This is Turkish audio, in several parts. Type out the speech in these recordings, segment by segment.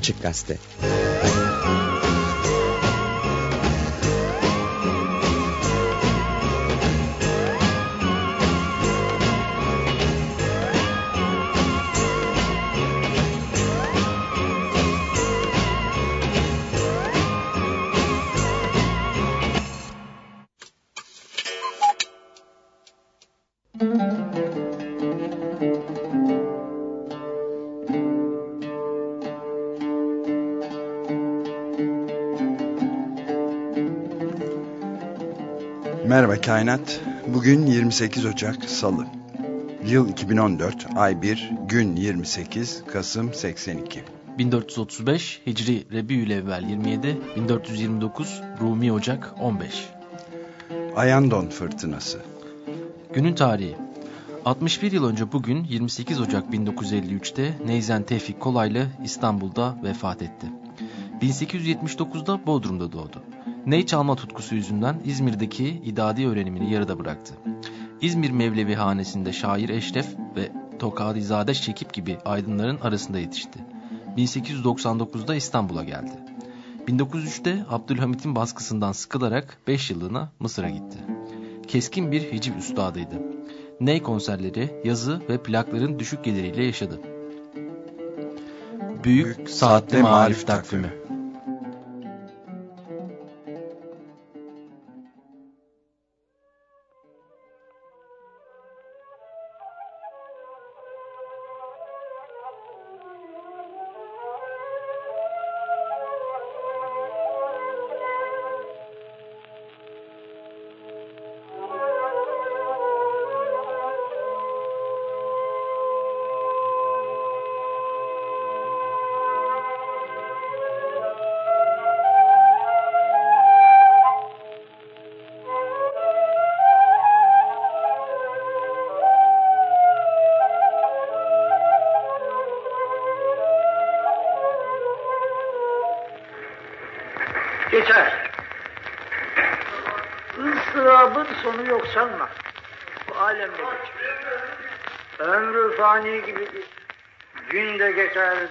Açık Gazete Kainat. Bugün 28 Ocak Salı. Yıl 2014, ay 1, gün 28, Kasım 82. 1435 Hicri Rebiülevvel 27, 1429 Rumi Ocak 15. Ayandon Fırtınası. Günün tarihi. 61 yıl önce bugün 28 Ocak 1953'te Neyzen Tevfik Kolaylı İstanbul'da vefat etti. 1879'da Bodrum'da doğdu. Ney çalma tutkusu yüzünden İzmir'deki idadi öğrenimini yarıda bıraktı. İzmir Mevlevi Hanesi'nde şair Eşref ve Tokadizade Şekip gibi aydınların arasında yetişti. 1899'da İstanbul'a geldi. 1903'te Abdülhamit'in baskısından sıkılarak 5 yıllığına Mısır'a gitti. Keskin bir hiciv üstadıydı. Ney konserleri, yazı ve plakların düşük geliriyle yaşadı. Büyük, Büyük Saatli Marif Takvimi,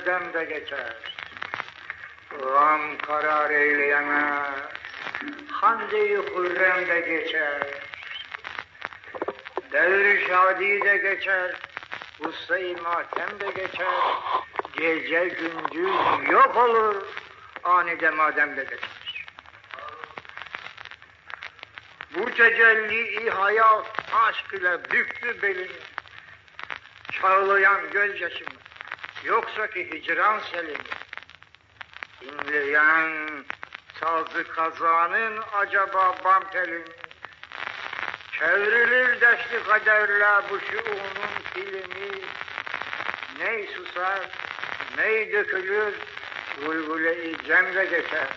dem de geçer. Gam karar eyleyemez. Hande-i hürrem de geçer. Devri şadi de geçer. Gussa-i matem de geçer. Gece gündüz yok olur. Anide madem de geçer. Bu tecelli hayat aşk ile büktü belini. Çağlayan gözyaşımı, yoksa ki hicran selini. İnleyen sazı kazanın acaba bam telini. Çevrilir deşli kaderle bu şuunun filmi. Ney susar, ney dökülür, gulgule-i cemre geçer.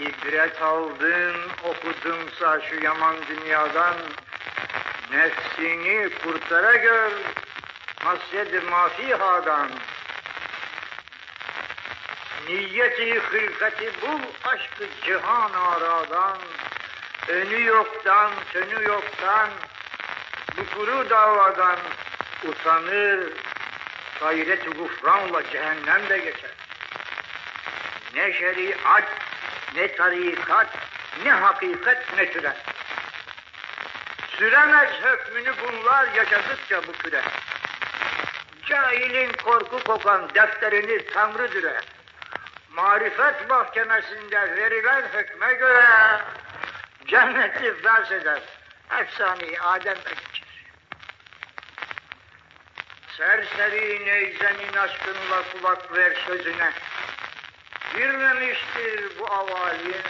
İbret aldın, okudunsa şu yaman dünyadan, nefsini kurtara gör, hasred mafihadan. Niyeti hılkati bul, aşkı cihan aradan, önü yoktan, sönü yoktan, bu kuru davadan utanır, gayret-i gufranla cehennem de geçer. Ne şeriat ne tarikat, ne hakikat, ne süre. Süremez hükmünü bunlar yaşadıkça bu küre. Cahilin korku kokan defterini Tanrı düre. Marifet mahkemesinde verilen hükme göre cenneti fers eder. Efsane Adem geçer. Serseri neyzenin aşkınla kulak ver sözüne. Girmemiştir bu avalin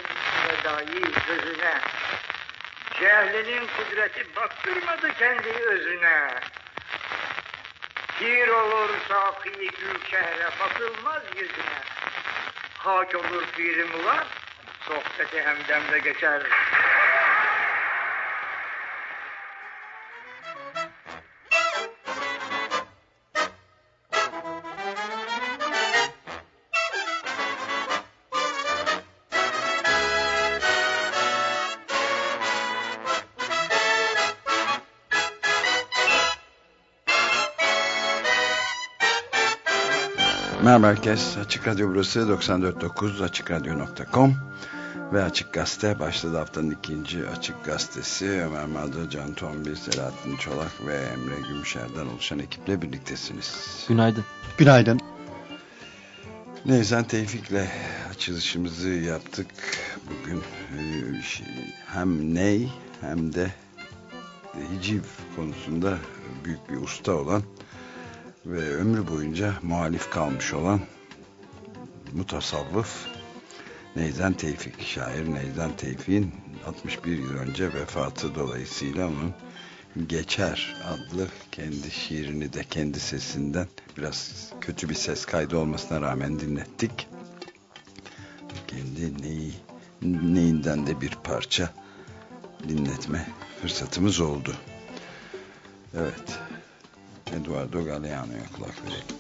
vedayı gözüne. Cehlinin kudreti baktırmadı kendi özüne. Pir olur saki gül şehre bakılmaz yüzüne. Haç olur pirim var, sohbeti hemdemde geçer. Merhaba herkes. Açık Radyo burası 94.9 AçıkRadyo.com ve Açık Gazete başladı haftanın ikinci Açık Gazetesi. Ömer Madra, Can Tombil, Selahattin Çolak ve Emre Gümüşer'den oluşan ekiple birliktesiniz. Günaydın. Günaydın. Neyzen Tevfik'le açılışımızı yaptık. Bugün e, şey, hem ney hem de hiciv konusunda büyük bir usta olan ve ömrü boyunca muhalif kalmış olan mutasavvıf Neyzen Tevfik, şair Neyzen Tevfik'in 61 yıl önce vefatı dolayısıyla onun Geçer adlı kendi şiirini de kendi sesinden biraz kötü bir ses kaydı olmasına rağmen dinlettik. Kendi neyi, neyinden de bir parça dinletme fırsatımız oldu. Evet. Eduardo Galeano'ya kulak verelim.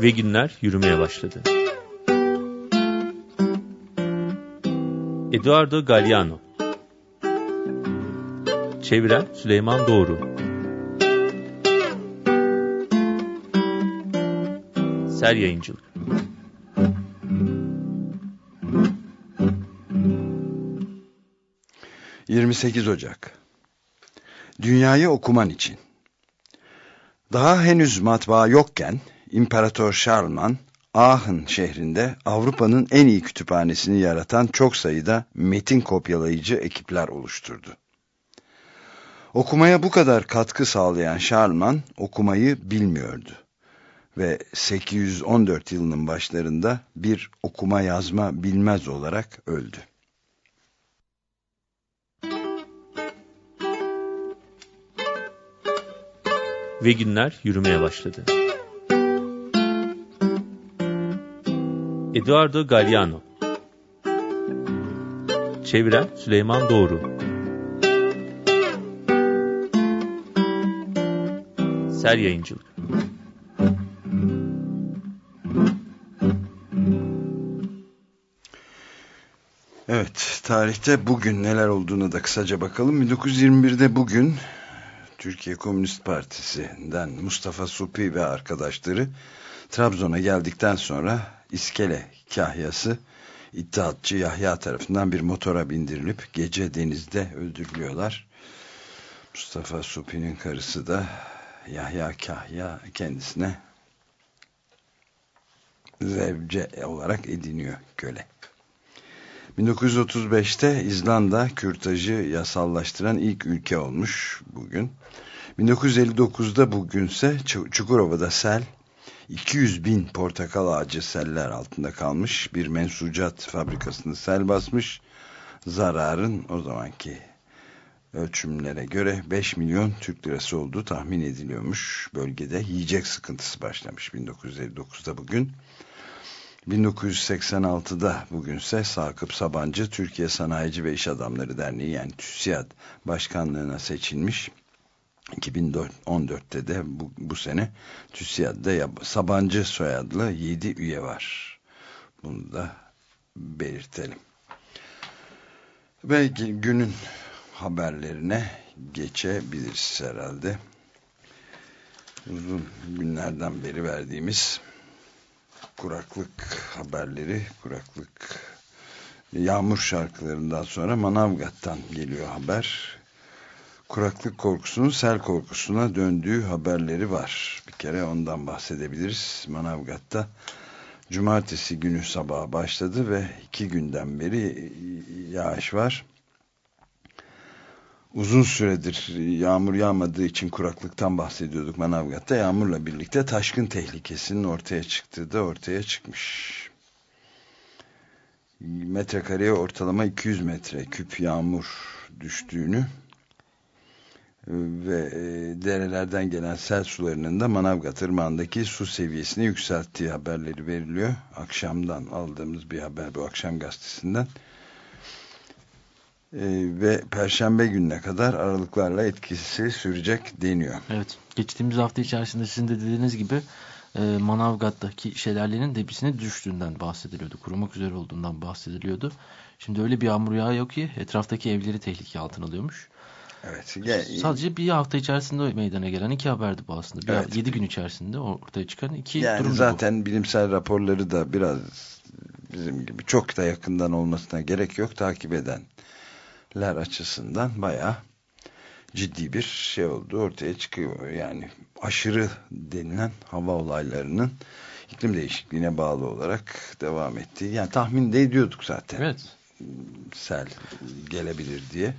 Ve günler yürümeye başladı. Eduardo Galeano Çeviren Süleyman Doğru Ser Yayıncılık 28 Ocak Dünyayı okuman için Daha henüz matbaa yokken İmparator Charlemagne Aachen şehrinde Avrupa'nın en iyi kütüphanesini yaratan çok sayıda metin kopyalayıcı ekipler oluşturdu. Okumaya bu kadar katkı sağlayan Charlemagne okumayı bilmiyordu ve 814 yılının başlarında bir okuma yazma bilmez olarak öldü. Ve günler yürümeye başladı. Eduardo Galeano Çeviren Süleyman Doğru Ser Yayıncılık Evet, tarihte bugün neler olduğunu da kısaca bakalım. 1921'de bugün Türkiye Komünist Partisi'nden Mustafa Supi ve arkadaşları Trabzon'a geldikten sonra İskele kahyası İttihatçı Yahya tarafından bir motora bindirilip gece denizde öldürülüyorlar. Mustafa Supi'nin karısı da Yahya Kahya kendisine zevce olarak ediniyor köle. 1935'te İzlanda kürtajı yasallaştıran ilk ülke olmuş bugün. 1959'da bugünse Çukurova'da sel 200 bin portakal ağacı seller altında kalmış. Bir mensucat fabrikasını sel basmış. Zararın o zamanki ölçümlere göre 5 milyon Türk lirası olduğu tahmin ediliyormuş. Bölgede yiyecek sıkıntısı başlamış 1959'da bugün. 1986'da bugünse Sakıp Sabancı Türkiye Sanayici ve İş Adamları Derneği yani TÜSİAD başkanlığına seçilmiş. 2014'te de bu, bu sene TÜSİAD'da Sabancı soyadlı 7 üye var. Bunu da belirtelim. Ve günün haberlerine geçebiliriz herhalde. Uzun günlerden beri verdiğimiz kuraklık haberleri, kuraklık yağmur şarkılarından sonra Manavgat'tan geliyor haber kuraklık korkusunun sel korkusuna döndüğü haberleri var. Bir kere ondan bahsedebiliriz. Manavgat'ta cumartesi günü sabaha başladı ve iki günden beri yağış var. Uzun süredir yağmur yağmadığı için kuraklıktan bahsediyorduk Manavgat'ta. Yağmurla birlikte taşkın tehlikesinin ortaya çıktığı da ortaya çıkmış. Metrekareye ortalama 200 metre küp yağmur düştüğünü ve e, derelerden gelen sel sularının da Manavgat Irmağı'ndaki su seviyesini yükselttiği haberleri veriliyor. Akşamdan aldığımız bir haber bu akşam gazetesinden. E, ve Perşembe gününe kadar aralıklarla etkisi sürecek deniyor. Evet. Geçtiğimiz hafta içerisinde sizin de dediğiniz gibi e, Manavgat'taki şelalenin debisine düştüğünden bahsediliyordu. Kurumak üzere olduğundan bahsediliyordu. Şimdi öyle bir yağmur yağıyor ki etraftaki evleri tehlike altına alıyormuş. Evet. Sadece bir hafta içerisinde meydana gelen iki haberdi bu aslında. Bir evet. Yedi gün içerisinde ortaya çıkan iki yani durum zaten bu. bilimsel raporları da biraz bizim gibi çok da yakından olmasına gerek yok. Takip edenler açısından bayağı ciddi bir şey oldu ortaya çıkıyor. Yani aşırı denilen hava olaylarının iklim değişikliğine bağlı olarak devam ettiği. Yani tahmin de ediyorduk zaten. Evet. Sel gelebilir diye.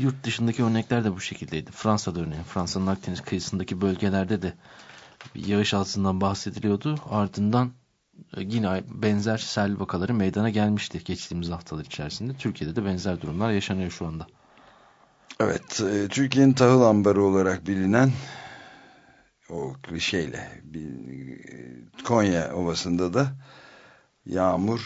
Yurt dışındaki örnekler de bu şekildeydi. Fransa'da örneğin. Fransa'nın Akdeniz kıyısındaki bölgelerde de yağış altından bahsediliyordu. Ardından yine benzer sel vakaları meydana gelmişti geçtiğimiz haftalar içerisinde. Türkiye'de de benzer durumlar yaşanıyor şu anda. Evet, e, Türkiye'nin tahıl ambarı olarak bilinen o klişeyle Konya Ovası'nda da yağmur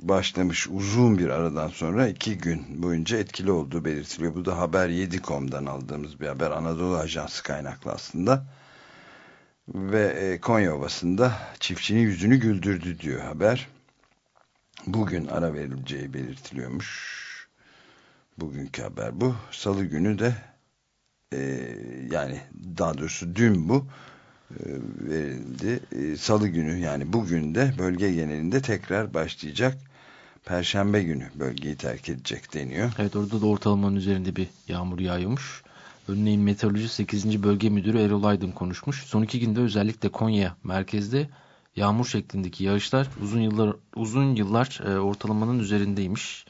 başlamış uzun bir aradan sonra iki gün boyunca etkili olduğu belirtiliyor. Bu da Haber 7.com'dan aldığımız bir haber. Anadolu Ajansı kaynaklı aslında. Ve e, Konya Ovası'nda çiftçinin yüzünü güldürdü diyor haber. Bugün ara verileceği belirtiliyormuş. Bugünkü haber bu. Salı günü de e, yani daha doğrusu dün bu e, verildi. E, Salı günü yani bugün de bölge genelinde tekrar başlayacak. Perşembe günü bölgeyi terk edecek deniyor. Evet orada da ortalamanın üzerinde bir yağmur yağıyormuş. Örneğin Meteoroloji 8. Bölge Müdürü Erol Aydın konuşmuş. Son iki günde özellikle Konya merkezde yağmur şeklindeki yağışlar uzun yıllar uzun yıllar e, ortalamanın üzerindeymiş.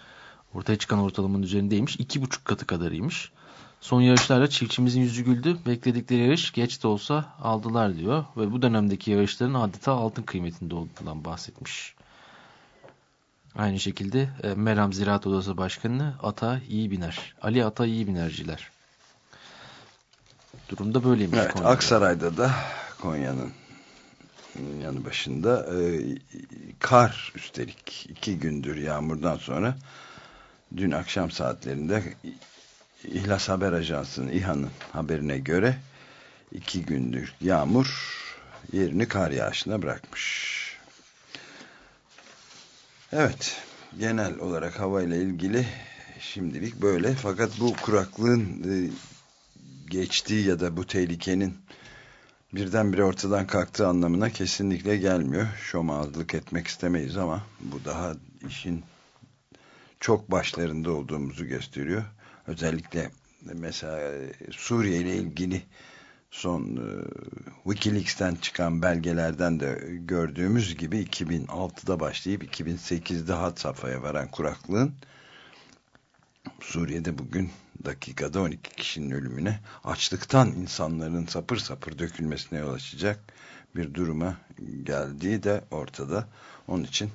Ortaya çıkan ortalamanın üzerindeymiş. iki buçuk katı kadarıymış. Son yarışlarla çiftçimizin yüzü güldü. Bekledikleri yarış geç de olsa aldılar diyor. Ve bu dönemdeki yarışların adeta altın kıymetinde olduğundan bahsetmiş. Aynı şekilde e, Meram Ziraat Odası Başkanı Ata iyi biner. Ali Ata iyi binerciler. Durumda böyleymiş. Evet, Konya'da. Aksaray'da da Konya'nın yanı başında e, kar üstelik iki gündür yağmurdan sonra dün akşam saatlerinde İhlas Haber Ajansı'nın İHA'nın haberine göre iki gündür yağmur yerini kar yağışına bırakmış. Evet, genel olarak havayla ilgili şimdilik böyle. Fakat bu kuraklığın e, geçtiği ya da bu tehlikenin birdenbire ortadan kalktığı anlamına kesinlikle gelmiyor. Şomazlık etmek istemeyiz ama bu daha işin çok başlarında olduğumuzu gösteriyor. Özellikle mesela Suriye ile ilgili son e, Wikileaks'ten çıkan belgelerden de gördüğümüz gibi 2006'da başlayıp 2008'de hat safhaya varan kuraklığın Suriye'de bugün dakikada 12 kişinin ölümüne açlıktan insanların sapır sapır dökülmesine yol açacak bir duruma geldiği de ortada. Onun için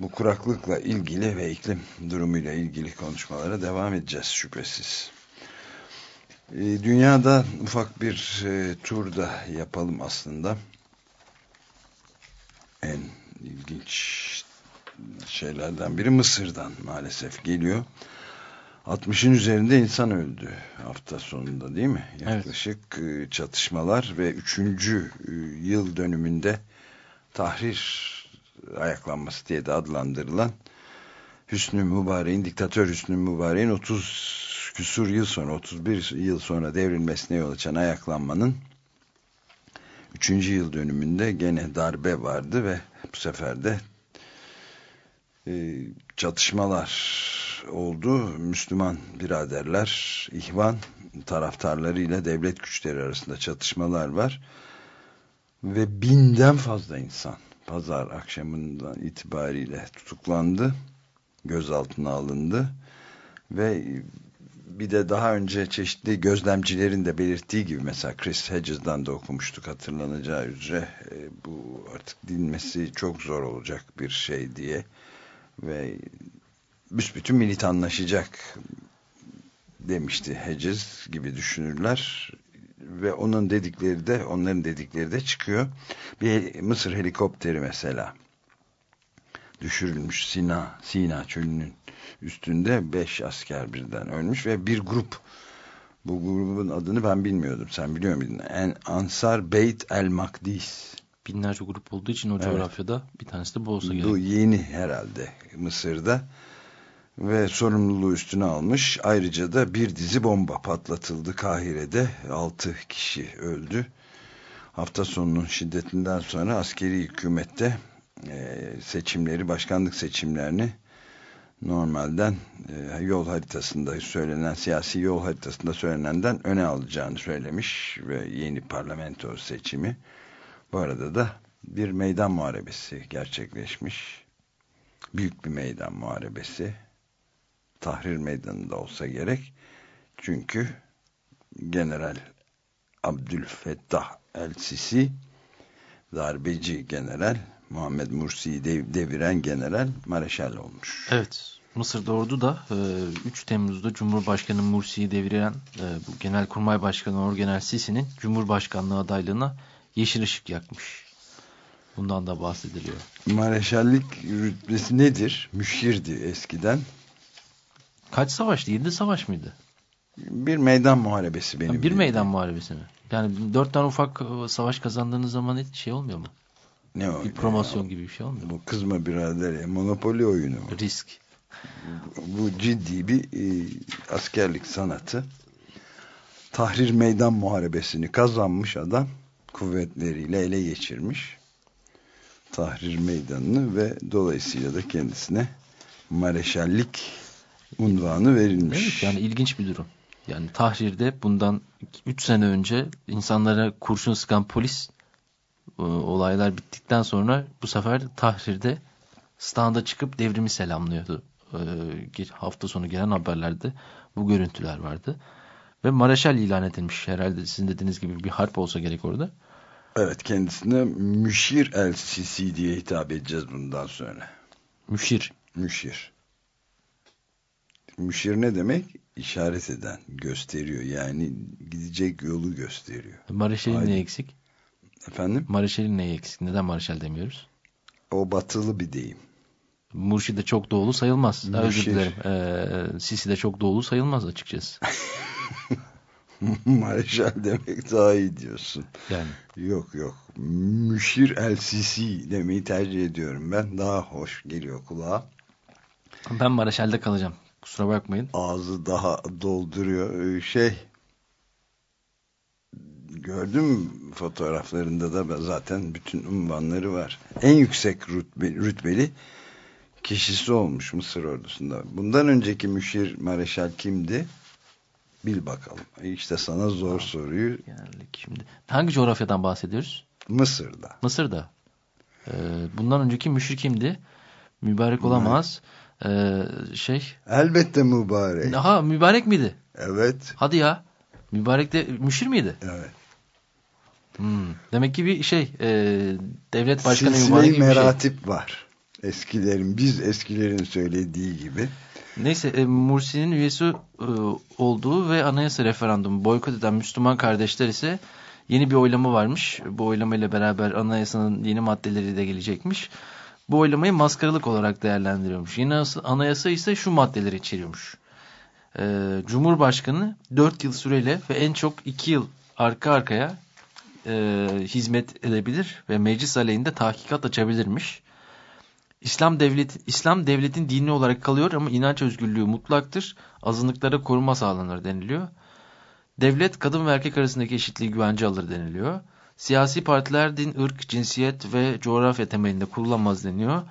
bu kuraklıkla ilgili ve iklim durumuyla ilgili konuşmalara devam edeceğiz şüphesiz. Ee, dünyada ufak bir e, tur da yapalım aslında. En ilginç şeylerden biri Mısır'dan maalesef geliyor. 60'ın üzerinde insan öldü hafta sonunda değil mi? Yaklaşık evet. çatışmalar ve 3. E, yıl dönümünde tahrir ayaklanması diye de adlandırılan Hüsnü Mübarek'in, diktatör Hüsnü Mübarek'in 30 küsur yıl sonra 31 yıl sonra devrilmesine yol açan ayaklanmanın 3. yıl dönümünde gene darbe vardı ve bu sefer de e, çatışmalar oldu. Müslüman biraderler, ihvan taraftarlarıyla devlet güçleri arasında çatışmalar var. Ve binden fazla insan pazar akşamından itibariyle tutuklandı. Gözaltına alındı. Ve bir de daha önce çeşitli gözlemcilerin de belirttiği gibi mesela Chris Hedges'dan da okumuştuk hatırlanacağı üzere e, bu artık dinmesi çok zor olacak bir şey diye ve büsbütün militanlaşacak demişti Hedges gibi düşünürler ve onun dedikleri de onların dedikleri de çıkıyor. Bir Mısır helikopteri mesela düşürülmüş Sina Sina çölünün üstünde beş asker birden ölmüş ve bir grup bu grubun adını ben bilmiyordum. Sen biliyor muydun? En Ansar Beyt El Makdis. Binlerce grup olduğu için o evet. coğrafyada bir tanesi de bu olsa gerek. Bu yeni herhalde Mısır'da ve sorumluluğu üstüne almış. Ayrıca da bir dizi bomba patlatıldı Kahire'de. 6 kişi öldü. Hafta sonunun şiddetinden sonra askeri hükümette e, seçimleri, başkanlık seçimlerini normalden e, yol haritasında söylenen, siyasi yol haritasında söylenenden öne alacağını söylemiş ve yeni parlamento seçimi. Bu arada da bir meydan muharebesi gerçekleşmiş. Büyük bir meydan muharebesi. Tahrir meydanında olsa gerek. Çünkü General Abdülfettah El-Sisi darbeci general Muhammed Mursi'yi deviren general Mareşal olmuş. Evet. Mısır'da ordu da 3 Temmuz'da Cumhurbaşkanı Mursi'yi deviren e, bu Genelkurmay Başkanı Orgenel Sisi'nin Cumhurbaşkanlığı adaylığına yeşil ışık yakmış. Bundan da bahsediliyor. Mareşallik rütbesi nedir? Müşirdi eskiden. Kaç savaştı? 7 savaş mıydı? Bir meydan muharebesi benim. bir bildiğim. meydan muharebesi mi? Yani dört tane ufak e, savaş kazandığınız zaman şey olmuyor mu? Ne o? Bir promosyon gibi bir şey olmuyor Bu kızma birader ya. Monopoli oyunu mu? Risk. Bu ciddi bir e, askerlik sanatı. Tahrir meydan muharebesini kazanmış adam kuvvetleriyle ele geçirmiş. Tahrir meydanını ve dolayısıyla da kendisine mareşallik unvanı verilmiş. Evet yani ilginç bir durum. Yani Tahrir'de bundan 3 sene önce insanlara kurşun sıkan polis e, olaylar bittikten sonra bu sefer Tahrir'de standa çıkıp devrimi selamlıyordu. E, hafta sonu gelen haberlerde bu görüntüler vardı. Ve Mareşal ilan edilmiş herhalde sizin dediğiniz gibi bir harp olsa gerek orada. Evet kendisine Müşir El Sisi diye hitap edeceğiz bundan sonra. Müşir. Müşir. Müşir ne demek? İşaret eden, gösteriyor. Yani gidecek yolu gösteriyor. Mareşal'in ne eksik? Efendim? Mareşal'in ne eksik? Neden Mareşal demiyoruz? O batılı bir deyim. Murşi de çok doğulu sayılmaz. Müşir. Özür dilerim. Ee, Sisi de çok doğulu sayılmaz açıkçası. Mareşal demek daha iyi diyorsun. Yani. Yok yok. Müşir el Sisi demeyi tercih ediyorum ben. Daha hoş geliyor kulağa. Ben Mareşal'de kalacağım. Kusura bakmayın. Ağzı daha dolduruyor. Ee, şey gördüm fotoğraflarında da zaten bütün unvanları var. En yüksek rütbe, rütbeli kişisi olmuş Mısır ordusunda. Bundan önceki müşir Mareşal kimdi? Bil bakalım. İşte sana zor soruyu. Geldik şimdi. Hangi coğrafyadan bahsediyoruz? Mısır'da. Mısır'da. Ee, bundan önceki müşir kimdi? Mübarek olamaz. Ee, şey. Elbette mübarek. Ha mübarek miydi? Evet. Hadi ya. Mübarek de müşir miydi? Evet. Hmm. Demek ki bir şey e, devlet başkanı Silsile-i meratip şey. var. Eskilerin biz eskilerin söylediği gibi. Neyse e, Mursi'nin üyesi e, olduğu ve anayasa referandumu boykot eden Müslüman kardeşler ise yeni bir oylama varmış. Bu oylamayla beraber anayasanın yeni maddeleri de gelecekmiş. Bu oylamayı maskaralık olarak değerlendiriyormuş. Yeni anayasa ise şu maddeleri içeriyormuş. E, Cumhurbaşkanı 4 yıl süreyle ve en çok 2 yıl arka arkaya e, hizmet edebilir ve meclis aleyhinde tahkikat açabilirmiş. İslam devlet İslam devletin dini olarak kalıyor ama inanç özgürlüğü mutlaktır. Azınlıklara koruma sağlanır deniliyor. Devlet kadın ve erkek arasındaki eşitliği güvence alır deniliyor. Siyasi partiler din, ırk, cinsiyet ve coğrafya temelinde kurulamaz deniyor.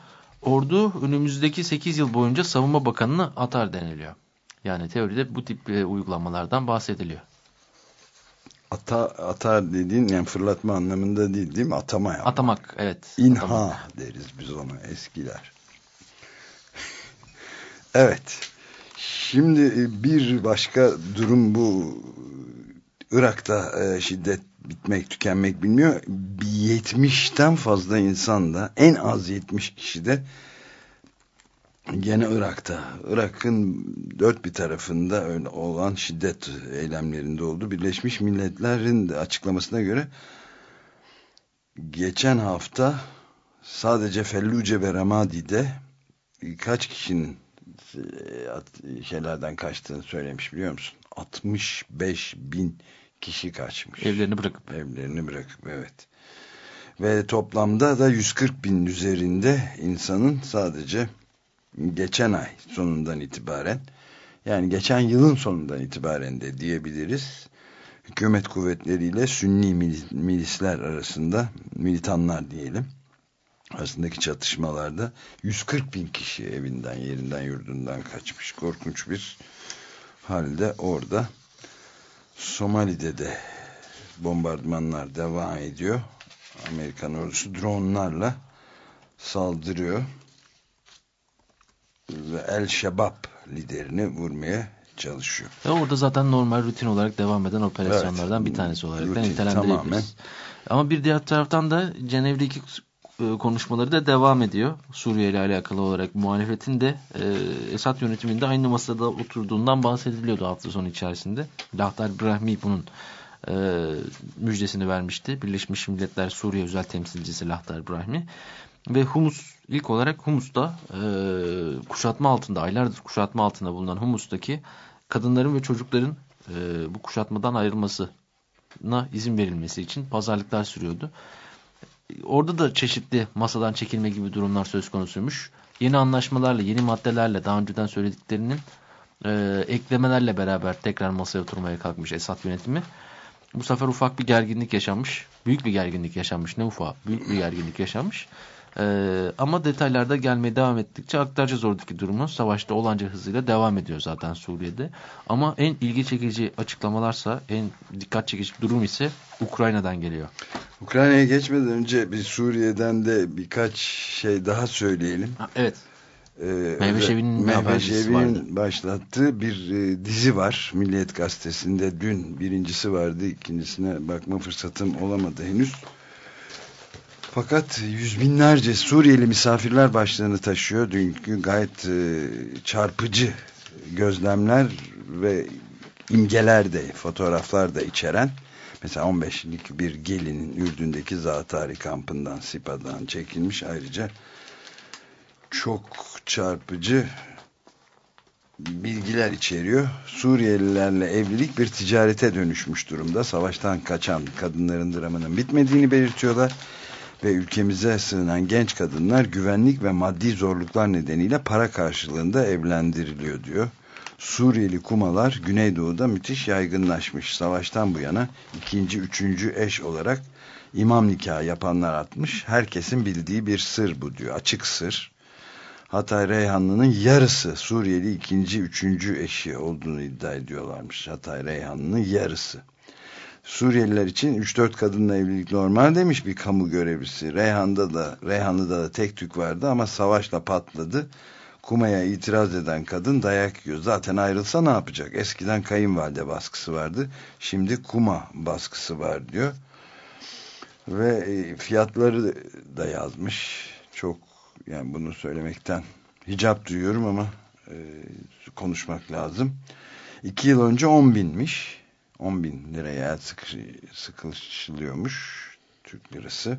Ordu önümüzdeki 8 yıl boyunca savunma bakanını atar deniliyor. Yani teoride bu tip e, uygulamalardan bahsediliyor. Ata, atar dediğin yani fırlatma anlamında değil değil mi? Atama yapmak. Atamak evet. İnha Atamak. deriz biz ona eskiler. evet. Şimdi e, bir başka durum bu. Irak'ta e, şiddet bitmek tükenmek bilmiyor. 70'ten fazla insan da en az 70 kişi de Gene Irak'ta. Irak'ın dört bir tarafında olan şiddet eylemlerinde oldu. Birleşmiş Milletler'in açıklamasına göre geçen hafta sadece Felluce ve Ramadi'de kaç kişinin e, şeylerden kaçtığını söylemiş biliyor musun? 65 bin kişi kaçmış. Evlerini bırakıp. Evlerini bırakıp evet. Ve toplamda da 140 bin üzerinde insanın sadece geçen ay sonundan itibaren yani geçen yılın sonundan itibaren de diyebiliriz hükümet kuvvetleriyle Sünni milisler arasında militanlar diyelim arasındaki çatışmalarda 140 bin kişi evinden yerinden yurdundan kaçmış korkunç bir halde orada Somali'de de bombardımanlar devam ediyor Amerikan ordusu dronlarla saldırıyor ve El Şebab liderini vurmaya çalışıyor. Ve orada zaten normal rutin olarak devam eden operasyonlardan evet, bir tanesi olarak da nitelendirebiliriz. Ama bir diğer taraftan da Cenevre'deki konuşmaları da devam ediyor. Suriye ile alakalı olarak muhalefetin de e, Esad yönetiminde aynı masada oturduğundan bahsediliyordu hafta sonu içerisinde. Lahtar Brahmi bunun e, müjdesini vermişti. Birleşmiş Milletler Suriye Özel Temsilcisi Lahtar Brahmi. Ve Humus ilk olarak Humus'ta e, kuşatma altında aylardır kuşatma altında bulunan Humus'taki kadınların ve çocukların e, bu kuşatmadan ayrılmasına izin verilmesi için pazarlıklar sürüyordu. Orada da çeşitli masadan çekilme gibi durumlar söz konusuymuş. Yeni anlaşmalarla, yeni maddelerle daha önceden söylediklerinin e, eklemelerle beraber tekrar masaya oturmaya kalkmış Esad yönetimi. Bu sefer ufak bir gerginlik yaşanmış. Büyük bir gerginlik yaşanmış. Ne ufak? Büyük bir gerginlik yaşanmış. Ee, ama detaylarda gelmeye devam ettikçe aktaracağız oradaki durumu. Savaşta olanca hızıyla devam ediyor zaten Suriye'de. Ama en ilgi çekici açıklamalarsa, en dikkat çekici durum ise Ukrayna'dan geliyor. Ukrayna'ya geçmeden önce bir Suriye'den de birkaç şey daha söyleyelim. Ha, evet. Ee, Mehmet Şevin'in başlattığı bir e, dizi var. Milliyet Gazetesi'nde dün birincisi vardı. ikincisine bakma fırsatım olamadı henüz. Fakat yüz binlerce Suriyeli misafirler başlığını taşıyor. Dünkü gayet e, çarpıcı gözlemler ve imgeler de fotoğraflar da içeren mesela 15'lik bir gelinin Ürdün'deki Zatari kampından Sipa'dan çekilmiş ayrıca çok çarpıcı bilgiler içeriyor. Suriyelilerle evlilik bir ticarete dönüşmüş durumda. Savaştan kaçan kadınların dramının bitmediğini belirtiyorlar ve ülkemize sığınan genç kadınlar güvenlik ve maddi zorluklar nedeniyle para karşılığında evlendiriliyor diyor. Suriyeli kumalar Güneydoğu'da müthiş yaygınlaşmış. Savaştan bu yana ikinci, üçüncü eş olarak imam nikahı yapanlar atmış. Herkesin bildiği bir sır bu diyor. Açık sır. Hatay Reyhanlı'nın yarısı Suriyeli ikinci, üçüncü eşi olduğunu iddia ediyorlarmış. Hatay Reyhanlı'nın yarısı. Suriyeliler için 3-4 kadınla evlilik normal demiş bir kamu görevlisi. Reyhan'da da Reyhanlı'da da tek tük vardı ama savaşla patladı. Kuma'ya itiraz eden kadın dayak yiyor. Zaten ayrılsa ne yapacak? Eskiden kayınvalide baskısı vardı. Şimdi Kuma baskısı var diyor. Ve e, fiyatları da yazmış. Çok yani bunu söylemekten hicap duyuyorum ama e, konuşmak lazım. İki yıl önce 10 binmiş 10 bin liraya sıkışılıyormuş Türk lirası.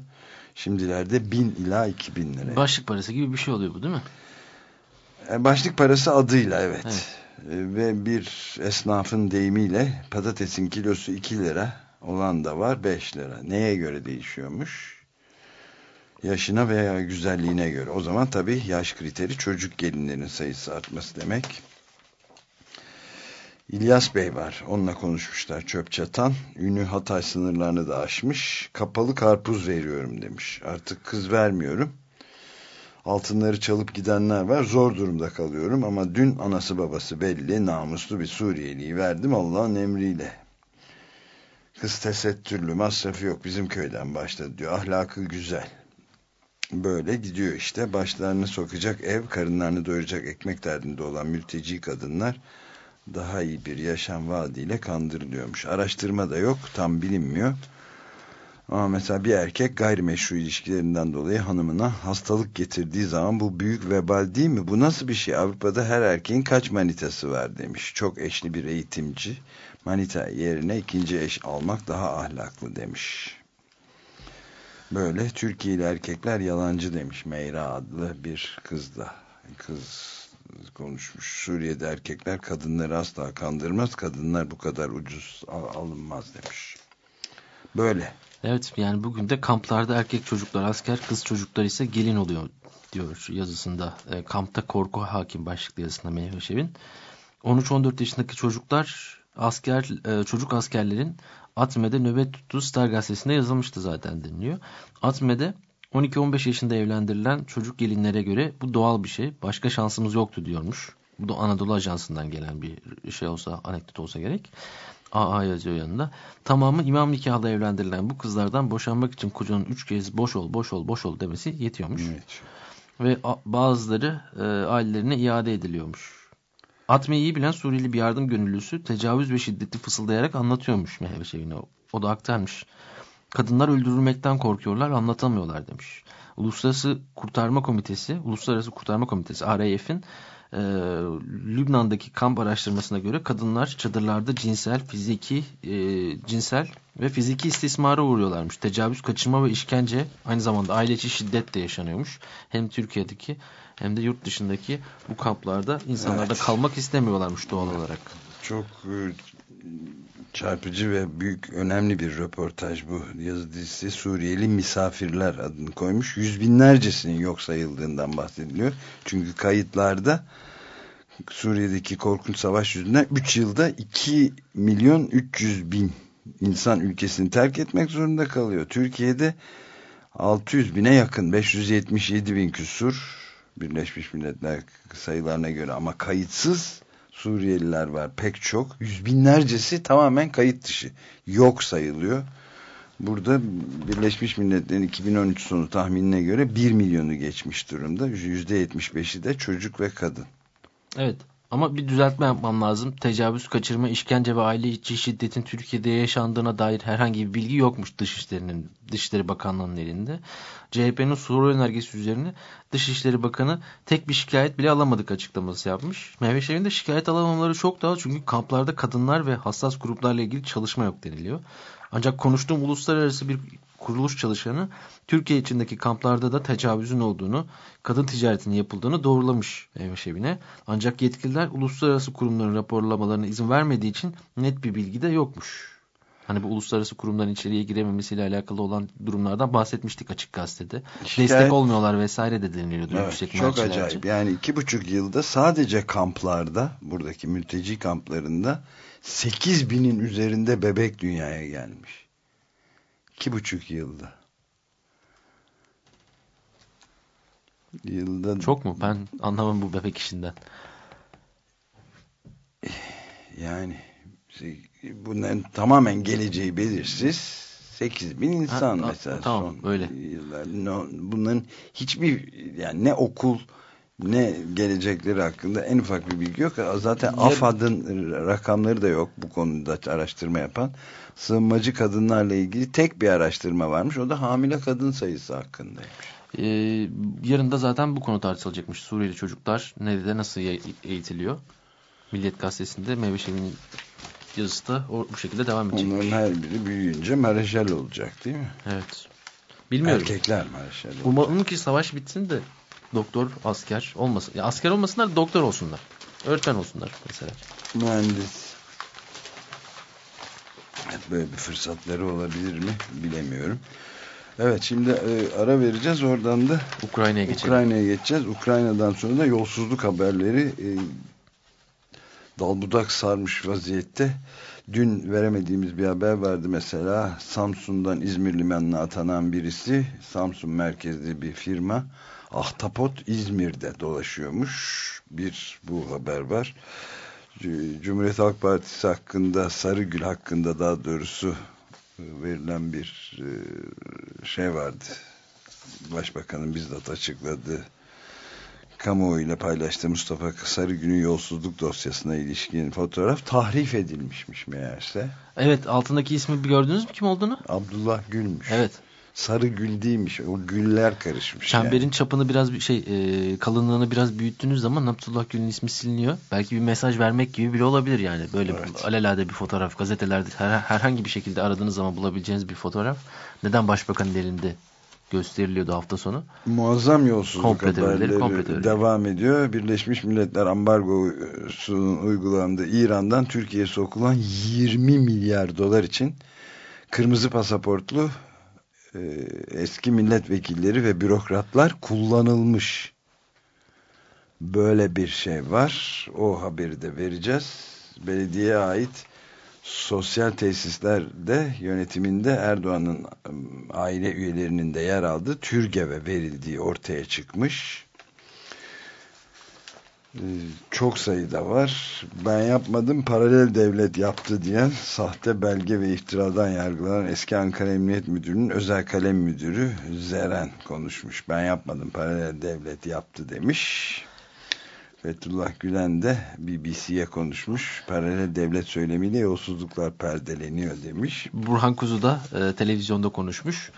Şimdilerde 1000 ila 2000 liraya. Başlık parası gibi bir şey oluyor bu değil mi? E, başlık parası adıyla evet. evet. E, ve bir esnafın deyimiyle patatesin kilosu 2 lira olan da var 5 lira. Neye göre değişiyormuş? Yaşına veya güzelliğine göre. O zaman tabii yaş kriteri çocuk gelinlerin sayısı artması demek. İlyas Bey var. Onunla konuşmuşlar çöp çatan. Ünlü Hatay sınırlarını da aşmış. Kapalı karpuz veriyorum demiş. Artık kız vermiyorum. Altınları çalıp gidenler var. Zor durumda kalıyorum ama dün anası babası belli namuslu bir Suriyeliyi verdim Allah'ın emriyle. Kız tesettürlü masrafı yok bizim köyden başladı diyor. Ahlakı güzel. Böyle gidiyor işte. Başlarını sokacak ev, karınlarını doyuracak ekmek derdinde olan mülteci kadınlar daha iyi bir yaşam vaadiyle kandırılıyormuş. Araştırma da yok, tam bilinmiyor. Ama mesela bir erkek gayrimeşru ilişkilerinden dolayı hanımına hastalık getirdiği zaman bu büyük vebal değil mi? Bu nasıl bir şey? Avrupa'da her erkeğin kaç manitası var demiş. Çok eşli bir eğitimci. Manita yerine ikinci eş almak daha ahlaklı demiş. Böyle Türkiye'li erkekler yalancı demiş Meyra adlı bir kız da. Kız konuşmuş. Suriye'de erkekler kadınları asla kandırmaz. Kadınlar bu kadar ucuz alınmaz demiş. Böyle. Evet yani bugün de kamplarda erkek çocuklar asker, kız çocuklar ise gelin oluyor diyor yazısında. E, kampta korku hakim başlıklı yazısında Meyveşev'in. 13-14 yaşındaki çocuklar asker e, çocuk askerlerin Atme'de nöbet tuttuğu Star gazetesinde yazılmıştı zaten deniliyor. Atme'de 12-15 yaşında evlendirilen çocuk gelinlere göre bu doğal bir şey. Başka şansımız yoktu diyormuş. Bu da Anadolu Ajansı'ndan gelen bir şey olsa, anekdot olsa gerek. AA yazıyor yanında. Tamamı imam nikahla evlendirilen bu kızlardan boşanmak için kocanın üç kez boş ol, boş ol, boş ol demesi yetiyormuş. Evet. Ve bazıları e, ailelerine iade ediliyormuş. Atmayı iyi bilen Suriyeli bir yardım gönüllüsü tecavüz ve şiddeti fısıldayarak anlatıyormuş Mehve Şevin'e. O da aktarmış. Kadınlar öldürülmekten korkuyorlar, anlatamıyorlar demiş. Uluslararası Kurtarma Komitesi, Uluslararası Kurtarma Komitesi, RAF'in e, Lübnan'daki kamp araştırmasına göre kadınlar çadırlarda cinsel, fiziki, e, cinsel ve fiziki istismara uğruyorlarmış. Tecavüz, kaçırma ve işkence aynı zamanda aile içi şiddet de yaşanıyormuş. Hem Türkiye'deki hem de yurt dışındaki bu kamplarda insanlar da evet. kalmak istemiyorlarmış doğal olarak. Çok e, çarpıcı ve büyük önemli bir röportaj bu. Yazı dizisi Suriyeli misafirler adını koymuş. Yüz binlercesinin yok sayıldığından bahsediliyor. Çünkü kayıtlarda Suriye'deki korkunç savaş yüzünden 3 yılda 2 milyon 300 bin insan ülkesini terk etmek zorunda kalıyor. Türkiye'de 600 bine yakın 577 bin küsur Birleşmiş Milletler sayılarına göre. Ama kayıtsız Suriyeliler var pek çok. Yüz binlercesi tamamen kayıt dışı. Yok sayılıyor. Burada Birleşmiş Milletler'in 2013 sonu tahminine göre 1 milyonu geçmiş durumda. %75'i de çocuk ve kadın. Evet. Ama bir düzeltme yapmam lazım. Tecavüz, kaçırma, işkence ve aile içi şiddetin Türkiye'de yaşandığına dair herhangi bir bilgi yokmuş Dışişleri'nin, Dışişleri Bakanlığı'nın elinde. CHP'nin Suriye önergesi üzerine Dışişleri Bakanı tek bir şikayet bile alamadık açıklaması yapmış. Mehveşehir'in de şikayet alamamaları çok daha çünkü kamplarda kadınlar ve hassas gruplarla ilgili çalışma yok deniliyor. Ancak konuştuğum uluslararası bir kuruluş çalışanı Türkiye içindeki kamplarda da tecavüzün olduğunu, kadın ticaretinin yapıldığını doğrulamış Mehveşehir'ine. Ancak yetkililer uluslararası kurumların raporlamalarına izin vermediği için net bir bilgi de yokmuş. Hani bu uluslararası kurumların içeriye girememesiyle alakalı olan durumlardan bahsetmiştik açık gazetede. Şikayet, Destek olmuyorlar vesaire de deniliyordu. Evet, çok acayip. Yani iki buçuk yılda sadece kamplarda, buradaki mülteci kamplarında 8 binin üzerinde bebek dünyaya gelmiş. İki buçuk yılda. Yılda... Çok mu? Ben anlamam bu bebek işinden. Yani bunların tamamen geleceği belirsiz 8 bin insan ha, mesela tamam, son öyle. yıllar. Bunların hiçbir yani ne okul ne gelecekleri hakkında en ufak bir bilgi yok. Zaten ya, AFAD'ın rakamları da yok bu konuda araştırma yapan. Sığınmacı kadınlarla ilgili tek bir araştırma varmış. O da hamile kadın sayısı hakkındaymış. Ee, yarın da zaten bu konu tartışılacakmış. Suriyeli çocuklar nerede nasıl eğitiliyor? Milliyet Gazetesi'nde Meyveşevi'nin yazısı da o, bu şekilde devam edecek. Onların her biri büyüyünce marejal olacak değil mi? Evet. Bilmiyorum. Erkekler marejal Umarım ki savaş bitsin de doktor, asker olmasın. Ya asker olmasınlar doktor olsunlar. Öğretmen olsunlar mesela. Mühendis. Böyle bir fırsatları olabilir mi bilemiyorum. Evet şimdi e, ara vereceğiz oradan da Ukrayna'ya geçeceğiz. Ukrayna'ya geçeceğiz. Ukrayna'dan sonra da yolsuzluk haberleri e, dalbudak sarmış vaziyette. Dün veremediğimiz bir haber vardı mesela. Samsun'dan İzmir limanına atanan birisi Samsun merkezli bir firma Ahtapot İzmir'de dolaşıyormuş. Bir bu haber var. Cumhuriyet Halk Partisi hakkında Sarıgül hakkında daha doğrusu e, verilen bir e, şey vardı. Başbakanın bizzat açıkladığı kamuoyuyla paylaştığı Mustafa Sarıgül'ün yolsuzluk dosyasına ilişkin fotoğraf tahrif edilmişmiş meğerse. Evet altındaki ismi bir gördünüz mü kim olduğunu? Abdullah Gül'müş. Evet. Sarı gül değilmiş. O güller karışmış. Çemberin yani. çapını biraz bir şey e, kalınlığını biraz büyüttüğünüz zaman Abdullah Gül'ün ismi siliniyor. Belki bir mesaj vermek gibi bile olabilir yani. Böyle evet. alelade bir fotoğraf gazetelerde her, herhangi bir şekilde aradığınız zaman bulabileceğiniz bir fotoğraf. Neden başbakanın elinde gösteriliyordu hafta sonu. Muazzam yolsuzluk komple haberleri komple devam ediyor. Birleşmiş Milletler ambargosunun uygulandığı İran'dan Türkiye'ye sokulan 20 milyar dolar için kırmızı pasaportlu e, eski milletvekilleri ve bürokratlar kullanılmış. Böyle bir şey var. O haberi de vereceğiz. Belediyeye ait sosyal tesislerde yönetiminde Erdoğan'ın aile üyelerinin de yer aldığı TÜRGEV'e verildiği ortaya çıkmış. Ee, çok sayıda var. Ben yapmadım paralel devlet yaptı diyen sahte belge ve iftiradan yargılanan eski Ankara Emniyet Müdürü'nün özel kalem müdürü Zeren konuşmuş. Ben yapmadım paralel devlet yaptı demiş. Fethullah Gülen de BBC'ye konuşmuş. Paralel devlet söylemiyle yolsuzluklar perdeleniyor demiş. Burhan Kuzu da e, televizyonda konuşmuş.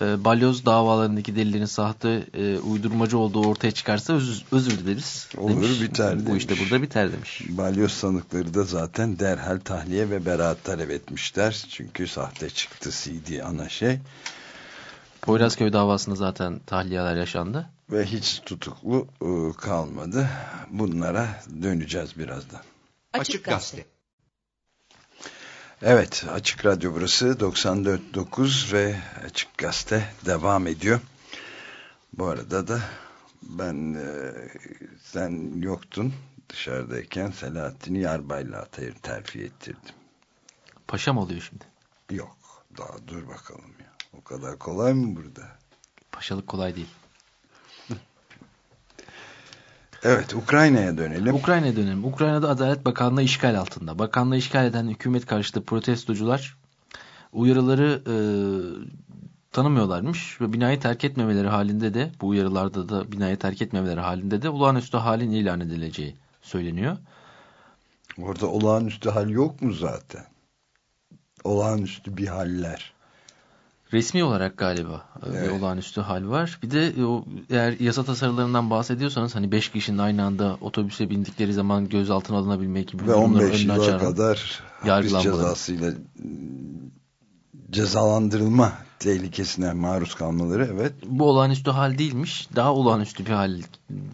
E, balyoz davalarındaki delillerin sahte e, uydurmacı olduğu ortaya çıkarsa öz, özür dileriz Olur demiş. biter demiş. Bu işte burada biter demiş. Balyoz sanıkları da zaten derhal tahliye ve beraat talep etmişler. Çünkü sahte çıktı CD ana şey. Poyrazköy davasında zaten tahliyeler yaşandı. Ve hiç tutuklu ıı, kalmadı. Bunlara döneceğiz birazdan. Açık Gazete. Evet Açık Radyo burası 94.9 ve Açık Gazete devam ediyor. Bu arada da ben e, sen yoktun dışarıdayken Selahattin'i Yarbay'la ter terfi ettirdim. Paşa mı oluyor şimdi? Yok daha dur bakalım ya. O kadar kolay mı burada? Paşalık kolay değil. Evet Ukrayna'ya dönelim. Ukrayna'ya dönelim. Ukrayna'da Adalet Bakanlığı işgal altında. Bakanlığı işgal eden hükümet karşıtı protestocular uyarıları e, tanımıyorlarmış ve binayı terk etmemeleri halinde de bu uyarılarda da binayı terk etmemeleri halinde de olağanüstü halin ilan edileceği söyleniyor. Orada olağanüstü hal yok mu zaten? Olağanüstü bir haller. Resmi olarak galiba evet. bir olağanüstü hal var. Bir de o, eğer yasa tasarılarından bahsediyorsanız hani 5 kişinin aynı anda otobüse bindikleri zaman gözaltına alınabilmek gibi ve 15 yıla kadar hapis cezasıyla cezalandırılma tehlikesine maruz kalmaları evet. Bu olağanüstü hal değilmiş. Daha olağanüstü bir hal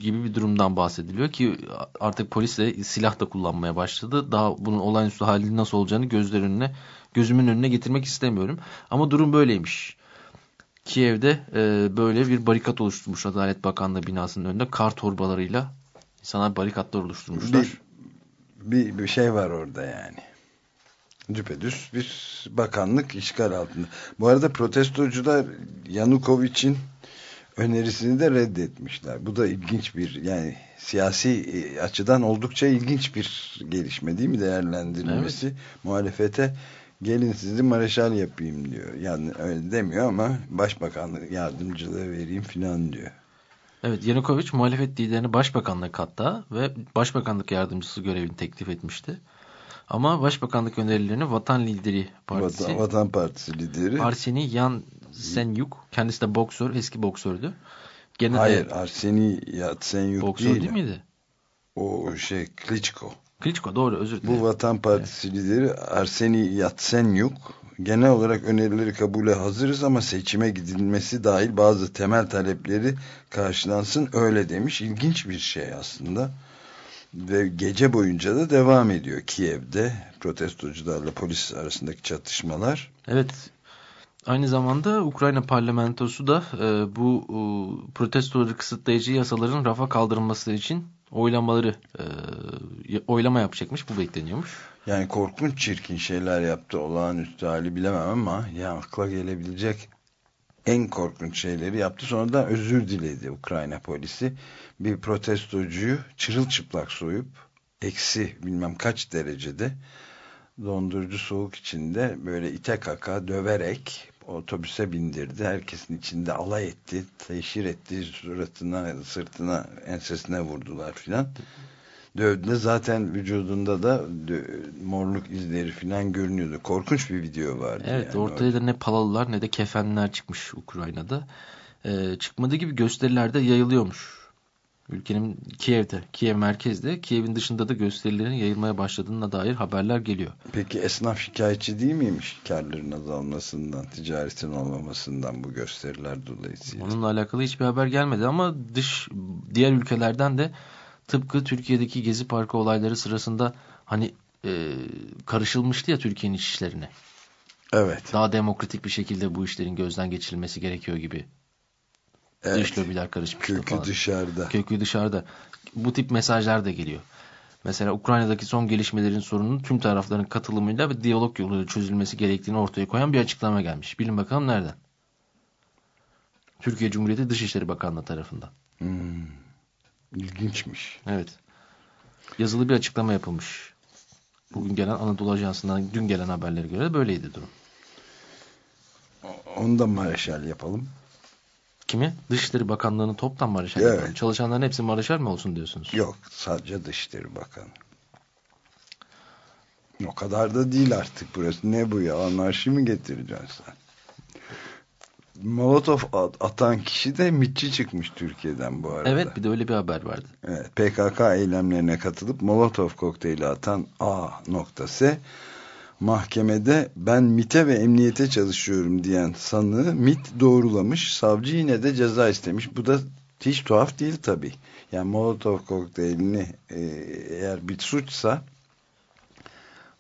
gibi bir durumdan bahsediliyor ki artık polis de silah da kullanmaya başladı. Daha bunun olağanüstü halinin nasıl olacağını gözler önüne gözümün önüne getirmek istemiyorum. Ama durum böyleymiş. Kiev'de e, böyle bir barikat oluşturmuş Adalet Bakanlığı binasının önünde kar torbalarıyla sana barikatlar oluşturmuşlar. Bir, bir, bir şey var orada yani. Düpedüz bir bakanlık işgal altında. Bu arada protestocular Yanukovic'in önerisini de reddetmişler. Bu da ilginç bir yani siyasi açıdan oldukça ilginç bir gelişme değil mi değerlendirilmesi? Evet. Muhalefete gelin sizi mareşal yapayım diyor. Yani öyle demiyor ama başbakanlık yardımcılığı vereyim filan diyor. Evet Yanukovic muhalefet liderini başbakanlık hatta ve başbakanlık yardımcısı görevini teklif etmişti. Ama başbakanlık önerilerini Vatan Lideri Partisi Vatan, Vatan Partisi lideri Arseni Yan Senyuk kendisi de boksör eski boksördü. Gene Hayır de, Arseni Yatsenyuk boksör değil, değil miydi? O şey Klitschko. Klitschko doğru özür dilerim. Bu Vatan Partisi evet. lideri Arseni Yatsenyuk genel olarak önerileri kabule hazırız ama seçime gidilmesi dahil bazı temel talepleri karşılansın öyle demiş. İlginç bir şey aslında. Ve gece boyunca da devam ediyor Kiev'de protestocularla polis arasındaki çatışmalar. Evet Aynı zamanda Ukrayna parlamentosu da e, bu e, protestoları kısıtlayıcı yasaların rafa kaldırılması için oylamaları e, oylama yapacakmış. Bu bekleniyormuş. Yani korkunç çirkin şeyler yaptı. Olağanüstü hali bilemem ama ya akla gelebilecek en korkunç şeyleri yaptı. Sonra da özür diledi Ukrayna polisi. Bir protestocuyu çırılçıplak soyup eksi bilmem kaç derecede dondurucu soğuk içinde böyle ite kaka döverek otobüse bindirdi. Herkesin içinde alay etti, teşhir etti, suratına, sırtına, ensesine vurdular filan. Dövdüler. Zaten vücudunda da morluk izleri filan görünüyordu. Korkunç bir video vardı. Evet yani ortaya da ne palalılar ne de kefenler çıkmış Ukrayna'da. Ee, çıkmadığı gibi gösterilerde yayılıyormuş Ülkenin Kiev'de, Kiev merkezde, Kiev'in dışında da gösterilerin yayılmaya başladığına dair haberler geliyor. Peki esnaf şikayetçi değil miymiş karların azalmasından, ticaretin olmamasından bu gösteriler dolayısıyla? Onunla alakalı hiçbir haber gelmedi ama dış diğer ülkelerden de tıpkı Türkiye'deki Gezi Parkı olayları sırasında hani e, karışılmıştı ya Türkiye'nin işlerine. Evet. Daha demokratik bir şekilde bu işlerin gözden geçirilmesi gerekiyor gibi. Evet. Dış lobiler karışmıştı Kökü falan. dışarıda. Kökü dışarıda. Bu tip mesajlar da geliyor. Mesela Ukrayna'daki son gelişmelerin sorunun tüm tarafların katılımıyla ve diyalog yoluyla çözülmesi gerektiğini ortaya koyan bir açıklama gelmiş. Bilin bakalım nereden? Türkiye Cumhuriyeti Dışişleri Bakanlığı tarafından. Hmm. İlginçmiş. Evet. Yazılı bir açıklama yapılmış. Bugün gelen Anadolu Ajansı'ndan dün gelen haberlere göre böyleydi durum. Onu da Mareşal yapalım. Kimi? Dışişleri Bakanlığı'nın toptan Mareşal Evet. yapalım. Çalışanların hepsi Mareşal mi olsun diyorsunuz? Yok sadece Dışişleri Bakanı. O kadar da değil artık burası. Ne bu ya? Anarşi mi getireceksin sen? Molotov at- atan kişi de MİTçi çıkmış Türkiye'den bu arada. Evet bir de öyle bir haber vardı. Evet, PKK eylemlerine katılıp Molotov kokteyli atan A noktası mahkemede ben MIT'e ve emniyete çalışıyorum diyen sanığı MIT doğrulamış. Savcı yine de ceza istemiş. Bu da hiç tuhaf değil tabii. Yani Molotov kokteylini e, eğer bir suçsa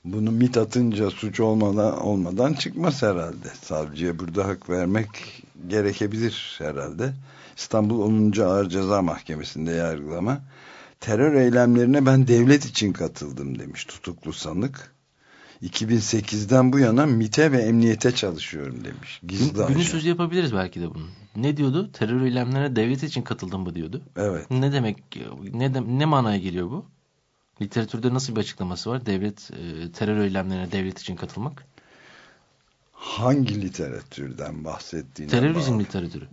bunu MIT atınca suç olmadan olmadan çıkmaz herhalde. Savcıya burada hak vermek gerekebilir herhalde. İstanbul 10. Ağır Ceza Mahkemesi'nde yargılama. Terör eylemlerine ben devlet için katıldım demiş tutuklu sanık. 2008'den bu yana MIT'e ve emniyete çalışıyorum demiş. Gizli Gün, günün sözü yapabiliriz belki de bunu. Ne diyordu? Terör eylemlerine devlet için katıldım mı diyordu. Evet. Ne demek? Ne de- ne manaya geliyor bu? Literatürde nasıl bir açıklaması var? Devlet e, terör eylemlerine devlet için katılmak. Hangi literatürden bahsettiğine Terörizm bağlı. literatürü.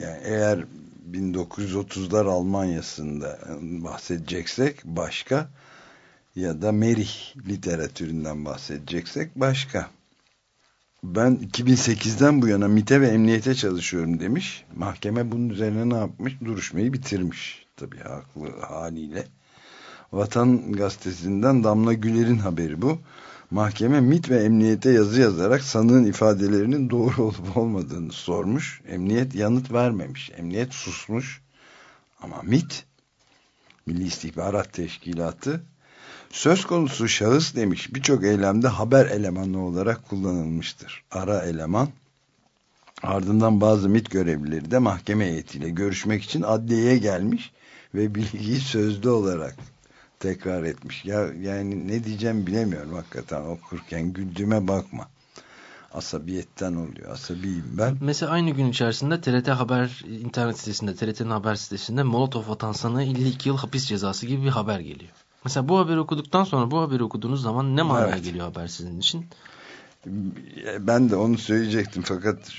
Yani eğer 1930'lar Almanya'sında bahsedeceksek başka ya da Merih literatüründen bahsedeceksek başka. Ben 2008'den bu yana MIT'e ve emniyete çalışıyorum demiş. Mahkeme bunun üzerine ne yapmış? Duruşmayı bitirmiş. Tabii haklı haliyle. Vatan gazetesinden Damla Güler'in haberi bu. Mahkeme MIT ve emniyete yazı yazarak sanığın ifadelerinin doğru olup olmadığını sormuş. Emniyet yanıt vermemiş. Emniyet susmuş. Ama MIT, Milli İstihbarat Teşkilatı, söz konusu şahıs demiş birçok eylemde haber elemanı olarak kullanılmıştır. Ara eleman. Ardından bazı MIT görevlileri de mahkeme heyetiyle görüşmek için adliyeye gelmiş ve bilgiyi sözlü olarak tekrar etmiş. Ya yani ne diyeceğim bilemiyorum hakikaten okurken güldüğüme bakma. Asabiyetten oluyor. Asabiyim ben. Mesela aynı gün içerisinde TRT Haber internet sitesinde, TRT'nin haber sitesinde Molotov atan sanığı 52 yıl hapis cezası gibi bir haber geliyor. Mesela bu haberi okuduktan sonra bu haberi okuduğunuz zaman ne manaya Evet. geliyor haber sizin için? Ben de onu söyleyecektim fakat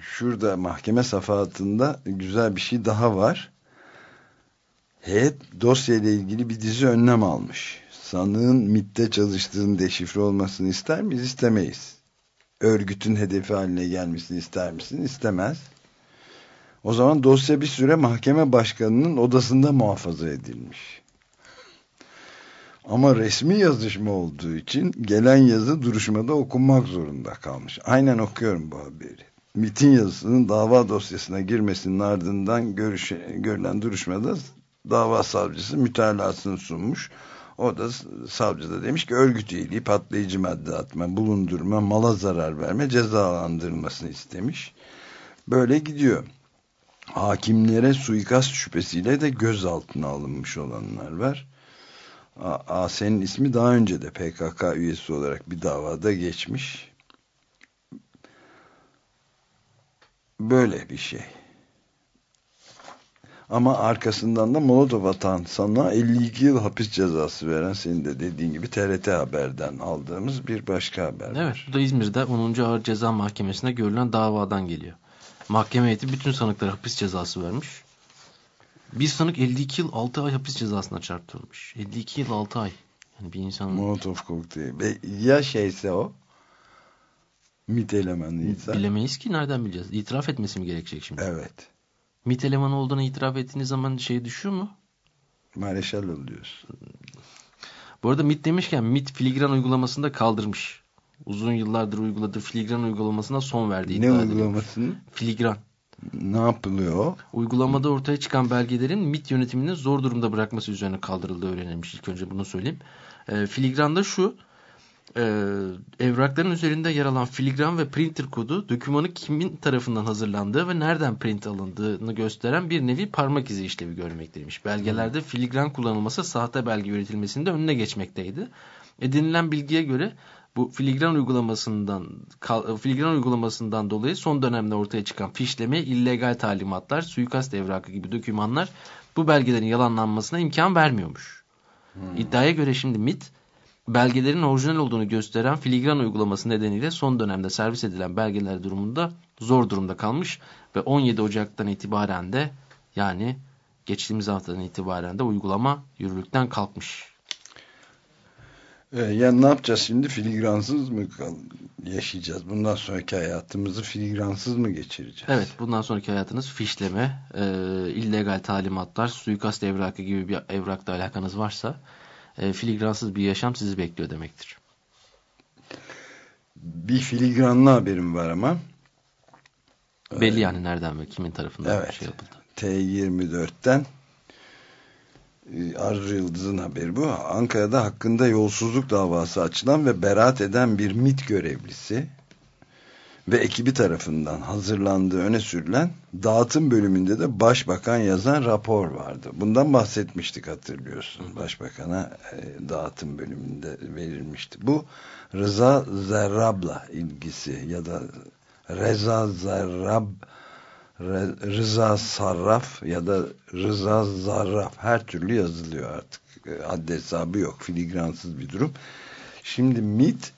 şurada mahkeme safahatında güzel bir şey daha var. Heyet dosyayla ilgili bir dizi önlem almış. Sanığın MIT'te çalıştığını deşifre olmasını ister miyiz? İstemeyiz. Örgütün hedefi haline gelmesini ister misin? İstemez. O zaman dosya bir süre mahkeme başkanının odasında muhafaza edilmiş. Ama resmi yazışma olduğu için gelen yazı duruşmada okunmak zorunda kalmış. Aynen okuyorum bu haberi. MIT'in yazısının dava dosyasına girmesinin ardından görüşe, görülen duruşmada dava savcısı mütalasını sunmuş. O da savcı da demiş ki örgüt üyeliği, patlayıcı madde atma, bulundurma, mala zarar verme cezalandırılmasını istemiş. Böyle gidiyor. Hakimlere suikast şüphesiyle de gözaltına alınmış olanlar var. AS'nin ismi daha önce de PKK üyesi olarak bir davada geçmiş. Böyle bir şey. Ama arkasından da Molotov atan sana 52 yıl hapis cezası veren senin de dediğin gibi TRT Haber'den aldığımız bir başka haber. Evet, bu da İzmir'de 10. Ağır Ceza Mahkemesi'nde görülen davadan geliyor. Mahkeme heyeti bütün sanıklara hapis cezası vermiş. Bir sanık 52 yıl 6 ay hapis cezasına çarptırılmış. 52 yıl 6 ay. Yani bir insanın Molotov kokteyli. Ya şeyse o MIT elemanıysa. bilemeyiz ki nereden bileceğiz? İtiraf etmesi mi gerekecek şimdi? Evet. MIT elemanı olduğunu itiraf ettiğiniz zaman şey düşüyor mu? Mareşal oluyorsun. Bu arada MIT demişken MIT filigran uygulamasını da kaldırmış. Uzun yıllardır uyguladığı filigran uygulamasına son verdiği Ne uygulamasını? Filigran. Ne yapılıyor? Uygulamada ortaya çıkan belgelerin MIT yönetimini zor durumda bırakması üzerine kaldırıldığı öğrenilmiş. İlk önce bunu söyleyeyim. E, filigranda şu. e, evrakların üzerinde yer alan filigran ve printer kodu dokümanı kimin tarafından hazırlandığı ve nereden print alındığını gösteren bir nevi parmak izi işlevi görmekteymiş. Belgelerde filigran kullanılması sahte belge üretilmesinde önüne geçmekteydi. Edinilen bilgiye göre bu filigran uygulamasından filigran uygulamasından dolayı son dönemde ortaya çıkan fişleme, illegal talimatlar, suikast evrakı gibi dokümanlar bu belgelerin yalanlanmasına imkan vermiyormuş. Hmm. İddiaya göre şimdi MIT belgelerin orijinal olduğunu gösteren filigran uygulaması nedeniyle son dönemde servis edilen belgeler durumunda zor durumda kalmış ve 17 Ocak'tan itibaren de yani geçtiğimiz haftadan itibaren de uygulama yürürlükten kalkmış. Ee, yani ne yapacağız şimdi? Filigransız mı yaşayacağız? Bundan sonraki hayatımızı filigransız mı geçireceğiz? Evet, bundan sonraki hayatınız fişleme, e, illegal talimatlar, suikast evrakı gibi bir evrakla alakanız varsa e, filigransız bir yaşam sizi bekliyor demektir. Bir filigranlı haberim var ama. Belli yani nereden ve kimin tarafından evet, şey yapıldı. T24'ten e, Arzu Yıldız'ın haberi bu. Ankara'da hakkında yolsuzluk davası açılan ve beraat eden bir MIT görevlisi ve ekibi tarafından hazırlandığı öne sürülen dağıtım bölümünde de başbakan yazan rapor vardı. Bundan bahsetmiştik hatırlıyorsun. Başbakana e, dağıtım bölümünde verilmişti. Bu Rıza Zerrab'la ilgisi ya da Reza Zerrab Rıza Sarraf ya da Rıza Zarraf her türlü yazılıyor artık. E, adli hesabı yok. Filigransız bir durum. Şimdi MIT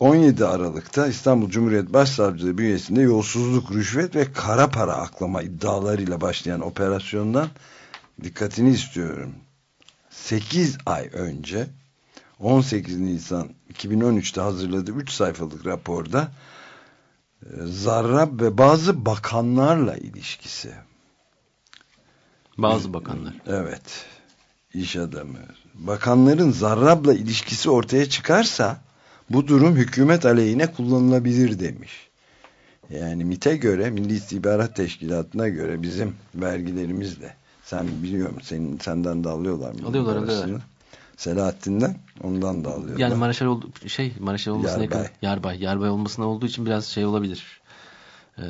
17 Aralık'ta İstanbul Cumhuriyet Başsavcılığı bünyesinde yolsuzluk, rüşvet ve kara para aklama iddialarıyla başlayan operasyondan dikkatini istiyorum. 8 ay önce 18 Nisan 2013'te hazırladığı 3 sayfalık raporda e, Zarrab ve bazı bakanlarla ilişkisi. Bazı bakanlar. Evet. İş adamı. Bakanların Zarrab'la ilişkisi ortaya çıkarsa bu durum hükümet aleyhine kullanılabilir demiş. Yani MIT'e göre, Milli İstihbarat Teşkilatı'na göre bizim vergilerimizle sen biliyor musun? Senin, senden de alıyorlar mı? Alıyorlar, alıyorlar. Selahattin'den ondan da alıyorlar. Yani Maraşal oldu, şey Maraşal olmasına Yarbay. yakın. Yarbay. Yarbay olmasına olduğu için biraz şey olabilir. Ee,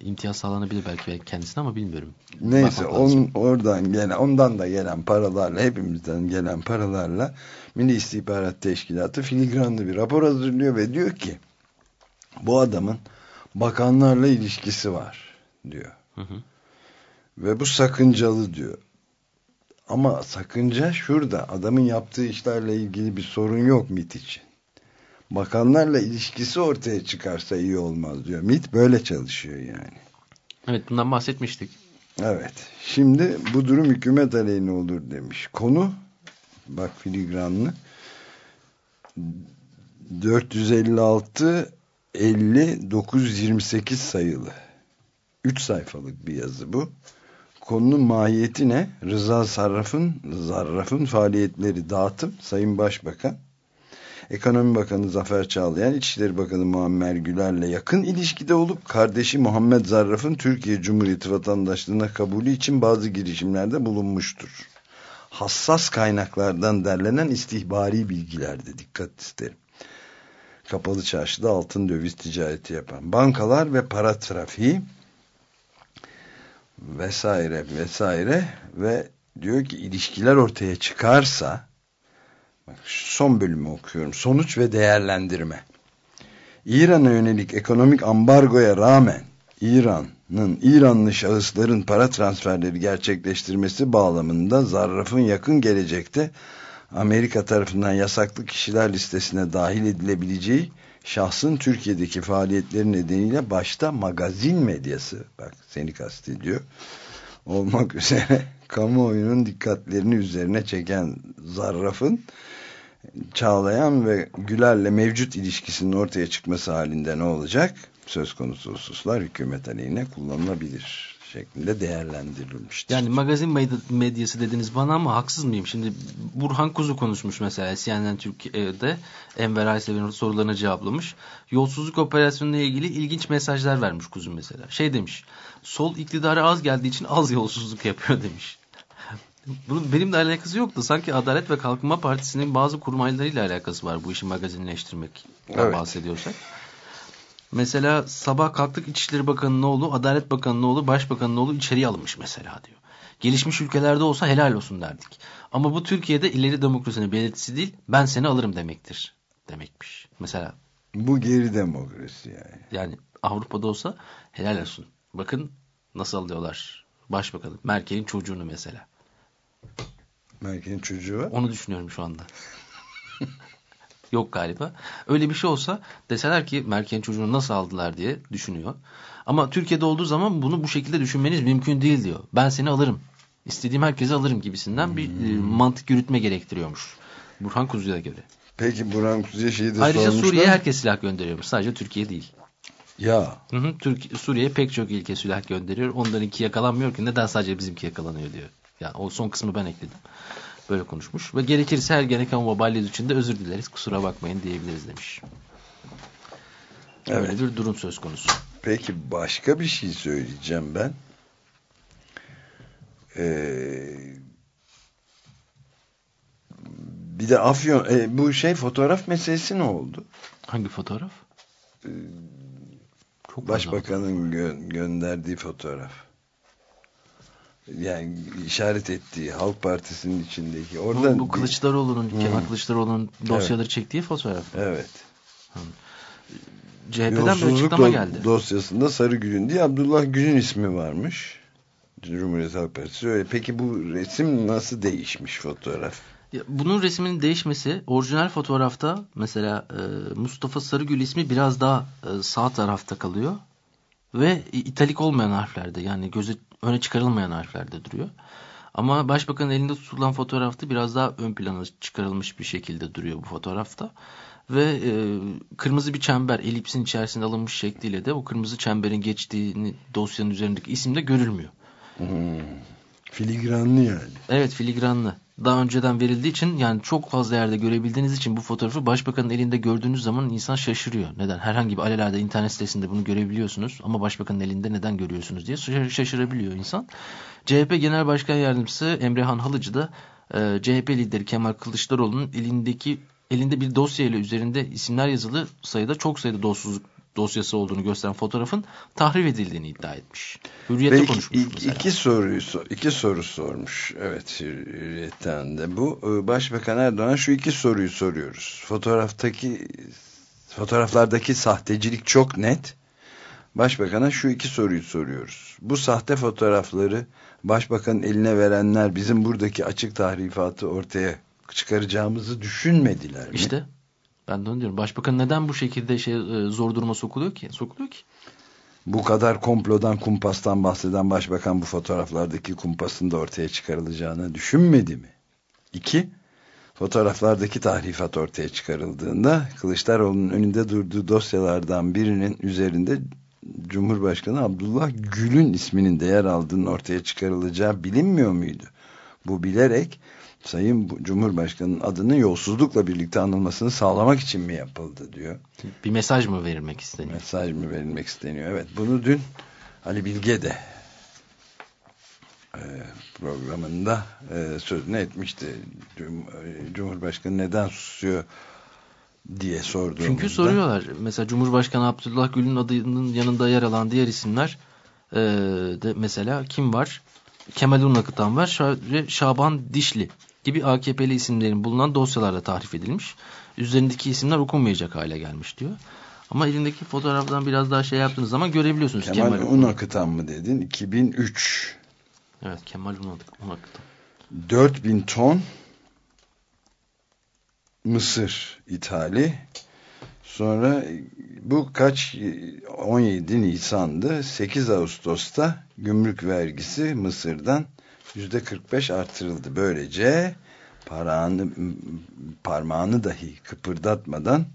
imtiyaz sağlanabilir belki kendisine ama bilmiyorum. Neyse on, oradan gelen ondan da gelen paralarla hepimizden gelen paralarla Milli İstihbarat Teşkilatı filigranlı bir rapor hazırlıyor ve diyor ki bu adamın bakanlarla ilişkisi var diyor. Hı hı. Ve bu sakıncalı diyor. Ama sakınca şurada adamın yaptığı işlerle ilgili bir sorun yok MIT için. Bakanlarla ilişkisi ortaya çıkarsa iyi olmaz diyor. MIT böyle çalışıyor yani. Evet bundan bahsetmiştik. Evet. Şimdi bu durum hükümet aleyhine olur demiş. Konu bak filigranlı 456 50 928 sayılı 3 sayfalık bir yazı bu. Konunun mahiyeti ne? Rıza Sarraf'ın Zarraf'ın faaliyetleri dağıtım Sayın Başbakan Ekonomi Bakanı Zafer Çağlayan, İçişleri Bakanı Muammer Güler'le yakın ilişkide olup kardeşi Muhammed Zarraf'ın Türkiye Cumhuriyeti vatandaşlığına kabulü için bazı girişimlerde bulunmuştur hassas kaynaklardan derlenen istihbari bilgilerde dikkat isterim. Kapalı çarşıda altın döviz ticareti yapan bankalar ve para trafiği vesaire vesaire ve diyor ki ilişkiler ortaya çıkarsa bak son bölümü okuyorum. Sonuç ve değerlendirme. İran'a yönelik ekonomik ambargoya rağmen İran İranlı şahısların para transferleri gerçekleştirmesi bağlamında Zarraf'ın yakın gelecekte Amerika tarafından yasaklı kişiler listesine dahil edilebileceği şahsın Türkiye'deki faaliyetleri nedeniyle başta magazin medyası bak seni kastediyor olmak üzere kamuoyunun dikkatlerini üzerine çeken Zarraf'ın Çağlayan ve Güler'le mevcut ilişkisinin ortaya çıkması halinde ne olacak? söz konusu hususlar hükümet aleyhine kullanılabilir şeklinde değerlendirilmiştir. Yani magazin medyası dediniz bana ama haksız mıyım? Şimdi Burhan Kuzu konuşmuş mesela CNN Türkiye'de Enver Aysel'in sorularını cevaplamış. Yolsuzluk operasyonuna ilgili ilginç mesajlar vermiş Kuzu mesela. Şey demiş, sol iktidara az geldiği için az yolsuzluk yapıyor demiş. Bunun benimle alakası yoktu. Sanki Adalet ve Kalkınma Partisi'nin bazı kurmaylarıyla alakası var bu işi magazinleştirmek Evet. bahsediyorsak. Mesela sabah kalktık İçişleri Bakanı'nın oğlu, Adalet Bakanı'nın oğlu, Başbakanı'nın oğlu içeriye alınmış mesela diyor. Gelişmiş ülkelerde olsa helal olsun derdik. Ama bu Türkiye'de ileri demokrasinin belirtisi değil, ben seni alırım demektir. Demekmiş. Mesela Bu geri demokrasi yani. yani Avrupa'da olsa helal olsun. Bakın nasıl alıyorlar. Başbakanı, Merkel'in çocuğunu mesela. Merkel'in çocuğu var. Onu düşünüyorum şu anda. Yok galiba. Öyle bir şey olsa deseler ki Merkel'in çocuğunu nasıl aldılar diye düşünüyor. Ama Türkiye'de olduğu zaman bunu bu şekilde düşünmeniz mümkün değil diyor. Ben seni alırım. İstediğim herkese alırım gibisinden bir e, mantık yürütme gerektiriyormuş. Burhan Kuzu'ya göre. Peki Burhan Kuzu'ya şeyi de Ayrıca sormuşlar. Suriye'ye herkes silah gönderiyormuş. Sadece Türkiye değil. Ya Hı hı, Türk, Suriye pek çok ülke silah gönderiyor. Onlarınki yakalanmıyor ki neden sadece bizimki yakalanıyor diyor. Yani o son kısmı ben ekledim. Böyle konuşmuş. Ve gerekirse her gereken veballez için de özür dileriz. Kusura bakmayın diyebiliriz demiş. Evet. Öyle bir durum söz konusu. peki başka bir şey söyleyeceğim ben. Ee, bir de Afyon e, bu şey fotoğraf meselesi ne oldu? Hangi fotoğraf? Çok fazla Başbakanın gö- gönderdiği fotoğraf. Yani işaret ettiği Halk Partisi'nin içindeki. Oradan Bu, bu Kılıçdaroğlu'nun, Kemal Kılıçdaroğlu'nun dosyaları çektiği fotoğraf. Evet. CHP'den bir açıklama do- geldi. dosyasında Sarıgül'ün diye Abdullah Gül'ün ismi varmış. Cumhuriyet Halk Partisi öyle. Peki bu resim nasıl değişmiş fotoğraf? Ya, bunun resminin değişmesi orijinal fotoğrafta mesela e, Mustafa Sarıgül ismi biraz daha e, sağ tarafta kalıyor ve italik olmayan harflerde yani gözü öne çıkarılmayan harflerde duruyor. Ama başbakanın elinde tutulan fotoğrafta biraz daha ön plana çıkarılmış bir şekilde duruyor bu fotoğrafta. Ve e, kırmızı bir çember elipsin içerisinde alınmış şekliyle de o kırmızı çemberin geçtiğini dosyanın üzerindeki isimde görülmüyor. Hmm. Filigranlı yani. Evet filigranlı. Daha önceden verildiği için yani çok fazla yerde görebildiğiniz için bu fotoğrafı başbakanın elinde gördüğünüz zaman insan şaşırıyor. Neden? Herhangi bir alelade internet sitesinde bunu görebiliyorsunuz ama başbakanın elinde neden görüyorsunuz diye şaşır- şaşırabiliyor insan. CHP Genel Başkan Yardımcısı Emrehan Halıcı da e, CHP lideri Kemal Kılıçdaroğlu'nun elindeki elinde bir dosya ile üzerinde isimler yazılı sayıda çok sayıda dosuzluk dosyası olduğunu gösteren fotoğrafın tahrif edildiğini iddia etmiş. Hürriyette konuşmuş mesela. iki soruyu sor- iki soru sormuş. Evet Hürriyet'ten de bu. Ee, Başbakan Erdoğan şu iki soruyu soruyoruz. Fotoğraftaki fotoğraflardaki sahtecilik çok net. Başbakan'a şu iki soruyu soruyoruz. Bu sahte fotoğrafları başbakanın eline verenler bizim buradaki açık tahrifatı ortaya çıkaracağımızı düşünmediler mi? İşte ben de onu diyorum. Başbakan neden bu şekilde şey e, zor duruma sokuluyor ki? Sokuluyor ki. Bu kadar komplodan kumpastan bahseden başbakan bu fotoğraflardaki kumpasın da ortaya çıkarılacağını düşünmedi mi? İki, fotoğraflardaki tahrifat ortaya çıkarıldığında Kılıçdaroğlu'nun önünde durduğu dosyalardan birinin üzerinde Cumhurbaşkanı Abdullah Gül'ün isminin de yer aldığının ortaya çıkarılacağı bilinmiyor muydu? Bu bilerek Sayın Cumhurbaşkanı'nın adının yolsuzlukla birlikte anılmasını sağlamak için mi yapıldı diyor. Bir mesaj mı verilmek isteniyor? Mesaj mı verilmek isteniyor? Evet bunu dün Ali Bilge de e, programında e, sözünü etmişti. Cum- e, Cumhurbaşkanı neden susuyor diye sorduğumuzda. Çünkü soruyorlar. Mesela Cumhurbaşkanı Abdullah Gül'ün adının yanında yer alan diğer isimler e, de mesela kim var? Kemal Unakıtan var. Şaban Dişli gibi AKP'li isimlerin bulunan dosyalarla tahrif edilmiş. Üzerindeki isimler okunmayacak hale gelmiş diyor. Ama elindeki fotoğraftan biraz daha şey yaptığınız zaman görebiliyorsunuz. Kemal Un Akıtan mı dedin? 2003 Evet Kemal Unakıtan. Unakıtan. 4000 ton Mısır ithali. Sonra bu kaç 17 Nisan'dı. 8 Ağustos'ta gümrük vergisi Mısır'dan %45 artırıldı. Böylece parağını, parmağını dahi kıpırdatmadan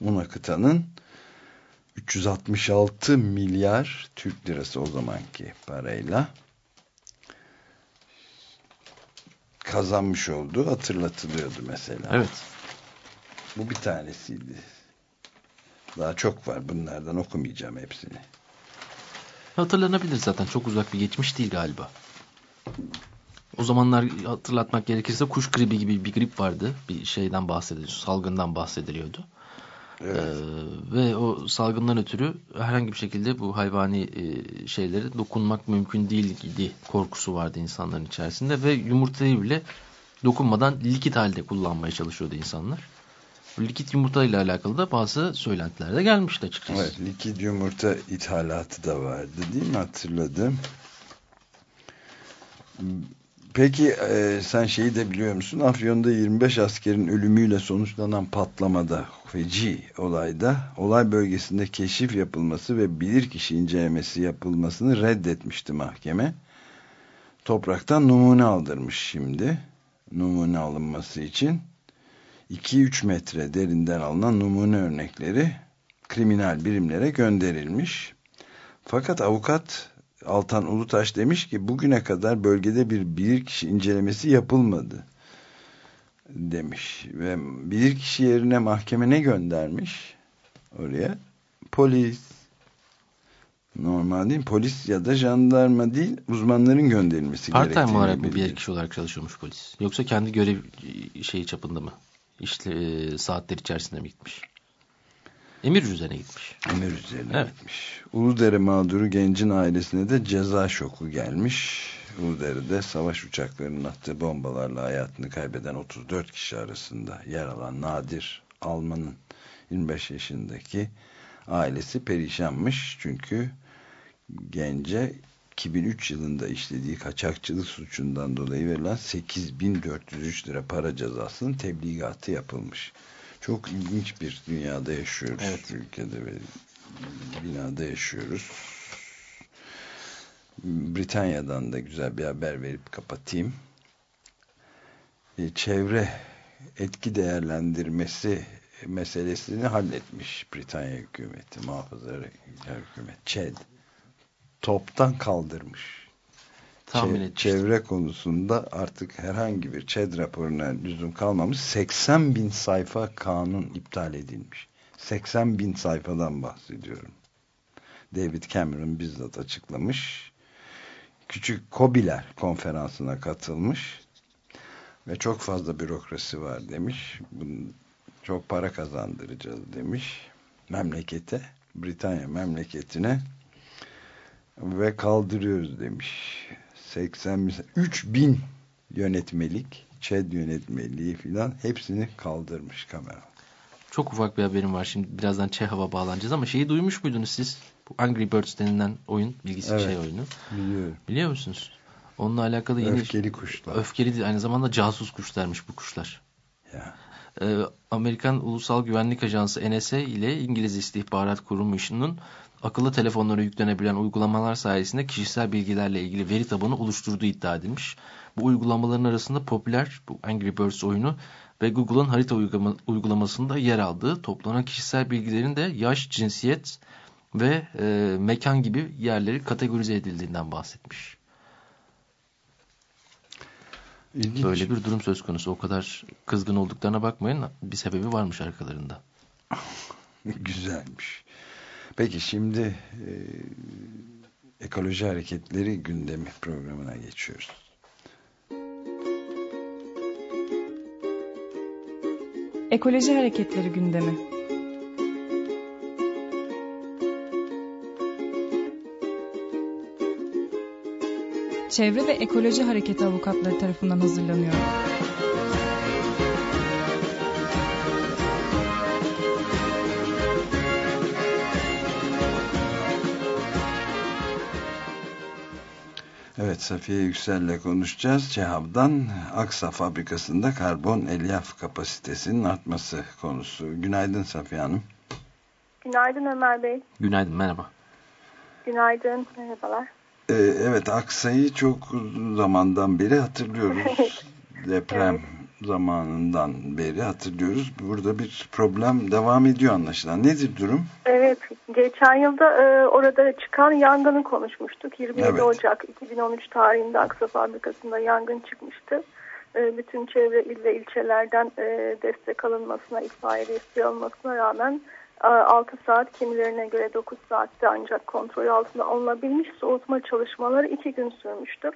un akıtanın 366 milyar Türk lirası o zamanki parayla kazanmış olduğu hatırlatılıyordu mesela. Evet. Bu bir tanesiydi. Daha çok var bunlardan okumayacağım O zamanlar hatırlatmak gerekirse kuş gribi gibi bir grip vardı. Bir şeyden bahsediliyor, salgından bahsediliyordu. Evet. Ee, ve o salgından ötürü herhangi bir şekilde bu hayvani e, şeylere dokunmak mümkün değildi korkusu vardı insanların içerisinde ve yumurtayı bile dokunmadan likit halde kullanmaya çalışıyordu insanlar. Bu likit yumurta ile alakalı da bazı söylentiler de gelmişti açıkçası. Evet, likit yumurta ithalatı da vardı değil mi hatırladım. Peki e, sen şeyi de biliyor musun? Afyon'da 25 askerin ölümüyle sonuçlanan patlamada, feci olayda olay bölgesinde keşif yapılması ve bilirkişi incelemesi yapılmasını reddetmişti mahkeme. Topraktan numune aldırmış şimdi. Numune alınması için 2-3 metre derinden alınan numune örnekleri kriminal birimlere gönderilmiş. Fakat avukat Altan Ulutaş demiş ki bugüne kadar bölgede bir bilirkişi incelemesi yapılmadı demiş. Ve bilirkişi yerine mahkeme ne göndermiş oraya? Polis. Normal değil polis ya da jandarma değil uzmanların gönderilmesi gerektiğini part-time olarak mı bilirkişi olarak çalışıyormuş polis? Yoksa kendi görev şeyi çapında mı? İşte e, saatler içerisinde mi gitmiş Emir üzerine gitmiş. Emir üzerine evet. gitmiş. Uludere mağduru gencin ailesine de ceza şoku gelmiş. Uludere'de savaş uçaklarının attığı bombalarla hayatını kaybeden 34 kişi arasında yer alan Nadir Alman'ın 25 yaşındaki ailesi perişanmış. Çünkü gence 2003 yılında işlediği kaçakçılık suçundan dolayı verilen 8403 lira para cezasının tebligatı yapılmış. Çok ilginç bir dünyada yaşıyoruz. Evet. Ülkede ve binada yaşıyoruz. Britanya'dan da güzel bir haber verip kapatayım. E, çevre etki değerlendirmesi meselesini halletmiş Britanya hükümeti, muhafazakar hükümet. ÇED toptan kaldırmış tahmin etmiştim. Çevre konusunda artık herhangi bir ÇED raporuna lüzum kalmamış. 80 bin sayfa kanun iptal edilmiş. 80 bin sayfadan bahsediyorum. David Cameron bizzat açıklamış. Küçük Kobiler konferansına katılmış ve çok fazla bürokrasi var demiş. Bunun çok para kazandıracağız demiş memlekete, Britanya memleketine ve kaldırıyoruz demiş. 80 3000 yönetmelik, ÇED yönetmeliği filan hepsini kaldırmış kamera. Çok ufak bir haberim var. Şimdi birazdan Çehov'a bağlanacağız ama şeyi duymuş muydunuz siz? Bu Angry Birds denilen oyun, bilgisayar evet, şey oyunu. Biliyorum. Biliyor musunuz? Onunla alakalı yeni... Öfkeli kuşlar. Öfkeli aynı zamanda casus kuşlarmış bu kuşlar. Ya. Ee, Amerikan Ulusal Güvenlik Ajansı NSA ile İngiliz İstihbarat Kurumu'nun akıllı telefonlara yüklenebilen uygulamalar sayesinde kişisel bilgilerle ilgili veri tabanı oluşturduğu iddia edilmiş. Bu uygulamaların arasında popüler bu Angry Birds oyunu ve Google'ın harita uygulamasında yer aldığı toplanan kişisel bilgilerin de yaş, cinsiyet ve e, mekan gibi yerleri kategorize edildiğinden bahsetmiş. İlginç. Böyle bir durum söz konusu. O kadar kızgın olduklarına bakmayın. Bir sebebi varmış arkalarında. Güzelmiş. Peki şimdi e, ekoloji hareketleri gündemi programına geçiyoruz. Ekoloji hareketleri gündemi. Çevre ve Ekoloji Hareketi avukatları tarafından hazırlanıyor. Evet Safiye Yüksel'le konuşacağız. Çehab'dan Aksa fabrikasında karbon elyaf kapasitesinin artması konusu. Günaydın Safiye Hanım. Günaydın Ömer Bey. Günaydın merhaba. Günaydın merhabalar. Ee, evet Aksa'yı çok zamandan beri hatırlıyoruz. Deprem evet zamanından beri hatırlıyoruz. Burada bir problem devam ediyor anlaşılan. Nedir durum? Evet, geçen yılda e, orada çıkan yangını konuşmuştuk. 27 evet. Ocak 2013 tarihinde Aksa Fabrikası'nda yangın çıkmıştı. E, bütün çevre il ve ilçelerden e, destek alınmasına, itfaiye desteği alınmasına rağmen e, 6 saat kimilerine göre 9 saatte ancak kontrol altında alınabilmiş soğutma çalışmaları 2 gün sürmüştü.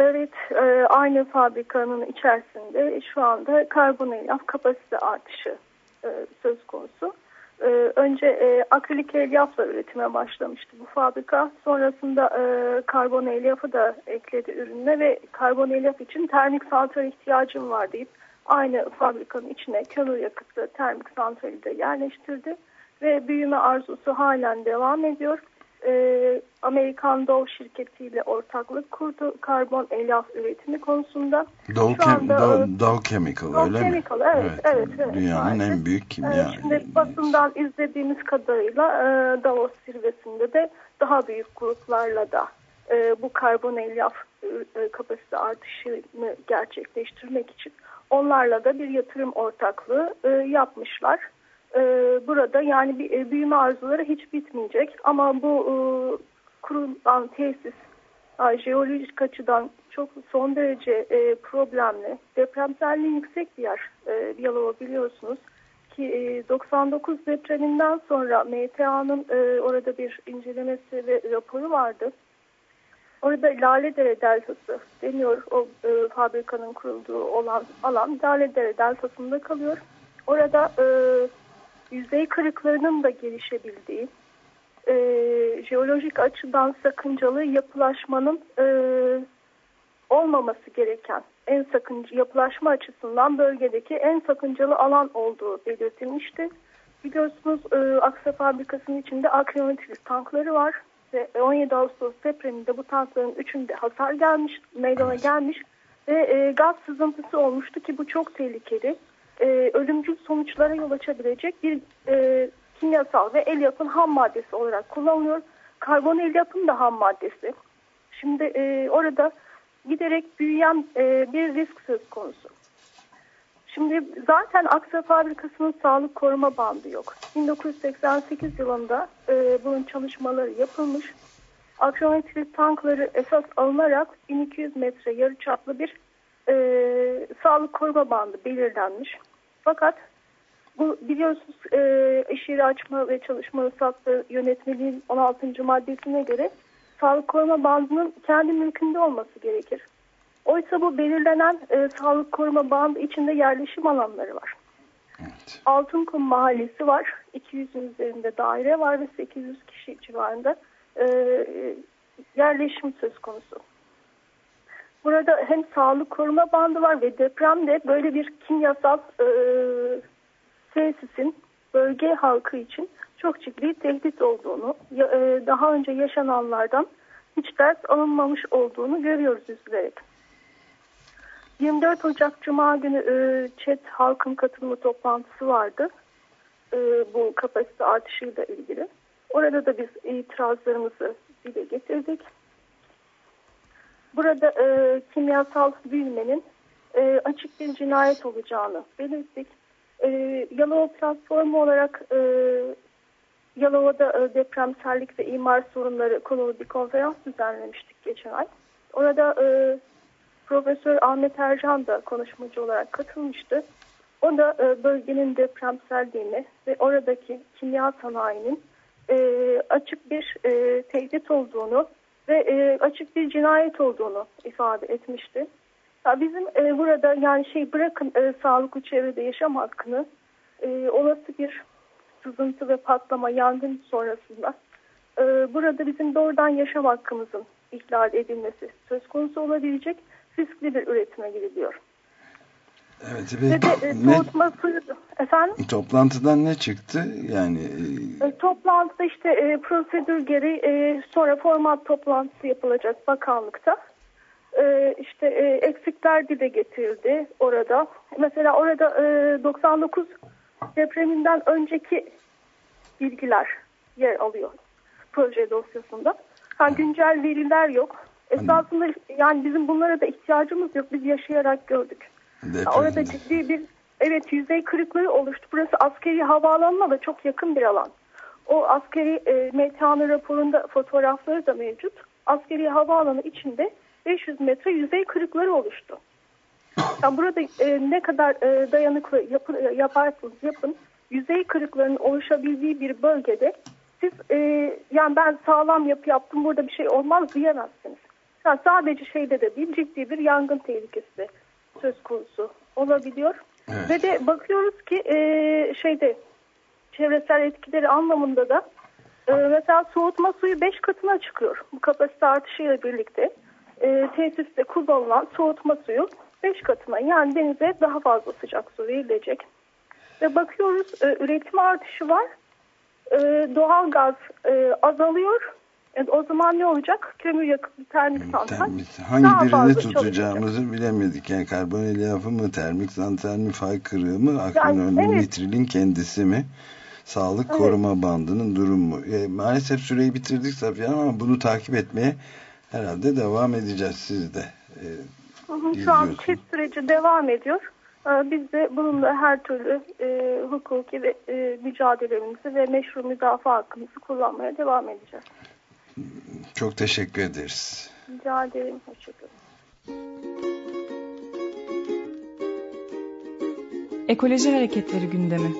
Evet, e, aynı fabrikanın içerisinde şu anda karbon elyaf kapasite artışı e, söz konusu. E, önce e, akrilik elyafla üretime başlamıştı bu fabrika. Sonrasında karbon elyafı da ekledi ürününe ve karbon elyaf için termik santral ihtiyacım var deyip aynı fabrikanın içine kömür yakıtlı termik santrali de yerleştirdi. Ve büyüme arzusu halen devam ediyor e, Amerikan Dow şirketiyle ortaklık kurdu karbon elyaf üretimi konusunda. Dow, Şu anda, Dow, Dow Chemical Dow öyle Chemical, mi? Evet, evet, evet, Dünyanın evet. en büyük kimya. Evet, şimdi basından izlediğimiz kadarıyla e, Davos zirvesinde de daha büyük gruplarla da e, bu karbon elyaf e, kapasite artışını gerçekleştirmek için onlarla da bir yatırım ortaklığı e, yapmışlar e, burada yani bir e, büyüme arzuları hiç bitmeyecek. Ama bu e, kurulan tesis e, jeolojik açıdan çok son derece e, problemli. Depremselliği yüksek bir yer e, Yalova biliyorsunuz ki e, 99 depreminden sonra MTA'nın e, orada bir incelemesi ve raporu vardı. Orada Laledere Deltası deniyor o e, fabrikanın kurulduğu olan alan Laledere Deltası'nda kalıyor. Orada e, yüzey kırıklarının da gelişebildiği, e, jeolojik açıdan sakıncalı yapılaşmanın e, olmaması gereken en sakınca yapılaşma açısından bölgedeki en sakıncalı alan olduğu belirtilmişti. Biliyorsunuz e, Aksa fabrikasının içinde akriyometrik tankları var ve 17 Ağustos depreminde bu tankların üçünde hasar gelmiş, meydana gelmiş ve e, gaz sızıntısı olmuştu ki bu çok tehlikeli e, ölümcül sonuçlara yol açabilecek bir e, kimyasal ve el yapın ham maddesi olarak kullanılıyor. Karbon el yapın da ham maddesi. Şimdi e, orada giderek büyüyen e, bir risk söz konusu. Şimdi zaten Aksa fabrikasının sağlık koruma bandı yok. 1988 yılında e, bunun çalışmaları yapılmış. Akrometrik tankları esas alınarak 1200 metre yarıçaplı bir e, sağlık koruma bandı belirlenmiş. Fakat bu biliyorsunuz e, iş yeri açma ve çalışma ruhsatlı yönetmeliğin 16. maddesine göre sağlık koruma bandının kendi mülkünde olması gerekir. Oysa bu belirlenen e, sağlık koruma bandı içinde yerleşim alanları var. Evet. Altınkum Mahallesi var. 200'ün üzerinde daire var ve 800 kişi civarında e, yerleşim söz konusu. Burada hem sağlık koruma bandı var ve depremde böyle bir kimyasal e, tesisin bölge halkı için çok ciddi tehdit olduğunu, e, daha önce yaşananlardan hiç ders alınmamış olduğunu görüyoruz üzülerek. 24 Ocak Cuma günü e, ÇED halkın katılımı toplantısı vardı. E, bu kapasite artışıyla ilgili. Orada da biz itirazlarımızı dile getirdik. Burada e, kimyasal büyümenin e, açık bir cinayet olacağını belirttik. E, Yalova platformu olarak e, Yalova'da e, depremsellik ve imar sorunları konulu bir konferans düzenlemiştik geçen ay. Orada e, Profesör Ahmet Ercan da konuşmacı olarak katılmıştı. O da e, bölgenin depremselliğini ve oradaki kimya sanayinin e, açık bir e, tehdit olduğunu ve e, açık bir cinayet olduğunu ifade etmişti. Ya bizim e, burada yani şey bırakın e, sağlıklı çevrede yaşam hakkını e, olası bir sızıntı ve patlama yangın sonrasında e, burada bizim doğrudan yaşam hakkımızın ihlal edilmesi söz konusu olabilecek riskli bir üretime gidiliyor. Evet ve, ve de, e, soğutma suyu efendim? Toplantıdan ne çıktı? Yani e, e, toplantıda işte e, prosedür gereği e, sonra format toplantısı yapılacak bakanlıkta. E, işte e, eksikler dile getirildi orada. Mesela orada e, 99 depreminden önceki bilgiler yer alıyor proje dosyasında. Ha, güncel veriler yok. Esasında yani bizim bunlara da ihtiyacımız yok. Biz yaşayarak gördük Depremde. Orada ciddi bir evet yüzey kırıklığı oluştu. Burası askeri havaalanına da çok yakın bir alan. O askeri e, MTA'nın raporunda fotoğrafları da mevcut. Askeri havaalanı içinde 500 metre yüzey kırıkları oluştu. Yani burada e, ne kadar e, dayanıklı yapın, e, yaparsınız yapın yüzey kırıklarının oluşabildiği bir bölgede siz e, yani ben sağlam yapı yaptım burada bir şey olmaz diyemezsiniz. Ha, sadece şeyde de değil ciddi bir yangın tehlikesi söz konusu olabiliyor. Evet. Ve de bakıyoruz ki e, şeyde çevresel etkileri anlamında da e, mesela soğutma suyu 5 katına çıkıyor. Bu kapasite artışıyla birlikte e, tesiste kullanılan soğutma suyu 5 katına yani denize daha fazla sıcak su verilecek. Ve bakıyoruz e, üretim artışı var. E, doğal gaz e, azalıyor. E, o zaman ne olacak? Kömür yakıtlı termik santral. Hangi birini tutacağımızı çalışacak. bilemedik. Yani karbon elyafı mı, termik santral mi, fay kırığı mı, aklın yani, evet. nitrilin kendisi mi? Sağlık evet. koruma bandının durumu. E, maalesef süreyi bitirdik Safiye ama bunu takip etmeye herhalde devam edeceğiz siz de. E, Şu an çift süreci devam ediyor. E, biz de bununla her türlü e, hukuki ve e, mücadelemizi ve meşru müdafaa hakkımızı kullanmaya devam edeceğiz. Çok teşekkür ederiz. Rica ederim. Hoşçakalın. Ekoloji Hareketleri gündemi.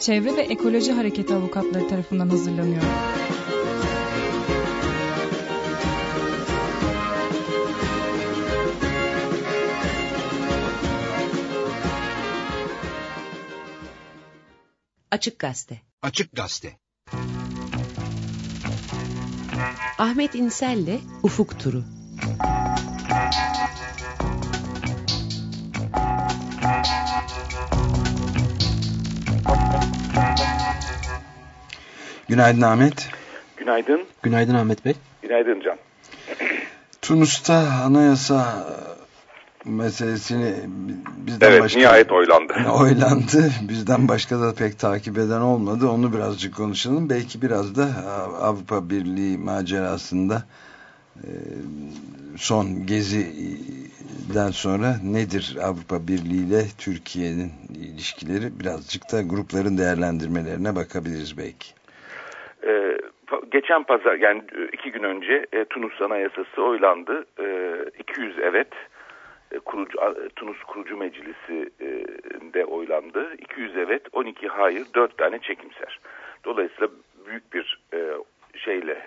Çevre ve Ekoloji Hareketi avukatları tarafından hazırlanıyor. Açık Gazete. Açık Gazete. Ahmet İnsel'le Ufuk Turu. Günaydın Ahmet. Günaydın. Günaydın Ahmet Bey. Günaydın Can. Tunus'ta anayasa meselesini bizden evet, başka... nihayet oylandı. Oylandı. Bizden başka da pek takip eden olmadı. Onu birazcık konuşalım. Belki biraz da Avrupa Birliği macerasında e, son geziden sonra nedir Avrupa Birliği ile Türkiye'nin ilişkileri birazcık da grupların değerlendirmelerine bakabiliriz belki. Ee, geçen pazar yani iki gün önce e, Tunus Anayasası oylandı. E, 200 evet e, kurucu, Tunus Kurucu Meclisi e, oylandı. 200 evet, 12 hayır, 4 tane çekimser. Dolayısıyla büyük bir e, şeyle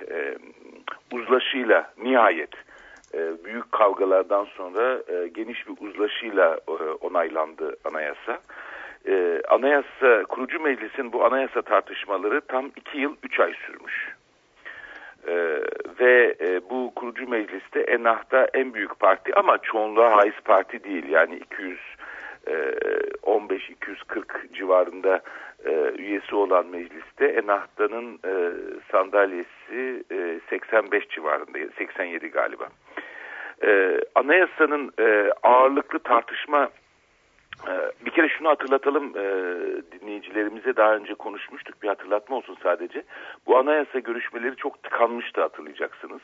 uzlaşıyla nihayet büyük kavgalardan sonra geniş bir uzlaşıyla onaylandı anayasa. anayasa kurucu meclisin bu anayasa tartışmaları tam 2 yıl 3 ay sürmüş. Ee, ve e, bu kurucu mecliste Enah'ta en büyük parti ama çoğunluğa haiz parti değil. Yani 215-240 e, civarında e, üyesi olan mecliste Enahta'nın e, sandalyesi e, 85 civarında, 87 galiba. E, anayasanın e, ağırlıklı tartışma bir kere şunu hatırlatalım e, dinleyicilerimize daha önce konuşmuştuk bir hatırlatma olsun sadece. Bu anayasa görüşmeleri çok tıkanmıştı hatırlayacaksınız.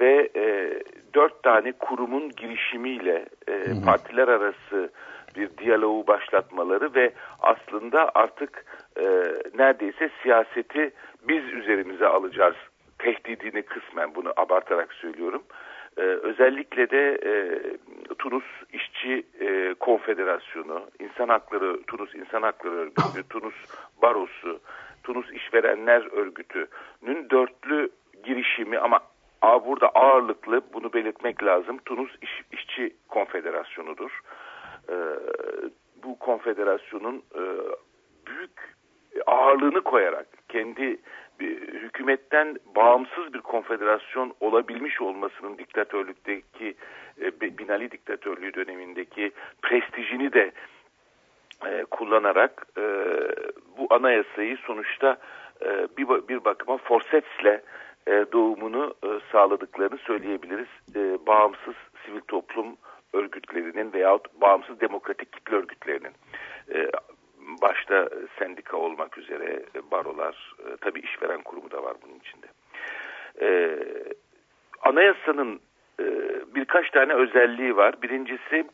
Ve e, dört tane kurumun girişimiyle e, partiler arası bir diyaloğu başlatmaları ve aslında artık e, neredeyse siyaseti biz üzerimize alacağız tehdidini kısmen bunu abartarak söylüyorum. Ee, özellikle de e, Tunus İşçi e, Konfederasyonu, İnsan Hakları, Tunus İnsan Hakları Örgütü, Tunus Barosu, Tunus İşverenler Örgütü'nün dörtlü girişimi ama burada ağırlıklı bunu belirtmek lazım. Tunus İş, İşçi Konfederasyonu'dur. E, bu konfederasyonun e, büyük ağırlığını koyarak kendi hükümetten bağımsız bir konfederasyon olabilmiş olmasının diktatörlükteki e, Binali diktatörlüğü dönemindeki prestijini de e, kullanarak e, bu anayasayı sonuçta bir, bakıma forsetsle doğumunu sağladıklarını söyleyebiliriz. Bağımsız sivil toplum örgütlerinin veyahut bağımsız demokratik kitle örgütlerinin. Başta sendika olmak üzere barolar, e, tabi işveren kurumu da var bunun içinde. E, anayasanın e, birkaç tane özelliği var. Birincisi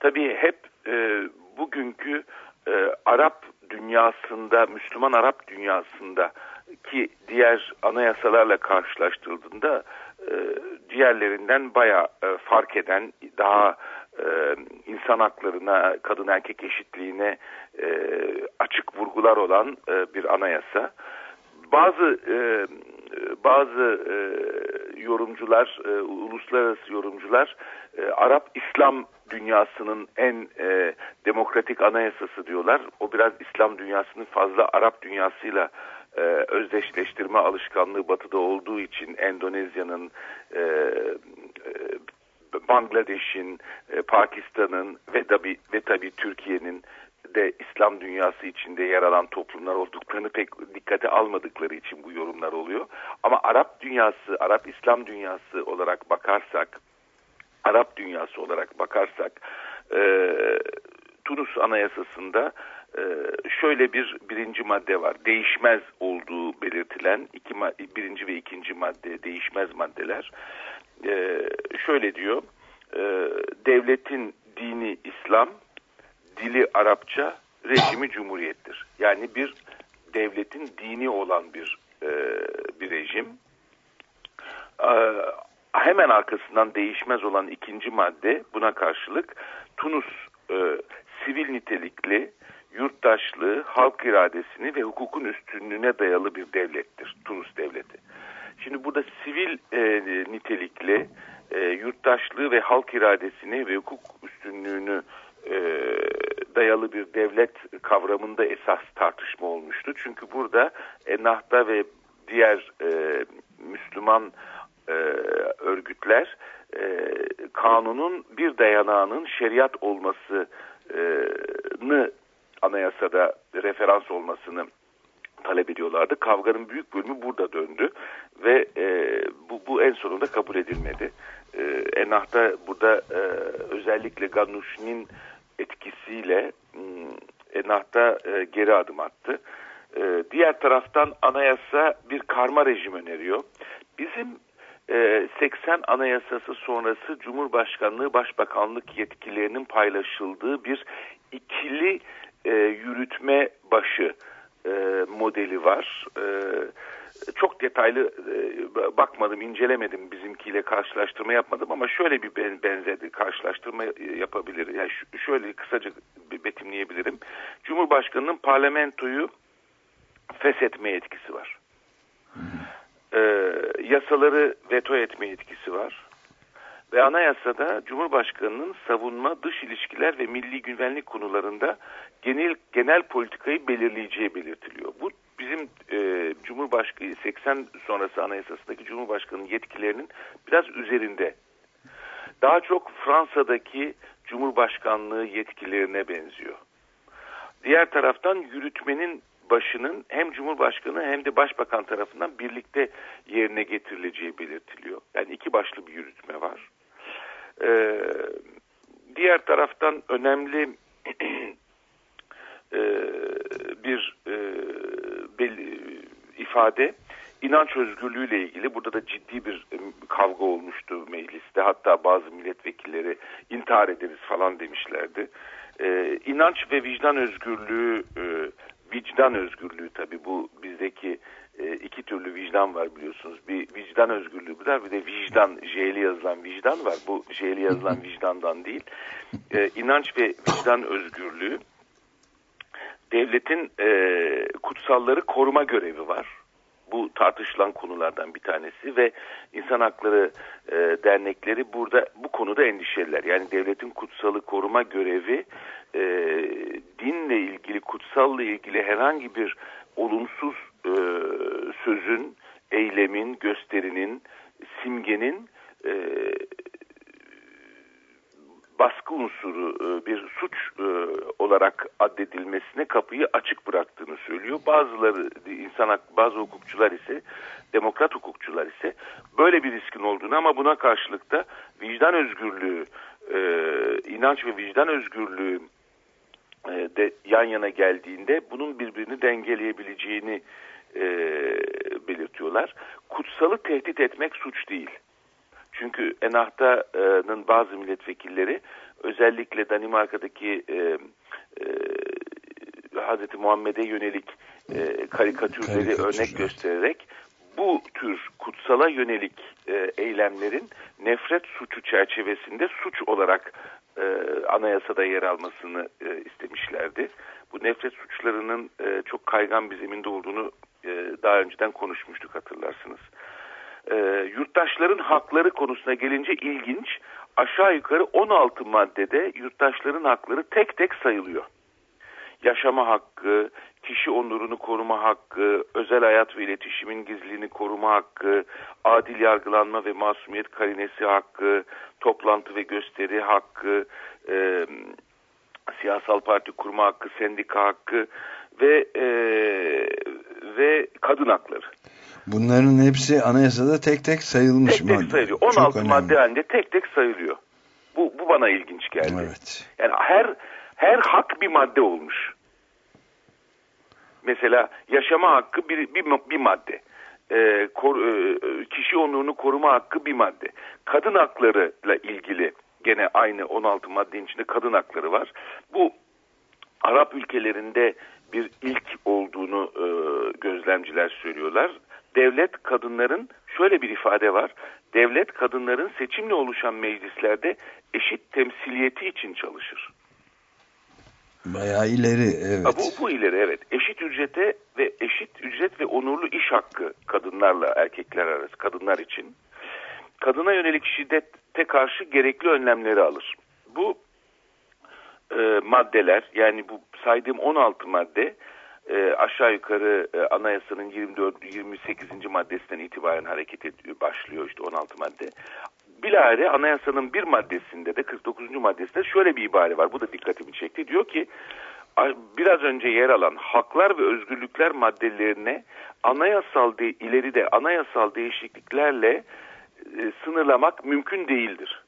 tabi hep e, bugünkü Arap dünyasında, Müslüman Arap dünyasında ki diğer anayasalarla karşılaştırıldığında diğerlerinden baya e, fark eden, daha e, insan haklarına, kadın erkek eşitliğine e, açık vurgular olan e, bir anayasa. Bazı bazı yorumcular, uluslararası yorumcular Arap İslam dünyasının en demokratik anayasası diyorlar. O biraz İslam dünyasının fazla Arap dünyasıyla özdeşleştirme alışkanlığı batıda olduğu için Endonezya'nın, e, Bangladeş'in, e, Pakistan'ın ve tabi ve tabi Türkiye'nin de İslam dünyası içinde yer alan toplumlar olduklarını pek dikkate almadıkları için bu yorumlar oluyor. Ama Arap dünyası, Arap İslam dünyası olarak bakarsak, Arap dünyası olarak bakarsak, e, Tunus Anayasası'nda e, şöyle bir birinci madde var. Değişmez olduğu belirtilen iki, birinci ve ikinci madde değişmez maddeler. E, şöyle diyor, e, devletin dini İslam, dili Arapça, rejimi cumhuriyettir. Yani bir devletin dini olan bir e, bir rejim. E, hemen arkasından değişmez olan ikinci madde buna karşılık Tunus e, sivil nitelikli, yurttaşlığı, halk iradesini ve hukukun üstünlüğüne dayalı bir devlettir. Tunus devleti. Şimdi burada sivil e, nitelikli, e, yurttaşlığı ve halk iradesini ve hukuk üstünlüğünü e, dayalı bir devlet kavramında esas tartışma olmuştu. Çünkü burada Ennahda ve diğer e, Müslüman e, örgütler e, kanunun bir dayanağının şeriat olmasını anayasada referans olmasını talep ediyorlardı. Kavganın büyük bölümü burada döndü ve e, bu, bu en sonunda kabul edilmedi. E, Ennah'ta burada e, özellikle Ganuş'nin etkisiyle hmm, Ennah'ta e, geri adım attı. E, diğer taraftan anayasa bir karma rejim öneriyor. Bizim e, 80 anayasası sonrası Cumhurbaşkanlığı Başbakanlık yetkilerinin paylaşıldığı bir ikili e, yürütme başı e, modeli var. E, çok detaylı e, bakmadım, incelemedim bizimkiyle karşılaştırma yapmadım ama şöyle bir ben, benzeri karşılaştırma yapabilir. Yani şöyle kısaca betimleyebilirim. Cumhurbaşkanının parlamentoyu feshetme etkisi var. E, yasaları veto etme etkisi var. Ve anayasada Cumhurbaşkanı'nın savunma, dış ilişkiler ve milli güvenlik konularında genel genel politikayı belirleyeceği belirtiliyor. Bu bizim e, Cumhurbaşkanı 80 sonrası anayasasındaki Cumhurbaşkanı'nın yetkilerinin biraz üzerinde. Daha çok Fransa'daki Cumhurbaşkanlığı yetkilerine benziyor. Diğer taraftan yürütmenin başının hem Cumhurbaşkanı hem de Başbakan tarafından birlikte yerine getirileceği belirtiliyor. Yani iki başlı bir yürütme var. Ee, diğer taraftan önemli e, bir e, belli, ifade inanç özgürlüğüyle ilgili burada da ciddi bir e, kavga olmuştu mecliste hatta bazı milletvekilleri intihar ederiz falan demişlerdi. Ee, inanç ve vicdan özgürlüğü e, vicdan özgürlüğü tabii bu bizdeki e, iki türlü vicdan var biliyorsunuz. Bir vicdan özgürlüğü var bir de vicdan, J'li yazılan vicdan var. Bu J'li yazılan vicdandan değil. E, inanç ve vicdan özgürlüğü devletin e, kutsalları koruma görevi var. Bu tartışılan konulardan bir tanesi ve insan hakları e, dernekleri burada bu konuda endişeliler. Yani devletin kutsalı koruma görevi e, dinle ilgili, kutsalla ilgili herhangi bir olumsuz e, sözün, eylemin, gösterinin, simgenin e, baskı unsuru e, bir suç e, olarak addedilmesine kapıyı açık bıraktığını söylüyor. Bazıları insan bazı hukukçular ise demokrat hukukçular ise böyle bir riskin olduğunu ama buna karşılık da vicdan özgürlüğü, e, inanç ve vicdan özgürlüğü de yan yana geldiğinde bunun birbirini dengeleyebileceğini belirtiyorlar. Kutsalı tehdit etmek suç değil. Çünkü Enahta'nın bazı milletvekilleri özellikle Danimarka'daki e, e, Hz. Muhammed'e yönelik e, karikatürleri Karikatür, örnek evet. göstererek bu tür kutsala yönelik e, eylemlerin nefret suçu çerçevesinde suç olarak e, anayasada yer almasını e, istemişlerdi. Bu nefret suçlarının e, çok kaygan bir zeminde olduğunu e, daha önceden konuşmuştuk hatırlarsınız. E, yurttaşların hakları konusuna gelince ilginç aşağı yukarı 16 maddede yurttaşların hakları tek tek sayılıyor. Yaşama hakkı, kişi onurunu koruma hakkı, özel hayat ve iletişimin gizliliğini koruma hakkı, adil yargılanma ve masumiyet karinesi hakkı, toplantı ve gösteri hakkı, e, siyasal parti kurma hakkı, sendika hakkı ve e, ve kadın hakları. Bunların hepsi anayasada tek tek sayılmış tek tek madde. sayılıyor. 16 madde halinde tek tek sayılıyor. Bu, bu bana ilginç geldi. Evet. Yani her her hak bir madde olmuş. Mesela yaşama hakkı bir, bir, bir madde. Ee, kor, e, kişi onurunu koruma hakkı bir madde. Kadın haklarıyla ilgili gene aynı 16 maddenin içinde kadın hakları var. Bu Arap ülkelerinde bir ilk olduğunu e, gözlemciler söylüyorlar. Devlet kadınların şöyle bir ifade var. Devlet kadınların seçimle oluşan meclislerde eşit temsiliyeti için çalışır. Bayağı ileri evet. Ha, bu, bu ileri evet. Eşit ücrete ve eşit ücret ve onurlu iş hakkı kadınlarla erkekler arası kadınlar için. Kadına yönelik şiddete karşı gerekli önlemleri alır. Bu e, maddeler yani bu saydığım 16 madde e, aşağı yukarı e, anayasanın 24 28. maddesinden itibaren hareket ediyor, başlıyor işte 16 madde. Bilahare anayasanın bir maddesinde de 49. maddesinde şöyle bir ibare var. Bu da dikkatimi çekti. Diyor ki biraz önce yer alan haklar ve özgürlükler maddelerine anayasal de, ileride anayasal değişikliklerle e, sınırlamak mümkün değildir.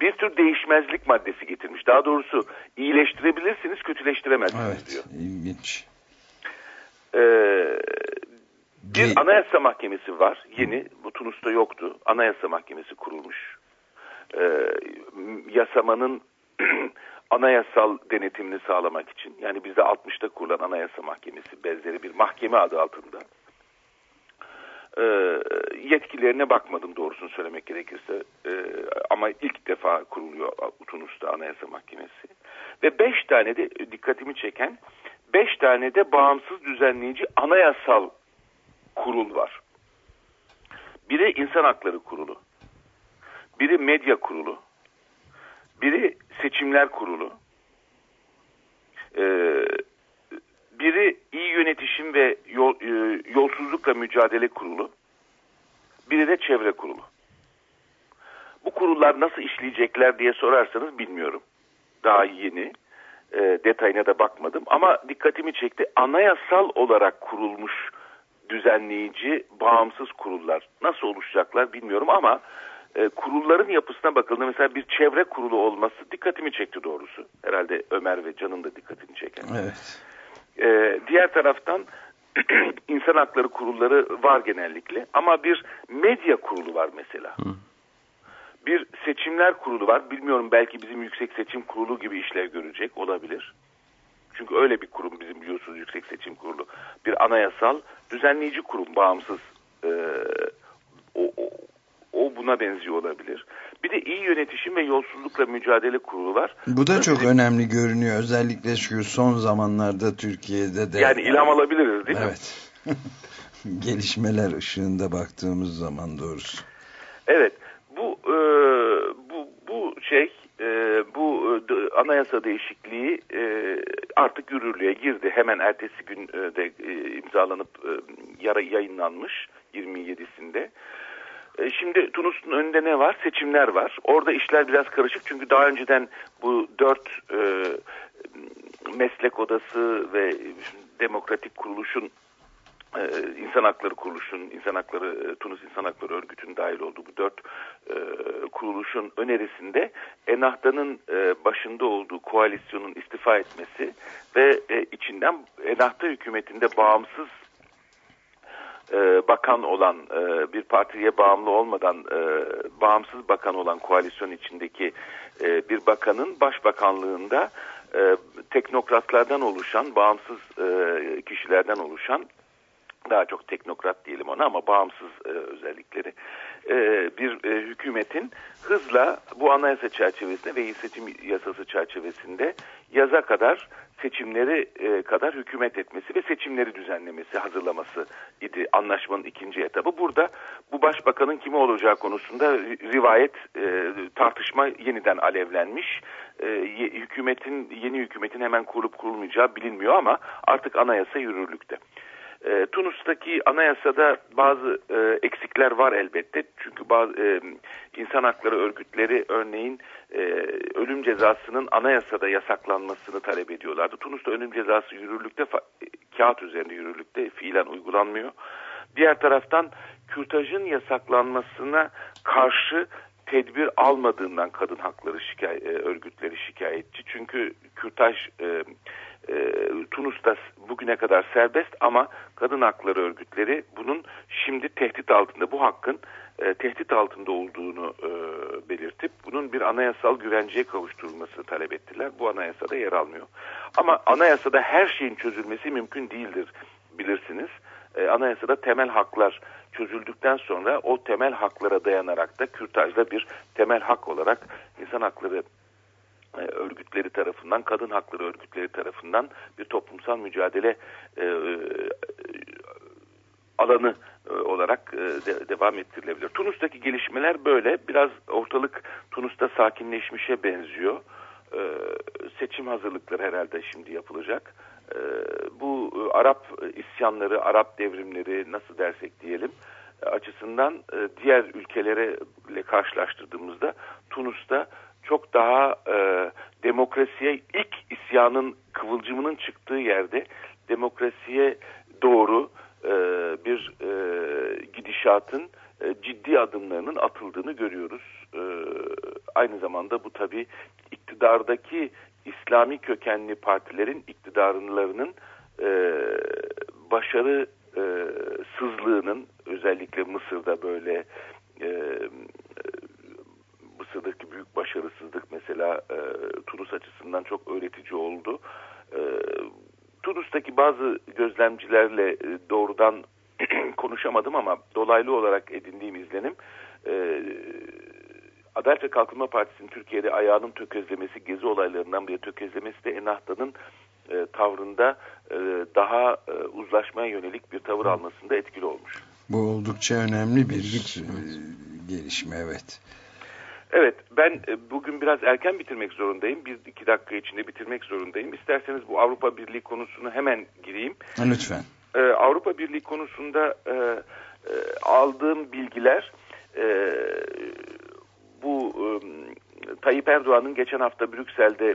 Bir tür değişmezlik maddesi getirmiş. Daha doğrusu iyileştirebilirsiniz, kötüleştiremezsiniz evet, diyor. ilginç. Ee, bir anayasa mahkemesi var. Yeni. Bu Tunus'ta yoktu. Anayasa mahkemesi kurulmuş. Ee, yasamanın anayasal denetimini sağlamak için. Yani bizde 60'ta kurulan anayasa mahkemesi benzeri bir mahkeme adı altında. Ee, yetkilerine bakmadım doğrusunu söylemek gerekirse. Ee, ama ilk defa kuruluyor Tunus'ta anayasa mahkemesi. Ve beş tane de dikkatimi çeken beş tane de bağımsız düzenleyici anayasal kurul var. Biri insan hakları kurulu, biri medya kurulu, biri seçimler kurulu, ee, biri iyi yönetişim ve yol, e, yolsuzlukla mücadele kurulu, biri de çevre kurulu. Bu kurullar nasıl işleyecekler diye sorarsanız bilmiyorum. Daha yeni, e, detayına da bakmadım ama dikkatimi çekti. Anayasal olarak kurulmuş düzenleyici bağımsız kurullar nasıl oluşacaklar bilmiyorum ama e, kurulların yapısına bakıldığında mesela bir çevre kurulu olması dikkatimi çekti doğrusu. Herhalde Ömer ve Can'ın da dikkatini çeken. Evet. E, diğer taraftan insan hakları kurulları var genellikle ama bir medya kurulu var mesela. Hı. Bir seçimler kurulu var. Bilmiyorum belki bizim yüksek seçim kurulu gibi işler görecek olabilir. Çünkü öyle bir kurum bizim biliyorsunuz Yüksek Seçim Kurulu. Bir anayasal düzenleyici kurum, bağımsız. E, o buna benziyor olabilir. Bir de iyi yönetişim ve yolsuzlukla mücadele kurulu var. Bu da çok Özellikle, önemli görünüyor. Özellikle şu son zamanlarda Türkiye'de de. Yani ilham alabiliriz değil mi? Evet. Gelişmeler ışığında baktığımız zaman doğrusu. Evet. Bu e, bu bu şey e, bu e, anayasa değişikliği e, artık yürürlüğe girdi. Hemen ertesi gün e, de e, imzalanıp e, yara yayınlanmış 27'sinde. E, şimdi Tunus'un önünde ne var? Seçimler var. Orada işler biraz karışık çünkü daha önceden bu dört e, meslek odası ve demokratik kuruluşun e, İnsan Hakları Kuruluşu'nun, İnsan Hakları, e, Tunus İnsan Hakları Örgütü'nün dahil olduğu bu dört e, kuruluşun önerisinde Ennahda'nın e, başında olduğu koalisyonun istifa etmesi ve e, içinden Ennahda hükümetinde bağımsız e, bakan olan e, bir partiye bağımlı olmadan e, bağımsız bakan olan koalisyon içindeki e, bir bakanın başbakanlığında e, teknokratlardan oluşan, bağımsız e, kişilerden oluşan daha çok teknokrat diyelim ona ama bağımsız e, özellikleri e, bir e, hükümetin hızla bu anayasa çerçevesinde ve seçim yasası çerçevesinde yaza kadar seçimleri e, kadar hükümet etmesi ve seçimleri düzenlemesi, hazırlaması idi anlaşmanın ikinci etabı. Burada bu başbakanın kimi olacağı konusunda rivayet, e, tartışma yeniden alevlenmiş. E, hükümetin yeni hükümetin hemen kurup kurulmayacağı bilinmiyor ama artık anayasa yürürlükte. E, Tunus'taki anayasada bazı e, eksikler var elbette. Çünkü bazı e, insan hakları örgütleri örneğin e, ölüm cezasının anayasada yasaklanmasını talep ediyorlardı. Tunus'ta ölüm cezası yürürlükte, kağıt üzerinde yürürlükte fiilen uygulanmıyor. Diğer taraftan kürtajın yasaklanmasına karşı tedbir almadığından kadın hakları şikay e, örgütleri şikayetçi. Çünkü kürtaj e, e, Tunus'ta bugüne kadar serbest ama kadın hakları örgütleri bunun şimdi tehdit altında bu hakkın e, tehdit altında olduğunu e, belirtip bunun bir anayasal güvenceye kavuşturulması talep ettiler. Bu anayasada yer almıyor. Ama anayasada her şeyin çözülmesi mümkün değildir bilirsiniz. E, anayasada temel haklar çözüldükten sonra o temel haklara dayanarak da kürtajda bir temel hak olarak insan hakları örgütleri tarafından, kadın hakları örgütleri tarafından bir toplumsal mücadele e, e, alanı e, olarak e, de, devam ettirilebilir. Tunus'taki gelişmeler böyle. Biraz ortalık Tunus'ta sakinleşmişe benziyor. E, seçim hazırlıkları herhalde şimdi yapılacak. E, bu e, Arap isyanları, Arap devrimleri nasıl dersek diyelim açısından e, diğer ülkelere karşılaştırdığımızda Tunus'ta çok daha e, demokrasiye ilk isyanın kıvılcımının çıktığı yerde demokrasiye doğru e, bir e, gidişatın e, ciddi adımlarının atıldığını görüyoruz. E, aynı zamanda bu tabi iktidardaki İslami kökenli partilerin iktidarlarının e, başarı özellikle Mısır'da böyle e, Mısır'daki büyük başarısızlık mesela e, Tunus açısından çok öğretici oldu. E, Tunus'taki bazı gözlemcilerle e, doğrudan konuşamadım ama dolaylı olarak edindiğim izlenim e, Adalet ve Kalkınma Partisi'nin Türkiye'de ayağının tökezlemesi, gezi olaylarından biri tökezlemesi de Enahda'nın e, tavrında e, daha e, uzlaşmaya yönelik bir tavır almasında etkili olmuş. Bu oldukça önemli bir e, gelişme evet. Evet ben e, bugün biraz erken bitirmek zorundayım. Bir iki dakika içinde bitirmek zorundayım. İsterseniz bu Avrupa Birliği konusunu hemen gireyim. Lütfen. Ee, Avrupa Birliği konusunda e, e, aldığım bilgiler e, bu e, Tayyip Erdoğan'ın geçen hafta Brüksel'de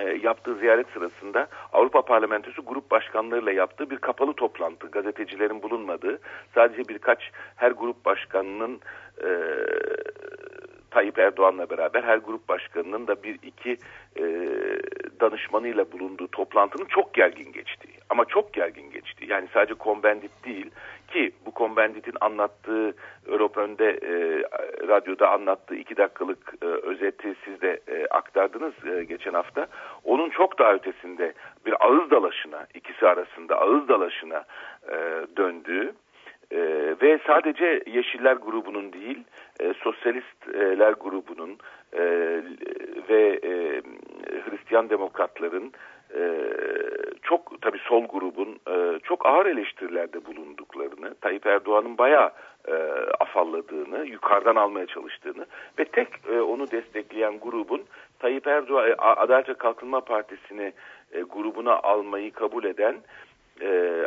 e, yaptığı ziyaret sırasında Avrupa Parlamentosu grup başkanlarıyla yaptığı bir kapalı toplantı, gazetecilerin bulunmadığı, sadece birkaç her grup başkanının e, Tayyip Erdoğan'la beraber her grup başkanının da bir iki e, danışmanıyla bulunduğu toplantının çok gergin geçti. Ama çok gergin geçti. Yani sadece kombendit değil ki bu kombenditin anlattığı Europön'de e, radyoda anlattığı iki dakikalık e, özeti siz de e, aktardınız e, geçen hafta. Onun çok daha ötesinde bir ağız dalaşına ikisi arasında ağız dalaşına e, döndüğü e, ve sadece Yeşiller grubunun değil, e, Sosyalistler grubunun e, ve e, Hristiyan Demokratların e, çok tabi sol grubun e, çok ağır eleştirilerde bulunduklarını, Tayyip Erdoğan'ın bayağı e, afalladığını, yukarıdan almaya çalıştığını ve tek e, onu destekleyen grubun Tayyip Erdoğan, e, Adalet ve Kalkınma Partisi'ni e, grubuna almayı kabul eden e,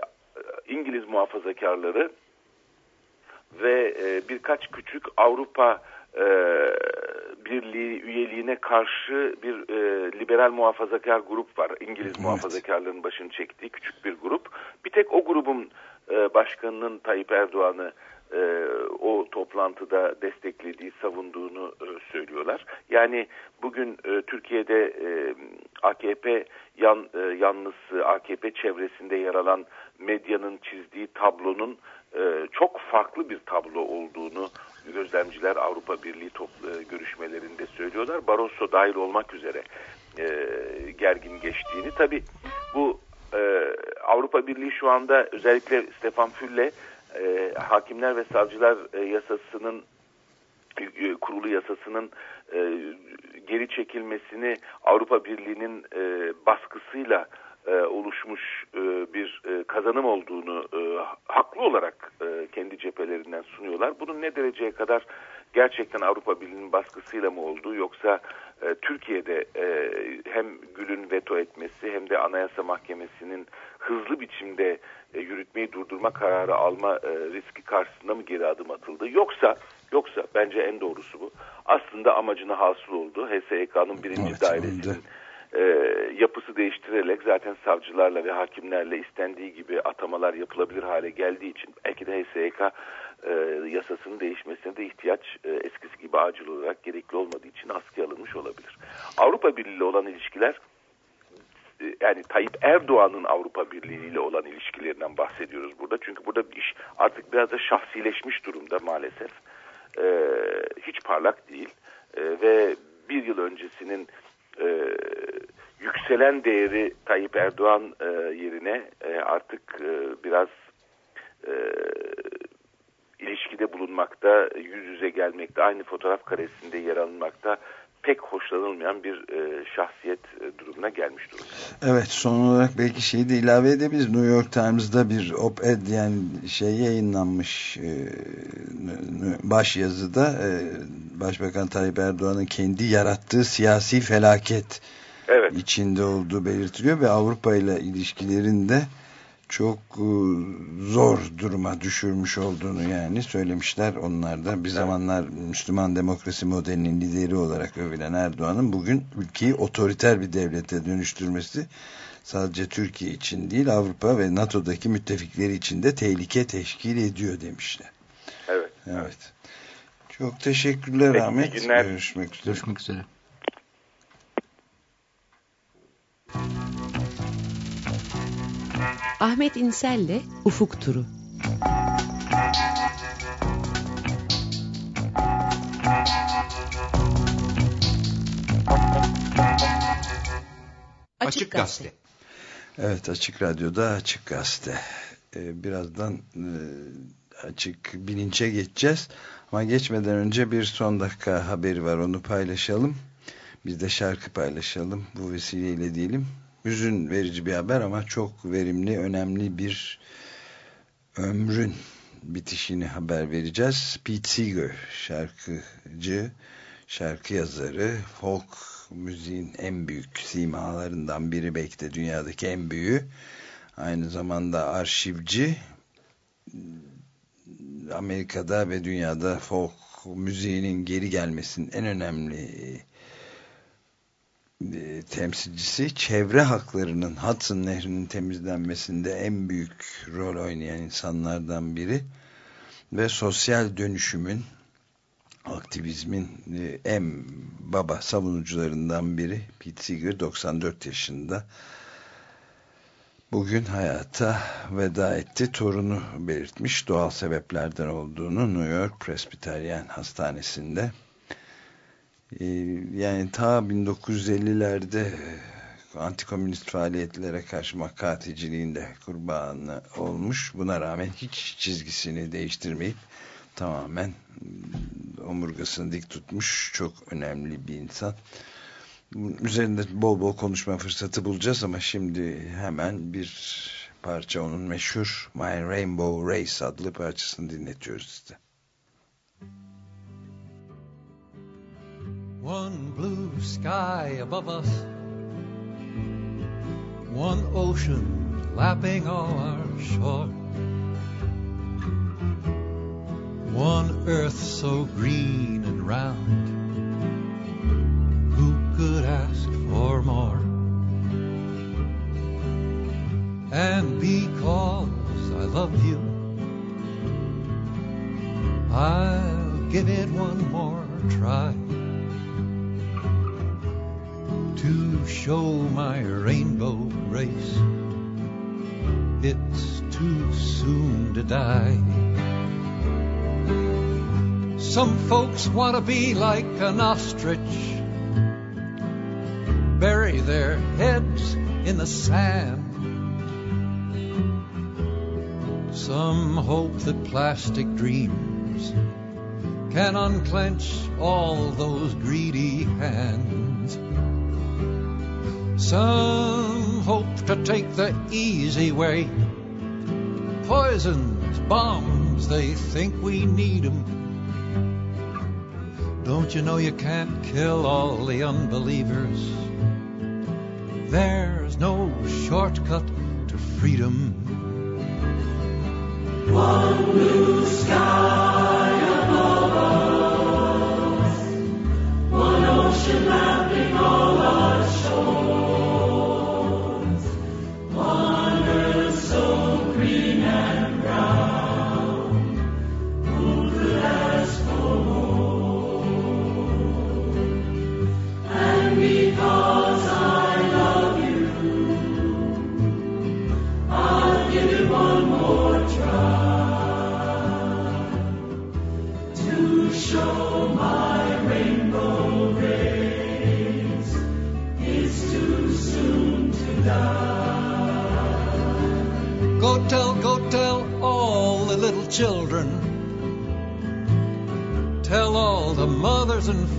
İngiliz muhafazakarları ve e, birkaç küçük Avrupa e, Birliği üyeliğine karşı bir e, liberal muhafazakar grup var. İngiliz evet. muhafazakarların başını çektiği küçük bir grup. Bir tek o grubun e, başkanının Tayyip Erdoğan'ı e, o toplantıda desteklediği, savunduğunu e, söylüyorlar. Yani bugün e, Türkiye'de e, AKP yan, e, yanlısı, AKP çevresinde yer alan medyanın çizdiği tablonun e, çok farklı bir tablo olduğunu gözlemciler Avrupa Birliği toplu, e, görüşmelerinde söylüyorlar. Barroso dahil olmak üzere e, gergin geçtiğini. Tabi bu e, Avrupa Birliği şu anda özellikle Stefan Fülle e, hakimler ve savcılar e, yasasının e, kurulu yasasının e, geri çekilmesini Avrupa Birliği'nin e, baskısıyla e, oluşmuş e, bir e, kazanım olduğunu e, haklı olarak e, kendi cephelerinden sunuyorlar. Bunun ne dereceye kadar gerçekten Avrupa Birliği'nin baskısıyla mı olduğu yoksa e, Türkiye'de e, hem Gül'ün veto etmesi hem de Anayasa Mahkemesi'nin hızlı biçimde e, yürütmeyi durdurma kararı alma e, riski karşısında mı geri adım atıldı? Yoksa yoksa bence en doğrusu bu. Aslında amacına hasıl oldu. HSYK'nın birinci evet, dairesinin e, yapısı değiştirerek zaten savcılarla ve hakimlerle istendiği gibi atamalar yapılabilir hale geldiği için belki de HSYK e, yasasının değişmesine de ihtiyaç e, eskisi gibi acil olarak gerekli olmadığı için askıya alınmış olabilir. Avrupa Birliği ile olan ilişkiler e, yani Tayyip Erdoğan'ın Avrupa Birliği ile olan ilişkilerinden bahsediyoruz burada. Çünkü burada iş artık biraz da şahsileşmiş durumda maalesef. E, hiç parlak değil e, ve bir yıl öncesinin e, yükselen değeri Tayyip Erdoğan e, yerine e, artık e, biraz e, ilişkide bulunmakta, yüz yüze gelmekte, aynı fotoğraf karesinde yer alınmakta pek hoşlanılmayan bir e, şahsiyet e, durumuna gelmiş durumda. Evet son olarak belki şeyi de ilave edebiliriz. New York Times'da bir op-ed yani şey yayınlanmış e, baş yazıda e, Başbakan Tayyip Erdoğan'ın kendi yarattığı siyasi felaket evet. içinde olduğu belirtiliyor ve Avrupa ile ilişkilerinde çok e, zor duruma düşürmüş olduğunu yani söylemişler onlar da. Bir zamanlar Müslüman demokrasi modelinin lideri olarak övülen Erdoğan'ın bugün ülkeyi otoriter bir devlete dönüştürmesi sadece Türkiye için değil Avrupa ve NATO'daki müttefikleri için de tehlike teşkil ediyor demişler. Evet. Evet. Çok teşekkürler Peki, Ahmet. Görüşmek üzere. Görüşmek üzere. Ahmet İnsel'le Ufuk Turu. Açık Gazete. Evet Açık Radyo'da Açık Gazete. Ee, birazdan e, açık bilinçe geçeceğiz. Ama geçmeden önce bir son dakika haberi var onu paylaşalım. Biz de şarkı paylaşalım. Bu vesileyle diyelim hüzün verici bir haber ama çok verimli, önemli bir ömrün bitişini haber vereceğiz. Pete Seeger şarkıcı, şarkı yazarı, folk müziğin en büyük simalarından biri belki de dünyadaki en büyüğü. Aynı zamanda arşivci, Amerika'da ve dünyada folk müziğinin geri gelmesinin en önemli e, temsilcisi çevre haklarının Hudson Nehri'nin temizlenmesinde en büyük rol oynayan insanlardan biri ve sosyal dönüşümün aktivizmin e, en baba savunucularından biri Pete Seeger 94 yaşında bugün hayata veda etti. Torunu belirtmiş doğal sebeplerden olduğunu New York Presbyterian Hastanesi'nde ee, yani ta 1950'lerde e, antikomünist faaliyetlere karşı makateciliğinde kurbanı olmuş. Buna rağmen hiç çizgisini değiştirmeyip tamamen ıı, omurgasını dik tutmuş çok önemli bir insan. Üzerinde bol bol konuşma fırsatı bulacağız ama şimdi hemen bir parça onun meşhur My Rainbow Race adlı parçasını dinletiyoruz size. One blue sky above us, one ocean lapping all our shore, one earth so green and round. Who could ask for more? And because I love you, I'll give it one more try. To show my rainbow race. It's too soon to die. Some folks want to be like an ostrich, bury their heads in the sand. Some hope that plastic dreams can unclench all those greedy hands. Some hope to take the easy way. Poisons, bombs, they think we need 'em. Don't you know you can't kill all the unbelievers? There's no shortcut to freedom. One blue sky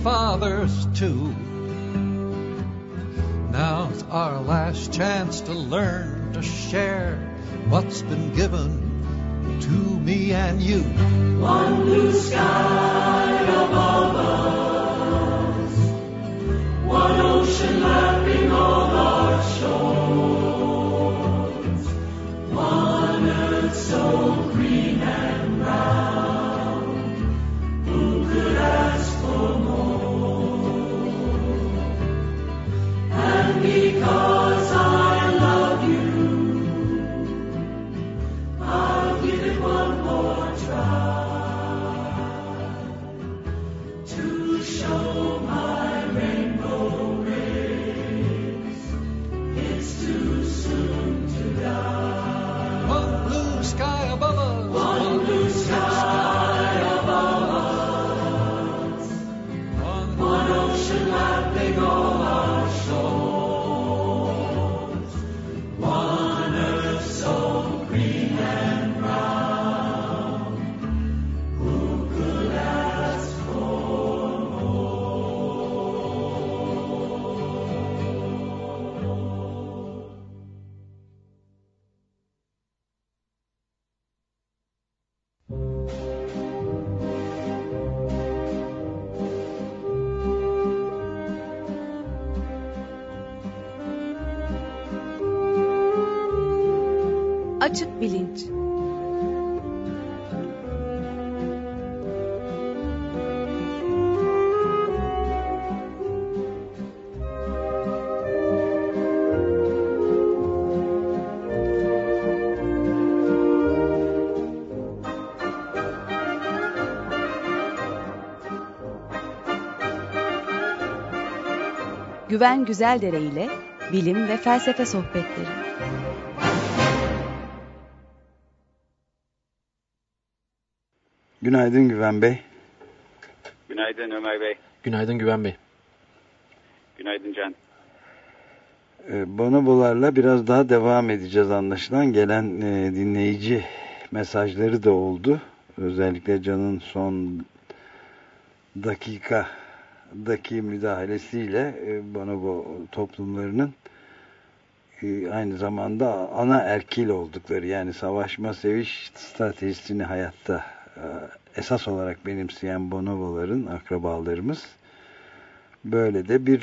fathers too. Now's our last chance to learn to share what's been given to me and you. One blue sky above us, one ocean lapping Güven Güzeldere ile bilim ve felsefe sohbetleri. Günaydın Güven Bey. Günaydın Ömer Bey. Günaydın Güven Bey. Günaydın Can. Ee, Bonobolarla biraz daha devam edeceğiz anlaşılan. Gelen e, dinleyici mesajları da oldu. Özellikle Can'ın son dakikadaki müdahalesiyle e, bonobo toplumlarının e, aynı zamanda ana erkil oldukları yani savaşma seviş stratejisini hayatta e, esas olarak benimseyen bonoboların akrabalarımız böyle de bir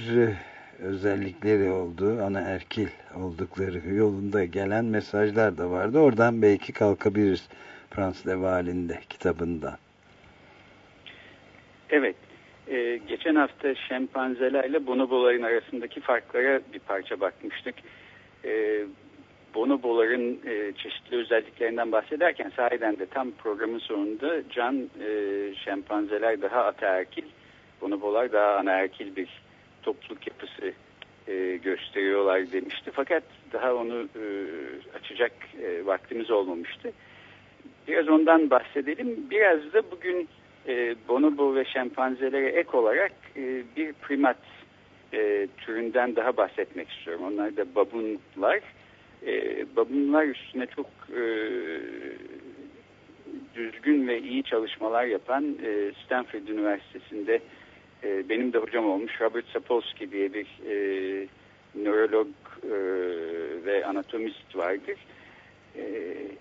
özellikleri olduğu ana erkil oldukları yolunda gelen mesajlar da vardı. Oradan belki kalkabiliriz Frans Leval'in de kitabından. Evet. E, geçen hafta şempanzelerle bonoboların arasındaki farklara bir parça bakmıştık. E, bonoboların e, çeşitli özelliklerinden bahsederken sahiden de tam programın sonunda can e, şempanzeler daha ataerkil, bonobolar daha anaerkil bir topluluk yapısı e, gösteriyorlar demişti. Fakat daha onu e, açacak e, vaktimiz olmamıştı. Biraz ondan bahsedelim. Biraz da bugün e, bonobo ve şempanzelere ek olarak e, bir primat e, türünden daha bahsetmek istiyorum. Onlar da babunlar. E, babunlar üstüne çok e, düzgün ve iyi çalışmalar yapan e, Stanford Üniversitesi'nde e, benim de hocam olmuş Robert Sapolsky diye bir e, nörolog e, ve anatomist vardır. E,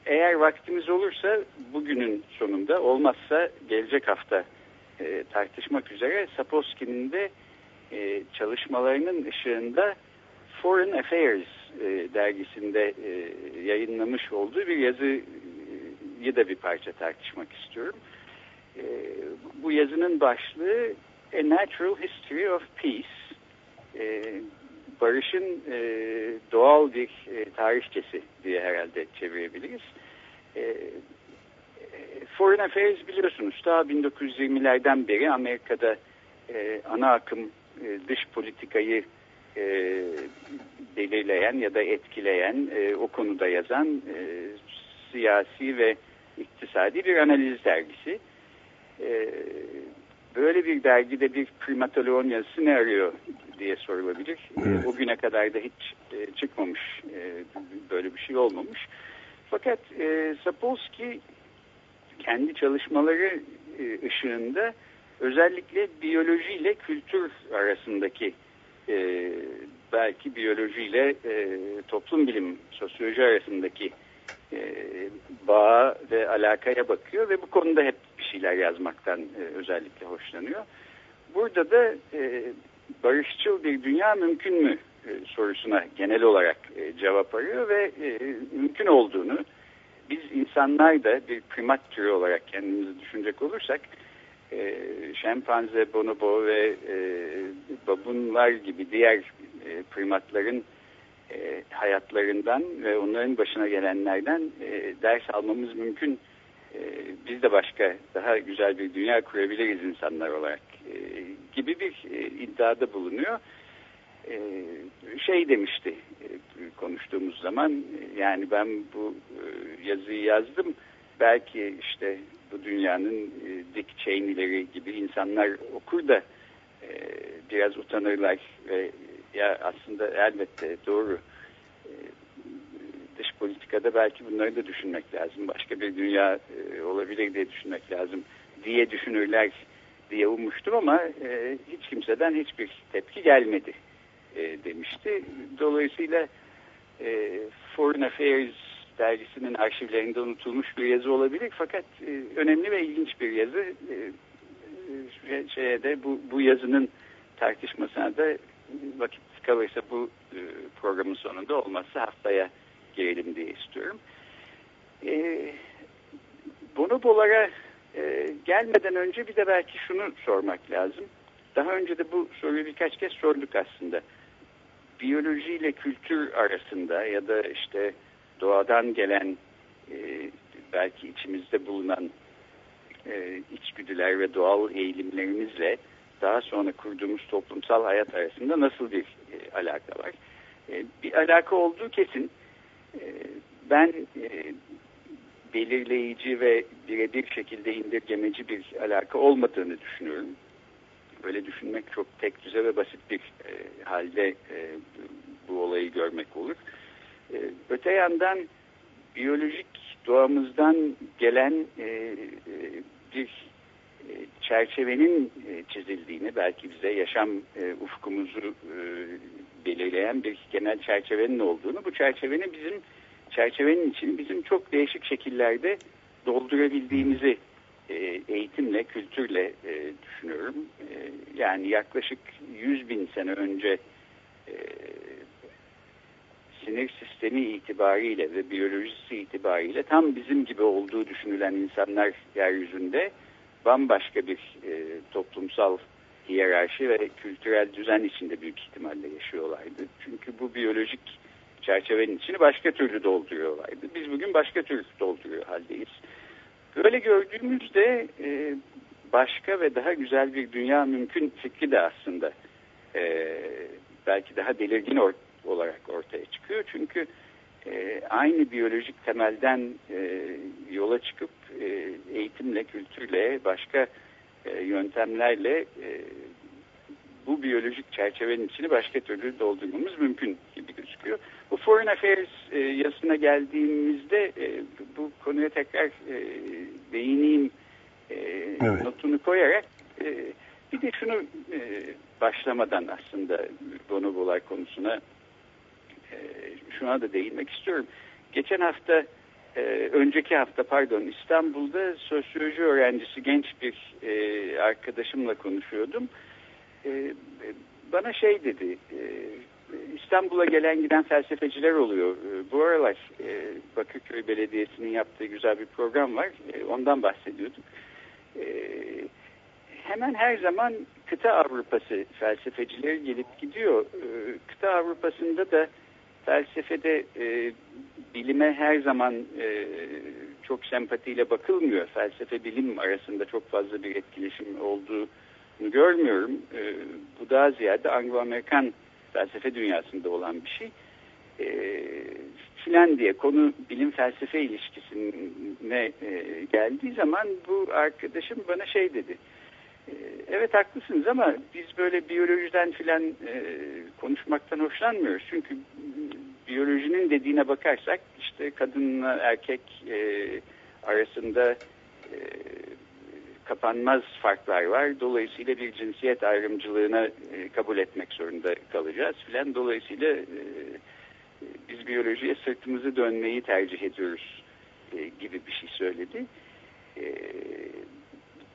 eğer vaktimiz olursa bugünün sonunda olmazsa gelecek hafta e, tartışmak üzere Sapolsky'nin de e, çalışmalarının ışığında Foreign Affairs e, dergisinde e, yayınlamış olduğu bir yazıyı da bir parça tartışmak istiyorum. E, bu yazının başlığı A Natural History of Peace. E, barışın e, doğal bir e, tarihçesi diye herhalde çevirebiliriz. E, Foreign Affairs biliyorsunuz daha 1920'lerden beri Amerika'da e, ana akım e, dış politikayı e, belirleyen ya da etkileyen, e, o konuda yazan e, siyasi ve iktisadi bir analiz dergisi. E, böyle bir dergide bir primatoloğun yazısı ne arıyor diye sorulabilir. Evet. O güne kadar da hiç e, çıkmamış, e, böyle bir şey olmamış. Fakat e, Sapolsky kendi çalışmaları e, ışığında özellikle biyoloji ile kültür arasındaki e, belki biyolojiyle e, toplum bilim, sosyoloji arasındaki e, bağa ve alakaya bakıyor ve bu konuda hep bir şeyler yazmaktan e, özellikle hoşlanıyor. Burada da e, barışçıl bir dünya mümkün mü e, sorusuna genel olarak cevap arıyor ve mümkün olduğunu biz insanlar da bir primat türü olarak kendimizi düşünecek olursak şempanze, bonobo ve babunlar gibi diğer primatların e, hayatlarından ve onların başına gelenlerden e, ders almamız mümkün. E, biz de başka daha güzel bir dünya kurabiliriz insanlar olarak gibi bir e, iddiada bulunuyor. Şey demişti konuştuğumuz zaman yani ben bu yazıyı yazdım belki işte bu dünyanın e, Dick Cheney'leri gibi insanlar okur da biraz utanırlar ve ya aslında elbette doğru e, dış politikada belki bunları da düşünmek lazım. Başka bir dünya e, olabilir diye düşünmek lazım diye düşünürler diye ummuştum ama e, hiç kimseden hiçbir tepki gelmedi e, demişti. Dolayısıyla e, Foreign Affairs dergisinin arşivlerinde unutulmuş bir yazı olabilir fakat önemli ve ilginç bir yazı. E, şeye de bu, bu yazının tartışmasına da vakit kalırsa bu e, programın sonunda olmazsa haftaya girelim diye istiyorum. E, bonobolara e, gelmeden önce bir de belki şunu sormak lazım. Daha önce de bu soruyu birkaç kez sorduk aslında. Biyoloji ile kültür arasında ya da işte doğadan gelen e, belki içimizde bulunan e, içgüdüler ve doğal eğilimlerimizle daha sonra kurduğumuz toplumsal hayat arasında nasıl bir e, alaka var? E, bir alaka olduğu kesin. E, ben e, belirleyici ve birebir şekilde indirgemeci bir alaka olmadığını düşünüyorum. Böyle düşünmek çok tek düze ve basit bir e, halde e, bu olayı görmek olur. E, öte yandan biyolojik doğamızdan gelen e, e, bir çerçevenin e, çizildiğini belki bize yaşam e, ufkumuzu e, belirleyen bir genel çerçevenin olduğunu bu çerçevenin bizim çerçevenin için bizim çok değişik şekillerde doldurabildiğimizi eğitimle, kültürle düşünüyorum. Yani yaklaşık 100 bin sene önce sinir sistemi itibariyle ve biyolojisi itibariyle tam bizim gibi olduğu düşünülen insanlar yeryüzünde bambaşka bir e, toplumsal hiyerarşi ve kültürel düzen içinde büyük ihtimalle yaşıyorlardı. Çünkü bu biyolojik çerçevenin içini başka türlü dolduruyorlardı. Biz bugün başka türlü dolduruyor haldeyiz. Böyle gördüğümüzde e, başka ve daha güzel bir dünya mümkün fikri de aslında e, belki daha belirgin or olarak ortaya çıkıyor. Çünkü e, aynı biyolojik temelden e, yola çıkıp e, eğitimle, kültürle, başka e, yöntemlerle e, bu biyolojik çerçevenin içini başka türlü doldurmamız mümkün gibi gözüküyor. Bu Foreign Affairs e, yazısına geldiğimizde e, bu konuya tekrar e, değineyim e, evet. notunu koyarak e, bir de şunu e, başlamadan aslında bonobolar konusuna e, şuna da değinmek istiyorum. Geçen hafta e, önceki hafta pardon İstanbul'da sosyoloji öğrencisi genç bir e, arkadaşımla konuşuyordum. E, bana şey dedi e, İstanbul'a gelen giden felsefeciler oluyor. E, bu aralar e, Bakırköy Belediyesi'nin yaptığı güzel bir program var. E, ondan bahsediyorduk. E, hemen her zaman kıta Avrupası felsefecileri gelip gidiyor. E, kıta Avrupa'sında da felsefede e, bilime her zaman e, çok sempatiyle bakılmıyor. Felsefe bilim arasında çok fazla bir etkileşim olduğunu görmüyorum. E, bu daha ziyade Anglo-Amerikan felsefe dünyasında olan bir şey. E, filan diye konu bilim felsefe ilişkisine e, geldiği zaman bu arkadaşım bana şey dedi. Evet haklısınız ama biz böyle biyolojiden filan e, konuşmaktan hoşlanmıyoruz. Çünkü biyolojinin dediğine bakarsak işte kadınla erkek e, arasında e, kapanmaz farklar var. Dolayısıyla bir cinsiyet ayrımcılığına e, kabul etmek zorunda kalacağız filan. Dolayısıyla e, biz biyolojiye sırtımızı dönmeyi tercih ediyoruz e, gibi bir şey söyledi. E,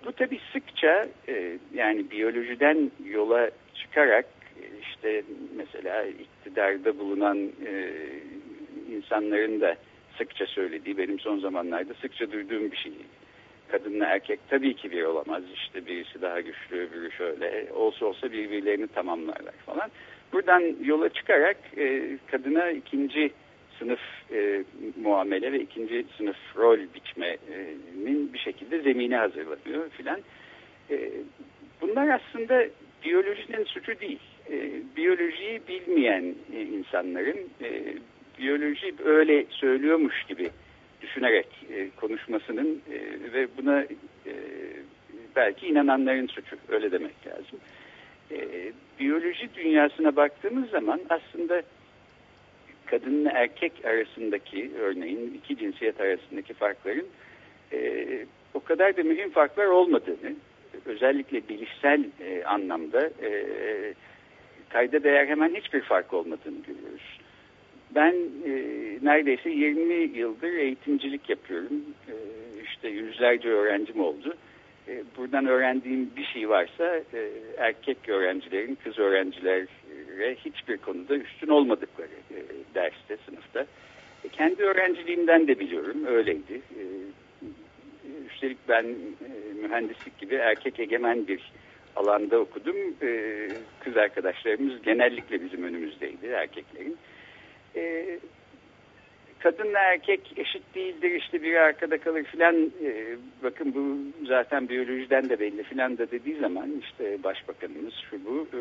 bu tabii sıkça e, yani biyolojiden yola çıkarak e, işte mesela iktidarda bulunan e, insanların da sıkça söylediği benim son zamanlarda sıkça duyduğum bir şey kadınla erkek tabii ki bir olamaz. İşte birisi daha güçlü, öbürü şöyle. Olsa olsa birbirlerini tamamlarlar falan. Buradan yola çıkarak e, kadına ikinci sınıf e, muamele ve ikinci sınıf rol biçmenin bir şekilde zemini hazırlanıyor filan. E, bunlar aslında biyolojinin suçu değil. E, biyolojiyi bilmeyen e, insanların e, biyoloji öyle söylüyormuş gibi düşünerek e, konuşmasının e, ve buna e, belki inananların suçu öyle demek lazım. E, biyoloji dünyasına baktığımız zaman aslında kadınla erkek arasındaki örneğin iki cinsiyet arasındaki farkların e, o kadar da mühim farklar olmadığını özellikle bilişsel e, anlamda e, kayda değer hemen hiçbir fark olmadığını görüyoruz. Ben e, neredeyse 20 yıldır eğitimcilik yapıyorum. E, işte yüzlerce öğrencim oldu. E, buradan öğrendiğim bir şey varsa e, erkek öğrencilerin kız öğrencilere hiçbir konuda üstün olmadıkları e, derste, sınıfta. E, kendi öğrenciliğimden de biliyorum, öyleydi. E, üstelik ben mühendislik gibi erkek egemen bir alanda okudum. Kız arkadaşlarımız genellikle bizim önümüzdeydi, erkeklerin e, kadınla erkek eşit değildir işte biri arkada kalır filan bakın bu zaten biyolojiden de belli filan da dediği zaman işte başbakanımız şu bu e,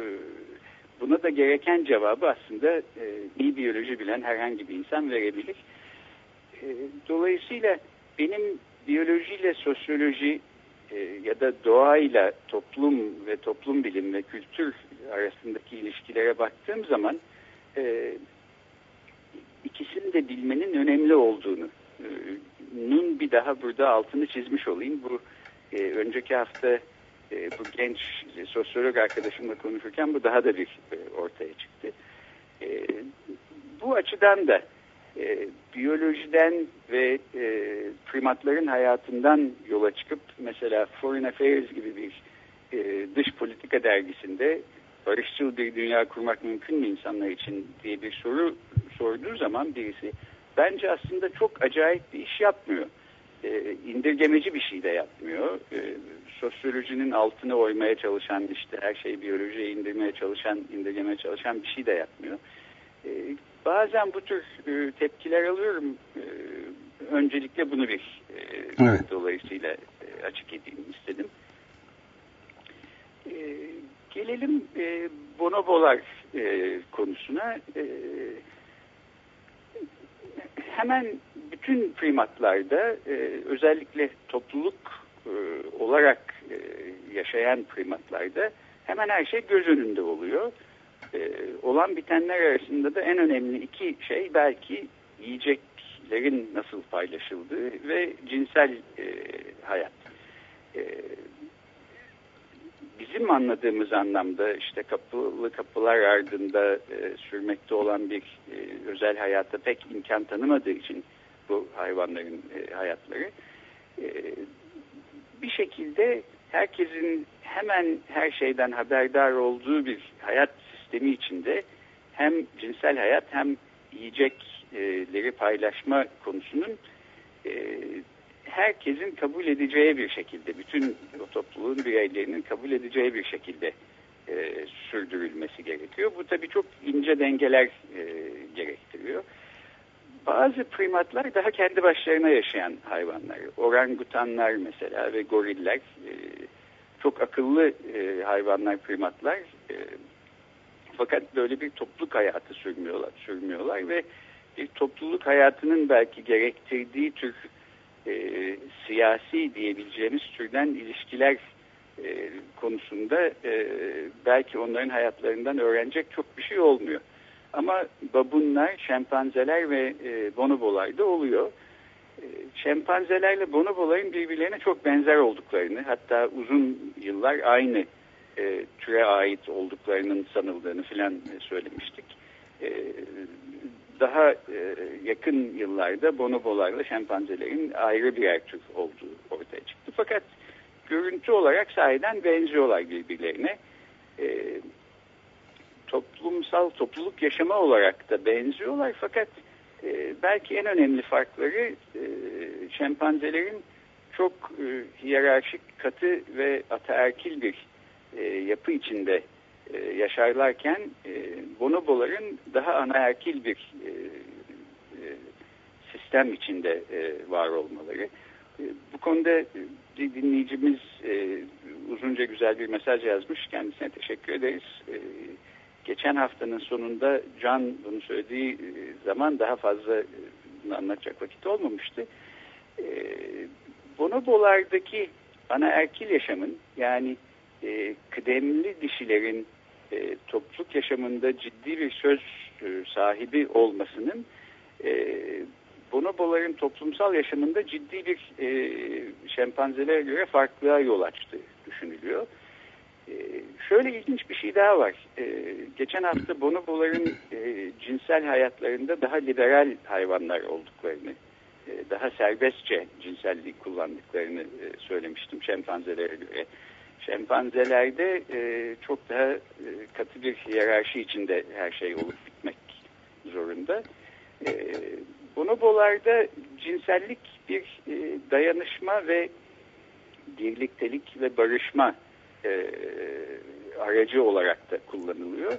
buna da gereken cevabı aslında e, iyi biyoloji bilen herhangi bir insan verebilir. E, dolayısıyla benim biyolojiyle sosyoloji e, ya da doğayla toplum ve toplum bilim ve kültür arasındaki ilişkilere baktığım zaman e, ikisini de bilmenin önemli olduğunu e, nun bir daha burada altını çizmiş olayım. Bu e, önceki hafta e, bu genç e, sosyolog arkadaşımla konuşurken bu daha da bir e, ortaya çıktı. E, bu açıdan da e, biyolojiden ve e, primatların hayatından yola çıkıp mesela Foreign Affairs gibi bir e, dış politika dergisinde barışçıl bir dünya kurmak mümkün mü insanlar için diye bir soru sorduğu zaman birisi bence aslında çok acayip bir iş yapmıyor. E, indirgemeci bir şey de yapmıyor. E, sosyolojinin altını oymaya çalışan işte her şeyi biyolojiye indirmeye çalışan, indirgemeye çalışan bir şey de yapmıyor. E, bazen bu tür e, tepkiler alıyorum. E, öncelikle bunu bir e, evet. dolayısıyla e, açık edeyim istedim. E, gelelim e, bonobolar e, konusuna. E, hemen bütün primatlarda e, özellikle topluluk e, olarak e, yaşayan primatlarda hemen her şey göz önünde oluyor. E, olan bitenler arasında da en önemli iki şey belki yiyecek özelliklerin nasıl paylaşıldığı ve cinsel e, hayat. E, bizim anladığımız anlamda işte kapılı kapılar ardında e, sürmekte olan bir e, özel hayata pek imkan tanımadığı için bu hayvanların e, hayatları e, bir şekilde herkesin hemen her şeyden haberdar olduğu bir hayat sistemi içinde hem cinsel hayat hem yiyecekleri paylaşma konusunun e, herkesin kabul edeceği bir şekilde, bütün o topluluğun bireylerinin kabul edeceği bir şekilde e, sürdürülmesi gerekiyor. Bu tabii çok ince dengeler e, gerektiriyor. Bazı primatlar daha kendi başlarına yaşayan hayvanlar. Orangutanlar mesela ve goriller e, çok akıllı e, hayvanlar, primatlar. E, fakat böyle bir topluluk hayatı sürmüyorlar, sürmüyorlar ve bir topluluk hayatının belki gerektirdiği tür e, siyasi diyebileceğimiz türden ilişkiler e, konusunda e, belki onların hayatlarından öğrenecek çok bir şey olmuyor. Ama babunlar, şempanzeler ve e, bonobolar da oluyor. E, şempanzelerle bonoboların birbirlerine çok benzer olduklarını hatta uzun yıllar aynı e, türe ait olduklarının sanıldığını filan e, söylemiştik. E, daha e, yakın yıllarda bonobolarla şempanzelerin ayrı birer tür olduğu ortaya çıktı. Fakat görüntü olarak sahiden benziyorlar birbirlerine. E, toplumsal topluluk yaşama olarak da benziyorlar fakat e, belki en önemli farkları e, şempanzelerin çok e, hiyerarşik, katı ve ataerkil bir e, yapı içinde e, yaşarlarken e, bonoboların daha anaerkil bir e, e, sistem içinde e, var olmaları. E, bu konuda bir dinleyicimiz e, uzunca güzel bir mesaj yazmış. Kendisine teşekkür ederiz. E, geçen haftanın sonunda Can bunu söylediği e, zaman daha fazla e, anlatacak vakit olmamıştı. E, bonobolardaki anaerkil yaşamın yani e, kıdemli dişilerin e, topluluk yaşamında ciddi bir söz sahibi olmasının e, bonoboların toplumsal yaşamında ciddi bir e, şempanzelere göre farklılığa yol açtığı düşünülüyor. E, şöyle ilginç bir şey daha var. E, geçen hafta bonoboların e, cinsel hayatlarında daha liberal hayvanlar olduklarını, e, daha serbestçe cinselliği kullandıklarını e, söylemiştim şempanzelere göre şempanzelerde çok daha katı bir hiyerarşi içinde her şey olup bitmek zorunda. E, bonobolarda cinsellik bir dayanışma ve birliktelik ve barışma e, aracı olarak da kullanılıyor.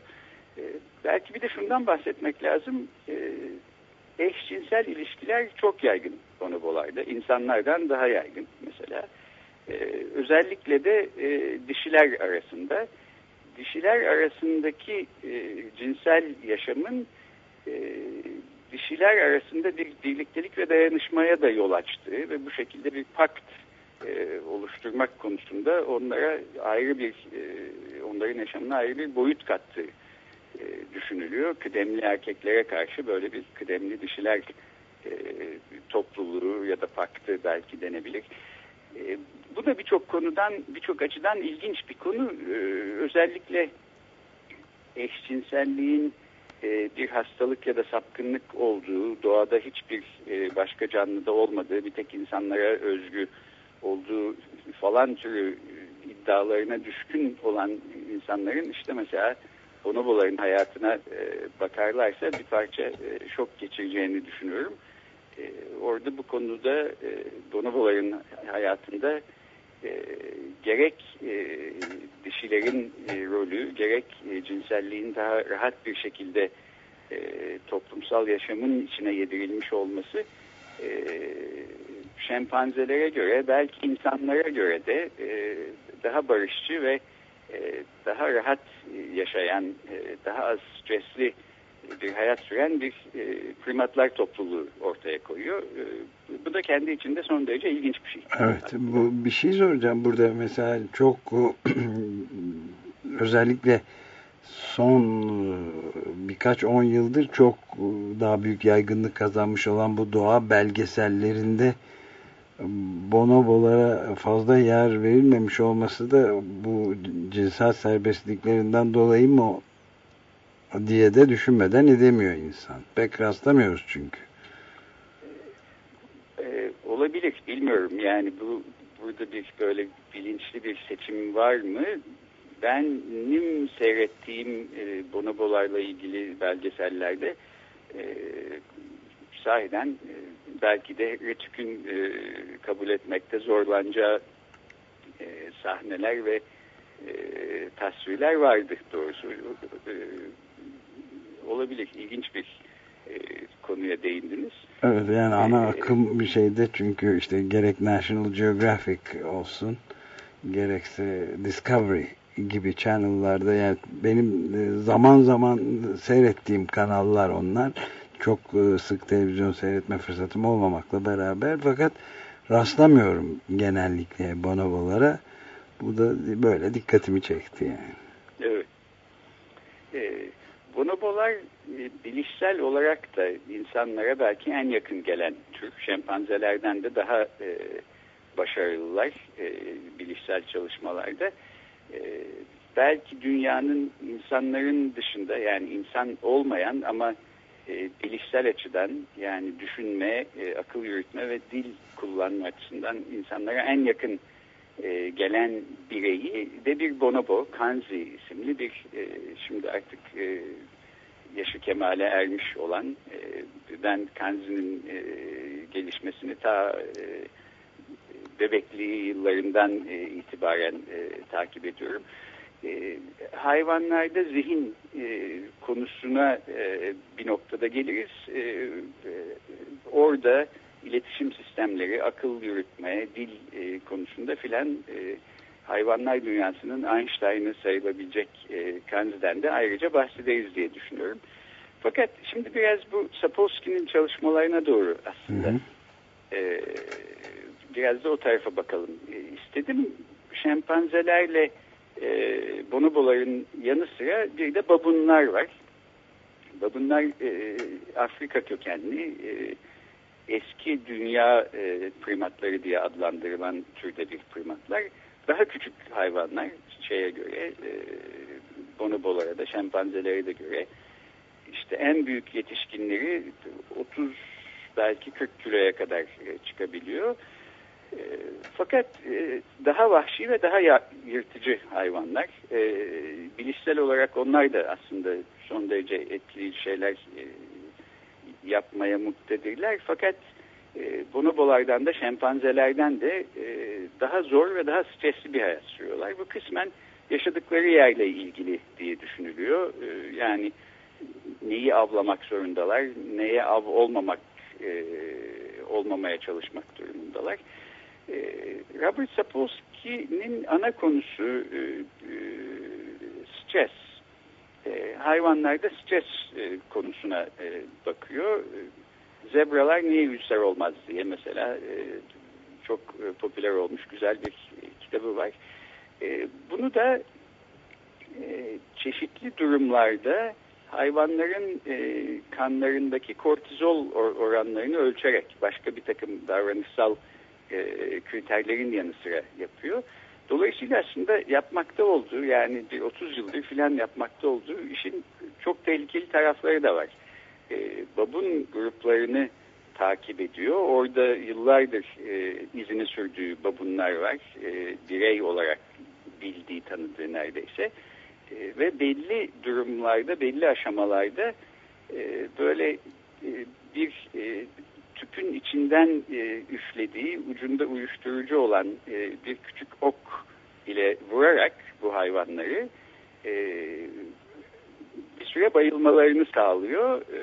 E, belki bir de şundan bahsetmek lazım. E, eşcinsel ilişkiler çok yaygın bonobolarda. İnsanlardan daha yaygın mesela. Ee, özellikle de e, dişiler arasında dişiler arasındaki e, cinsel yaşamın e, dişiler arasında bir birliktelik ve dayanışmaya da yol açtığı ve bu şekilde bir pakt e, oluşturmak konusunda onlara ayrı bir e, onların yaşamına ayrı bir boyut kattığı e, düşünülüyor. Kıdemli erkeklere karşı böyle bir kıdemli dişiler e, topluluğu ya da paktı belki denebilir. E, bu da birçok konudan, birçok açıdan ilginç bir konu. Ee, özellikle eşcinselliğin e, bir hastalık ya da sapkınlık olduğu, doğada hiçbir e, başka canlıda olmadığı, bir tek insanlara özgü olduğu falan türü iddialarına düşkün olan insanların işte mesela bonoboların hayatına e, bakarlarsa bir parça e, şok geçireceğini düşünüyorum. E, orada bu konuda e, bonoboların hayatında e, gerek e, dişilerin e, rolü gerek e, cinselliğin daha rahat bir şekilde e, toplumsal yaşamın içine yedirilmiş olması e, şempanzelere göre belki insanlara göre de e, daha barışçı ve e, daha rahat yaşayan, e, daha az stresli bir hayat süren bir e, primatlar topluluğu ortaya koyuyor. E, bu da kendi içinde son derece ilginç bir şey. Evet, bu bir şey soracağım burada mesela çok özellikle son e, birkaç on yıldır çok e, daha büyük yaygınlık kazanmış olan bu doğa belgesellerinde e, bonobolara fazla yer verilmemiş olması da bu cinsel serbestliklerinden dolayı mı diye de düşünmeden edemiyor insan. Pek rastlamıyoruz çünkü. Ee, olabilir bilmiyorum yani bu burada bir böyle bilinçli bir seçim var mı benim seyrettiğim e, bonobolarla ilgili belgesellerde e, sahiden e, belki de Retük'ün e, kabul etmekte zorlanacağı e, sahneler ve e, tasvirler vardı doğrusu. E, olabilir, ilginç bir e, konuya değindiniz. Evet yani ana ee, akım bir şeyde çünkü işte gerek National Geographic olsun gerekse Discovery gibi channel'larda yani benim e, zaman zaman seyrettiğim kanallar onlar. Çok e, sık televizyon seyretme fırsatım olmamakla beraber fakat rastlamıyorum genellikle bonobolara. Bu da böyle dikkatimi çekti yani. Evet. Ee, bonobolar e, bilişsel olarak da insanlara belki en yakın gelen tür şempanzelerden de daha e, başarılılar e, bilişsel çalışmalarda. E, belki dünyanın insanların dışında yani insan olmayan ama e, bilişsel açıdan yani düşünme, e, akıl yürütme ve dil kullanma açısından insanlara en yakın e, gelen bireyi de bir bonobo, Kanzi isimli bir e, şimdi artık e, yaşı kemale ermiş olan e, ben Kanzi'nin e, gelişmesini ta e, bebekliği yıllarından e, itibaren e, takip ediyorum. E, hayvanlarda zihin e, konusuna e, bir noktada geliriz. E, e, orada iletişim sistemleri, akıl yürütme, dil e, konusunda filan e, hayvanlar dünyasının Einstein'ı sayılabilecek e, Kanzi'den de ayrıca bahsederiz diye düşünüyorum. Fakat şimdi biraz bu Sapolsky'nin çalışmalarına doğru aslında hı hı. E, biraz da o tarafa bakalım e, istedim. Şempanzelerle e, bonoboların yanı sıra bir de babunlar var. Babunlar e, Afrika kökenli e, eski dünya e, primatları diye adlandırılan türde bir primatlar. Daha küçük hayvanlar şeye göre e, bonobolara da şempanzelere de göre işte en büyük yetişkinleri 30 belki 40 kiloya kadar e, çıkabiliyor. E, fakat e, daha vahşi ve daha yırtıcı hayvanlar. E, bilişsel olarak onlar da aslında son derece etkili şeyler e, yapmaya muktedirler. Fakat bonobolardan da şempanzelerden de daha zor ve daha stresli bir hayat sürüyorlar. Bu kısmen yaşadıkları yerle ilgili diye düşünülüyor. Yani neyi avlamak zorundalar, neye av olmamak olmamaya çalışmak durumundalar. Ee, Robert Sapolsky'nin ana konusu e, e, stres. E, hayvanlarda stres konusuna bakıyor. Zebralar niye ülser olmaz diye mesela çok popüler olmuş güzel bir kitabı var. Bunu da çeşitli durumlarda hayvanların kanlarındaki kortizol oranlarını ölçerek başka bir takım davranışsal e, kriterlerin yanı sıra yapıyor. Dolayısıyla aslında yapmakta olduğu yani bir 30 yıldır filan yapmakta olduğu işin çok tehlikeli tarafları da var. E, babun gruplarını takip ediyor. Orada yıllardır e, izini sürdüğü babunlar var. E, birey olarak bildiği, tanıdığı neredeyse. E, ve belli durumlarda, belli aşamalarda e, böyle e, bir e, tüpün içinden e, üflediği ucunda uyuşturucu olan e, bir küçük ok ile vurarak bu hayvanları e, bir süre bayılmalarını sağlıyor. E,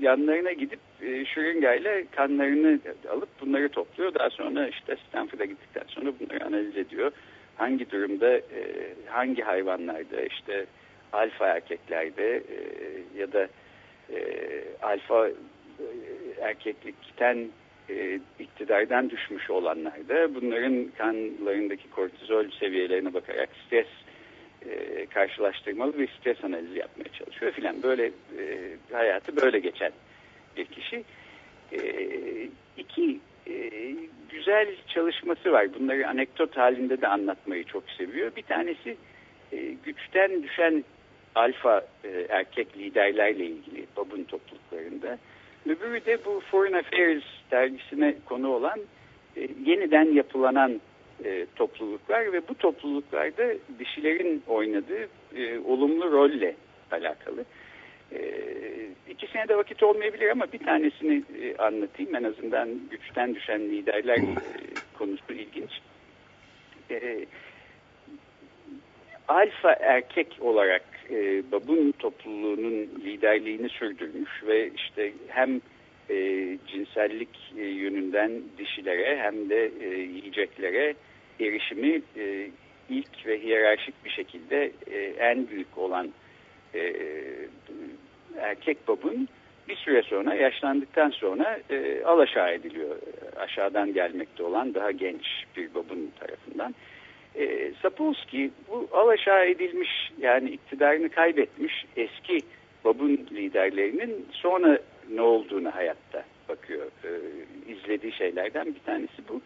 yanlarına gidip e, şırıngayla kanlarını alıp bunları topluyor. Daha sonra işte Stanford'a gittikten sonra bunları analiz ediyor. Hangi durumda e, hangi hayvanlarda işte alfa erkeklerde e, ya da e, alfa erkeklikten e, iktidardan düşmüş olanlarda bunların kanlarındaki kortizol seviyelerine bakarak stres e, karşılaştırmalı bir stres analizi yapmaya çalışıyor filan. Böyle e, hayatı böyle geçen bir kişi. İki güzel çalışması var. Bunları anekdot halinde de anlatmayı çok seviyor. Bir tanesi güçten düşen alfa erkek liderlerle ilgili babun topluluklarında. Öbürü de bu Foreign Affairs dergisine konu olan e, yeniden yapılanan e, topluluklar ve bu topluluklarda dişilerin oynadığı e, olumlu rolle alakalı. E, ikisine de vakit olmayabilir ama bir tanesini e, anlatayım. En azından güçten düşen liderler e, konusu ilginç. E, alfa erkek olarak e, babun topluluğunun liderliğini sürdürmüş ve işte hem e, cinsellik e, yönünden dişilere hem de e, yiyeceklere erişimi e, ilk ve hiyerarşik bir şekilde e, en büyük olan e, erkek babun bir süre sonra yaşlandıktan sonra e, alaşağı ediliyor. Aşağıdan gelmekte olan daha genç bir babun tarafından. E, Sapolsky bu alaşağı edilmiş yani iktidarını kaybetmiş eski babun liderlerinin sonra ne olduğunu hayatta bakıyor. E, izlediği şeylerden bir tanesi bu.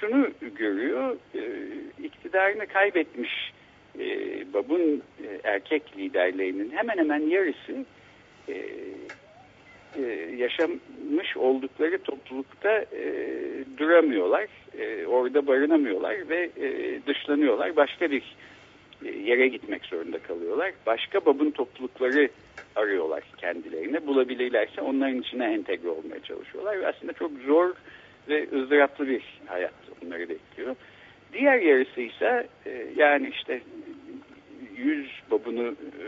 Şunu görüyor, e, iktidarını kaybetmiş e, babun e, erkek liderlerinin hemen hemen yarısı e, e, yaşamış oldukları toplulukta e, duramıyorlar, e, orada barınamıyorlar ve e, dışlanıyorlar. Başka bir e, yere gitmek zorunda kalıyorlar. Başka babın toplulukları arıyorlar kendilerine. Bulabilirlerse onların içine entegre olmaya çalışıyorlar. Ve aslında çok zor ve ızdıraplı bir hayat onları bekliyor. Diğer yarısı ise e, yani işte 100 babunu e,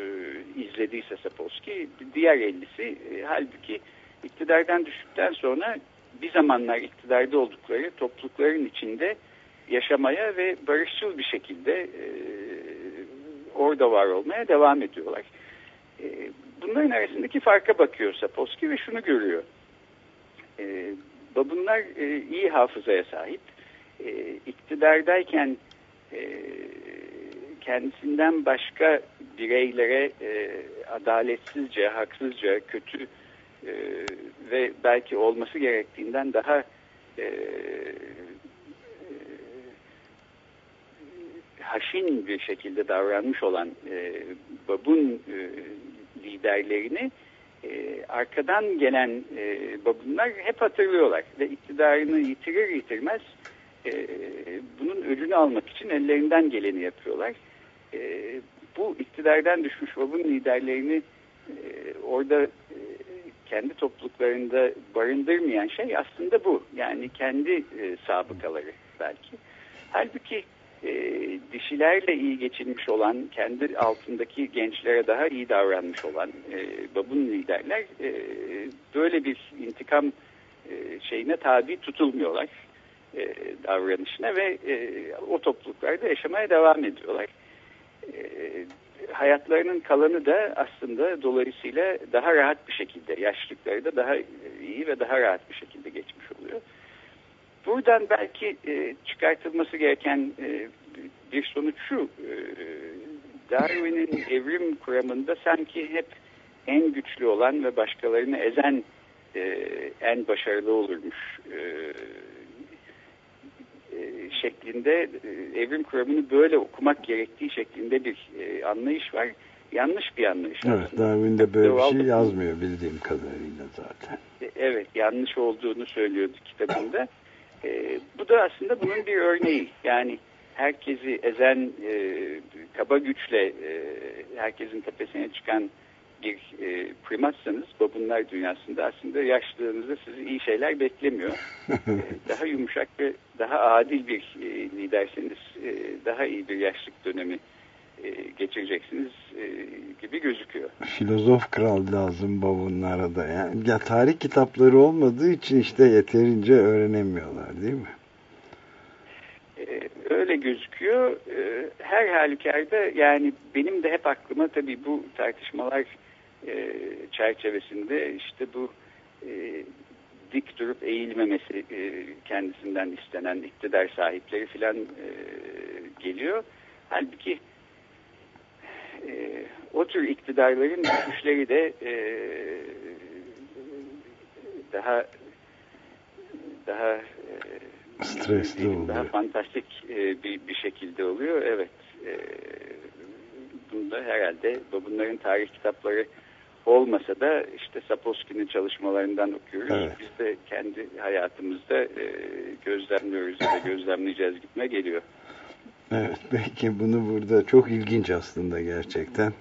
izlediyse Sapolsky, diğer 50'si e, halbuki iktidardan düştükten sonra bir zamanlar iktidarda oldukları toplulukların içinde yaşamaya ve barışçıl bir şekilde e, orada var olmaya devam ediyorlar. E, bunların arasındaki farka bakıyor Sapolsky ve şunu görüyor. E, babunlar e, iyi hafızaya sahip. E, iktidardayken e, kendisinden başka bireylere e, adaletsizce, haksızca, kötü e, ve belki olması gerektiğinden daha e, haşin bir şekilde davranmış olan e, babun e, liderlerini e, arkadan gelen e, babunlar hep hatırlıyorlar ve iktidarını yitirir yitirmez e, bunun öcünü almak için ellerinden geleni yapıyorlar. E, bu iktidardan düşmüş babun liderlerini e, orada e, kendi topluluklarında barındırmayan şey aslında bu. Yani kendi e, sabıkaları belki. Halbuki e, dişilerle iyi geçinmiş olan, kendi altındaki gençlere daha iyi davranmış olan e, babun liderler e, böyle bir intikam e, şeyine tabi tutulmuyorlar e, davranışına ve e, o topluluklarda yaşamaya devam ediyorlar. E, hayatlarının kalanı da aslında dolayısıyla daha rahat bir şekilde, yaşlılıkları da daha iyi ve daha rahat bir şekilde geçmiş oluyor. Buradan belki e, çıkartılması gereken e, bir sonuç şu, Darwin'in evrim kuramında sanki hep en güçlü olan ve başkalarını ezen en başarılı olurmuş e, şeklinde e, evrim kuramını böyle okumak gerektiği şeklinde bir e, anlayış var. Yanlış bir anlayış. Evet, Darwin de böyle bir şey yazmıyor bildiğim kadarıyla zaten. Evet, yanlış olduğunu söylüyordu kitabında. E, bu da aslında bunun bir örneği. Yani herkesi ezen e, kaba güçle e, herkesin tepesine çıkan bir e, primatsanız babunlar dünyasında aslında yaşlılığınızda sizi iyi şeyler beklemiyor. e, daha yumuşak ve daha adil bir e, liderseniz e, daha iyi bir yaşlık dönemi e, geçireceksiniz e, gibi gözüküyor. Filozof kral lazım babunlara da. Yani, ya tarih kitapları olmadığı için işte yeterince öğrenemiyorlar değil mi? E, öyle gözüküyor. Her halükarda yani benim de hep aklıma tabii bu tartışmalar e, çerçevesinde işte bu e, dik durup eğilmemesi e, kendisinden istenen iktidar sahipleri filan e, geliyor. Halbuki E, o tür iktidarların düşüşleri de e, daha daha e, stresli oluyor. Daha fantastik e, bir, bir şekilde oluyor. Evet. E, bunda herhalde bunların tarih kitapları olmasa da işte Sapolsky'nin çalışmalarından okuyoruz. Evet. Biz de kendi hayatımızda e, gözlemliyoruz ya da gözlemleyeceğiz gitme geliyor. Evet, belki bunu burada çok ilginç aslında gerçekten.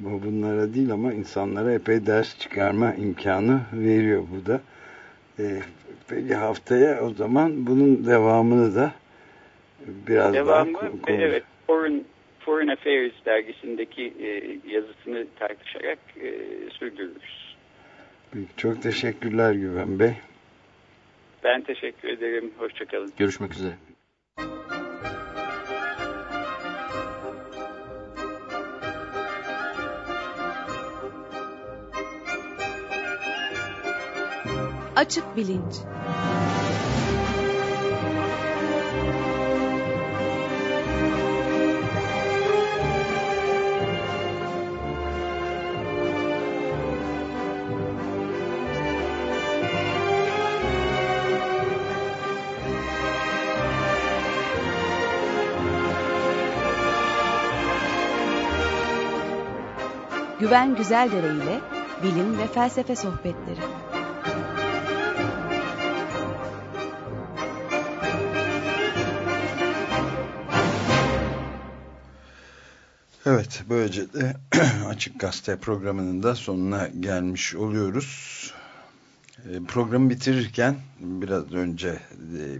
Bu bunlara değil ama insanlara epey ders çıkarma imkanı veriyor bu da. Ee, peki haftaya o zaman bunun devamını da biraz Devamı, daha ve evet, Foreign, Foreign Affairs dergisindeki e, yazısını tartışarak e, sürdürürüz. Çok teşekkürler Güven Bey. Ben teşekkür ederim. Hoşçakalın. Görüşmek üzere. Açık Bilinç Güven Güzeldere ile bilim ve felsefe sohbetleri. Evet, böylece de Açık Gazete programının da sonuna gelmiş oluyoruz. Programı bitirirken biraz önce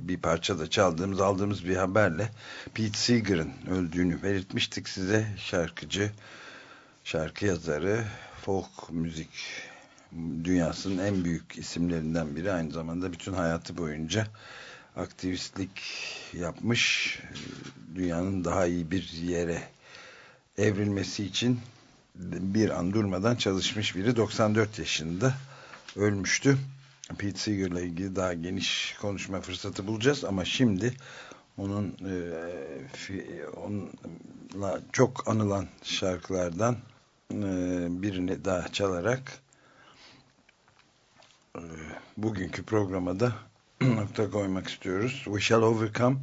bir parça da çaldığımız, aldığımız bir haberle Pete Seeger'ın öldüğünü belirtmiştik size. Şarkıcı, şarkı yazarı, folk müzik dünyasının en büyük isimlerinden biri. Aynı zamanda bütün hayatı boyunca aktivistlik yapmış, dünyanın daha iyi bir yere evrilmesi için bir an durmadan çalışmış biri 94 yaşında ölmüştü. Pete Seeger'la ilgili daha geniş konuşma fırsatı bulacağız ama şimdi onun e, fi, onunla çok anılan şarkılardan birini daha çalarak e, bugünkü programa da nokta koymak istiyoruz. We Shall Overcome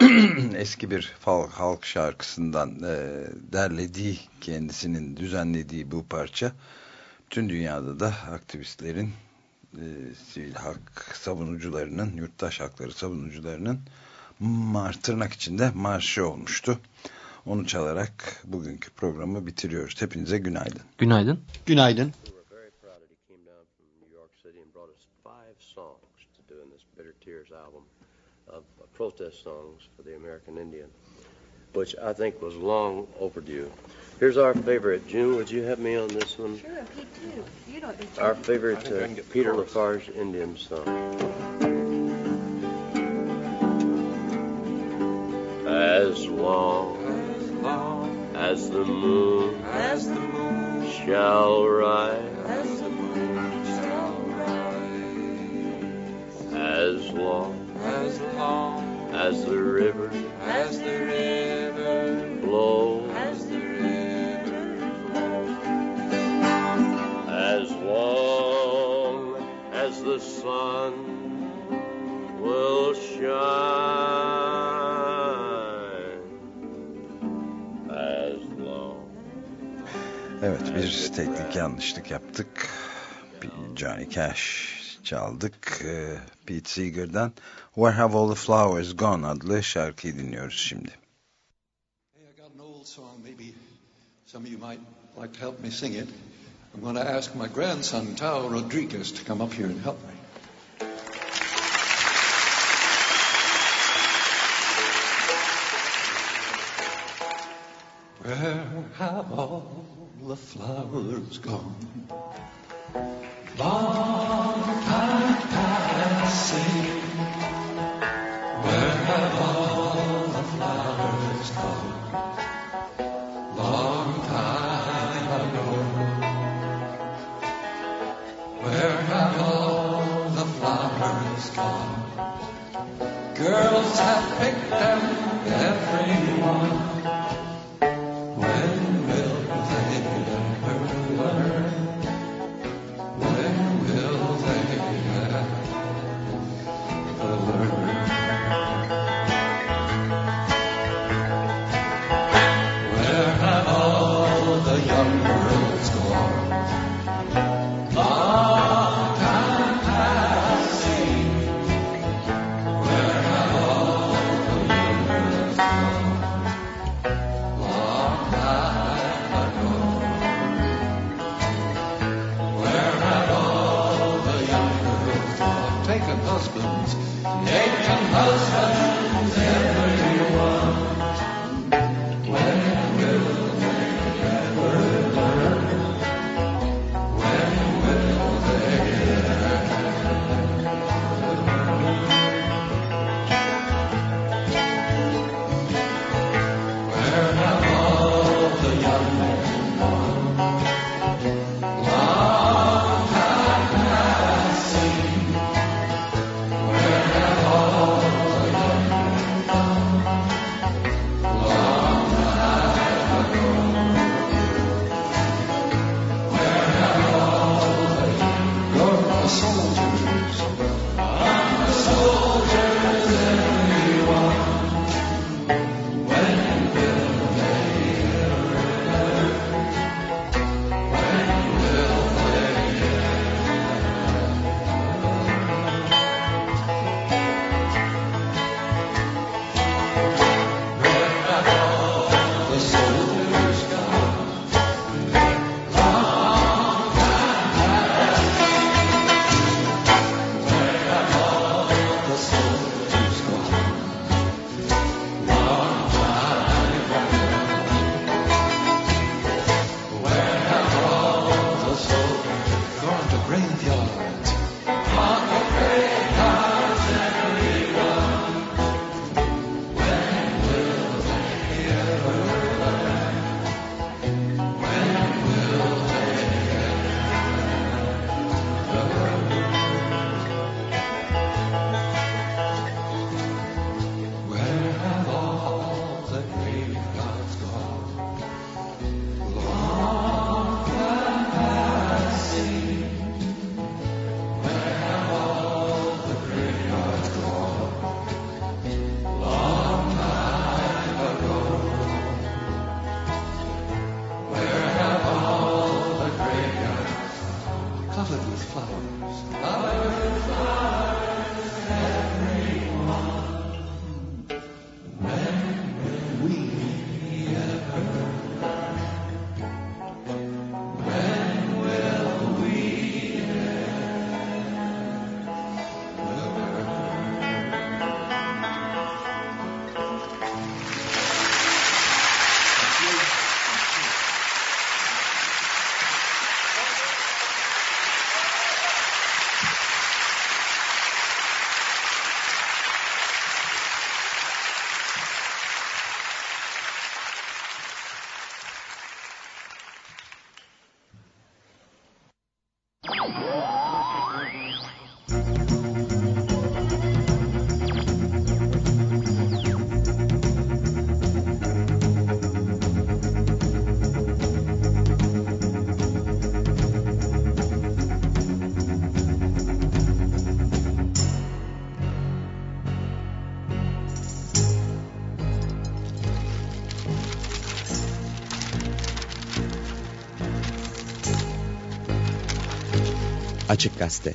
eski bir halk şarkısından e, derlediği kendisinin düzenlediği bu parça tüm dünyada da aktivistlerin e, sivil hak savunucularının yurttaş hakları savunucularının mar, tırnak içinde marşı olmuştu. Onu çalarak bugünkü programı bitiriyoruz. Hepinize günaydın. Günaydın. Günaydın. of protest songs for the American Indian, which I think was long overdue. Here's our favorite. June, would you help me on this one? Sure, Pete, too. You don't Our favorite uh, Peter Lafarge Indian song. As long as, long as the moon, as the moon shall rise, as the moon shall rise, as long as long as the river, as the river flows, as the river flows, as long as the sun will shine, Evet bir teknik yanlışlık yaptık. Bir Johnny Cash çaldık. Ee, Pete Seeger'dan Where Have All The Flowers Gone adlı şarkıyı dinliyoruz şimdi. Hey, I got an old song. Maybe some of you might like to help me sing it. I'm going to ask my grandson, Tao Rodriguez, to come up here and help me. Where have all the flowers gone? Long time passing. Where have all the flowers gone? Long time ago. Where have all the flowers gone? Girls have picked them, every Taken husbands, taken husbands, everyone. Açık Gazete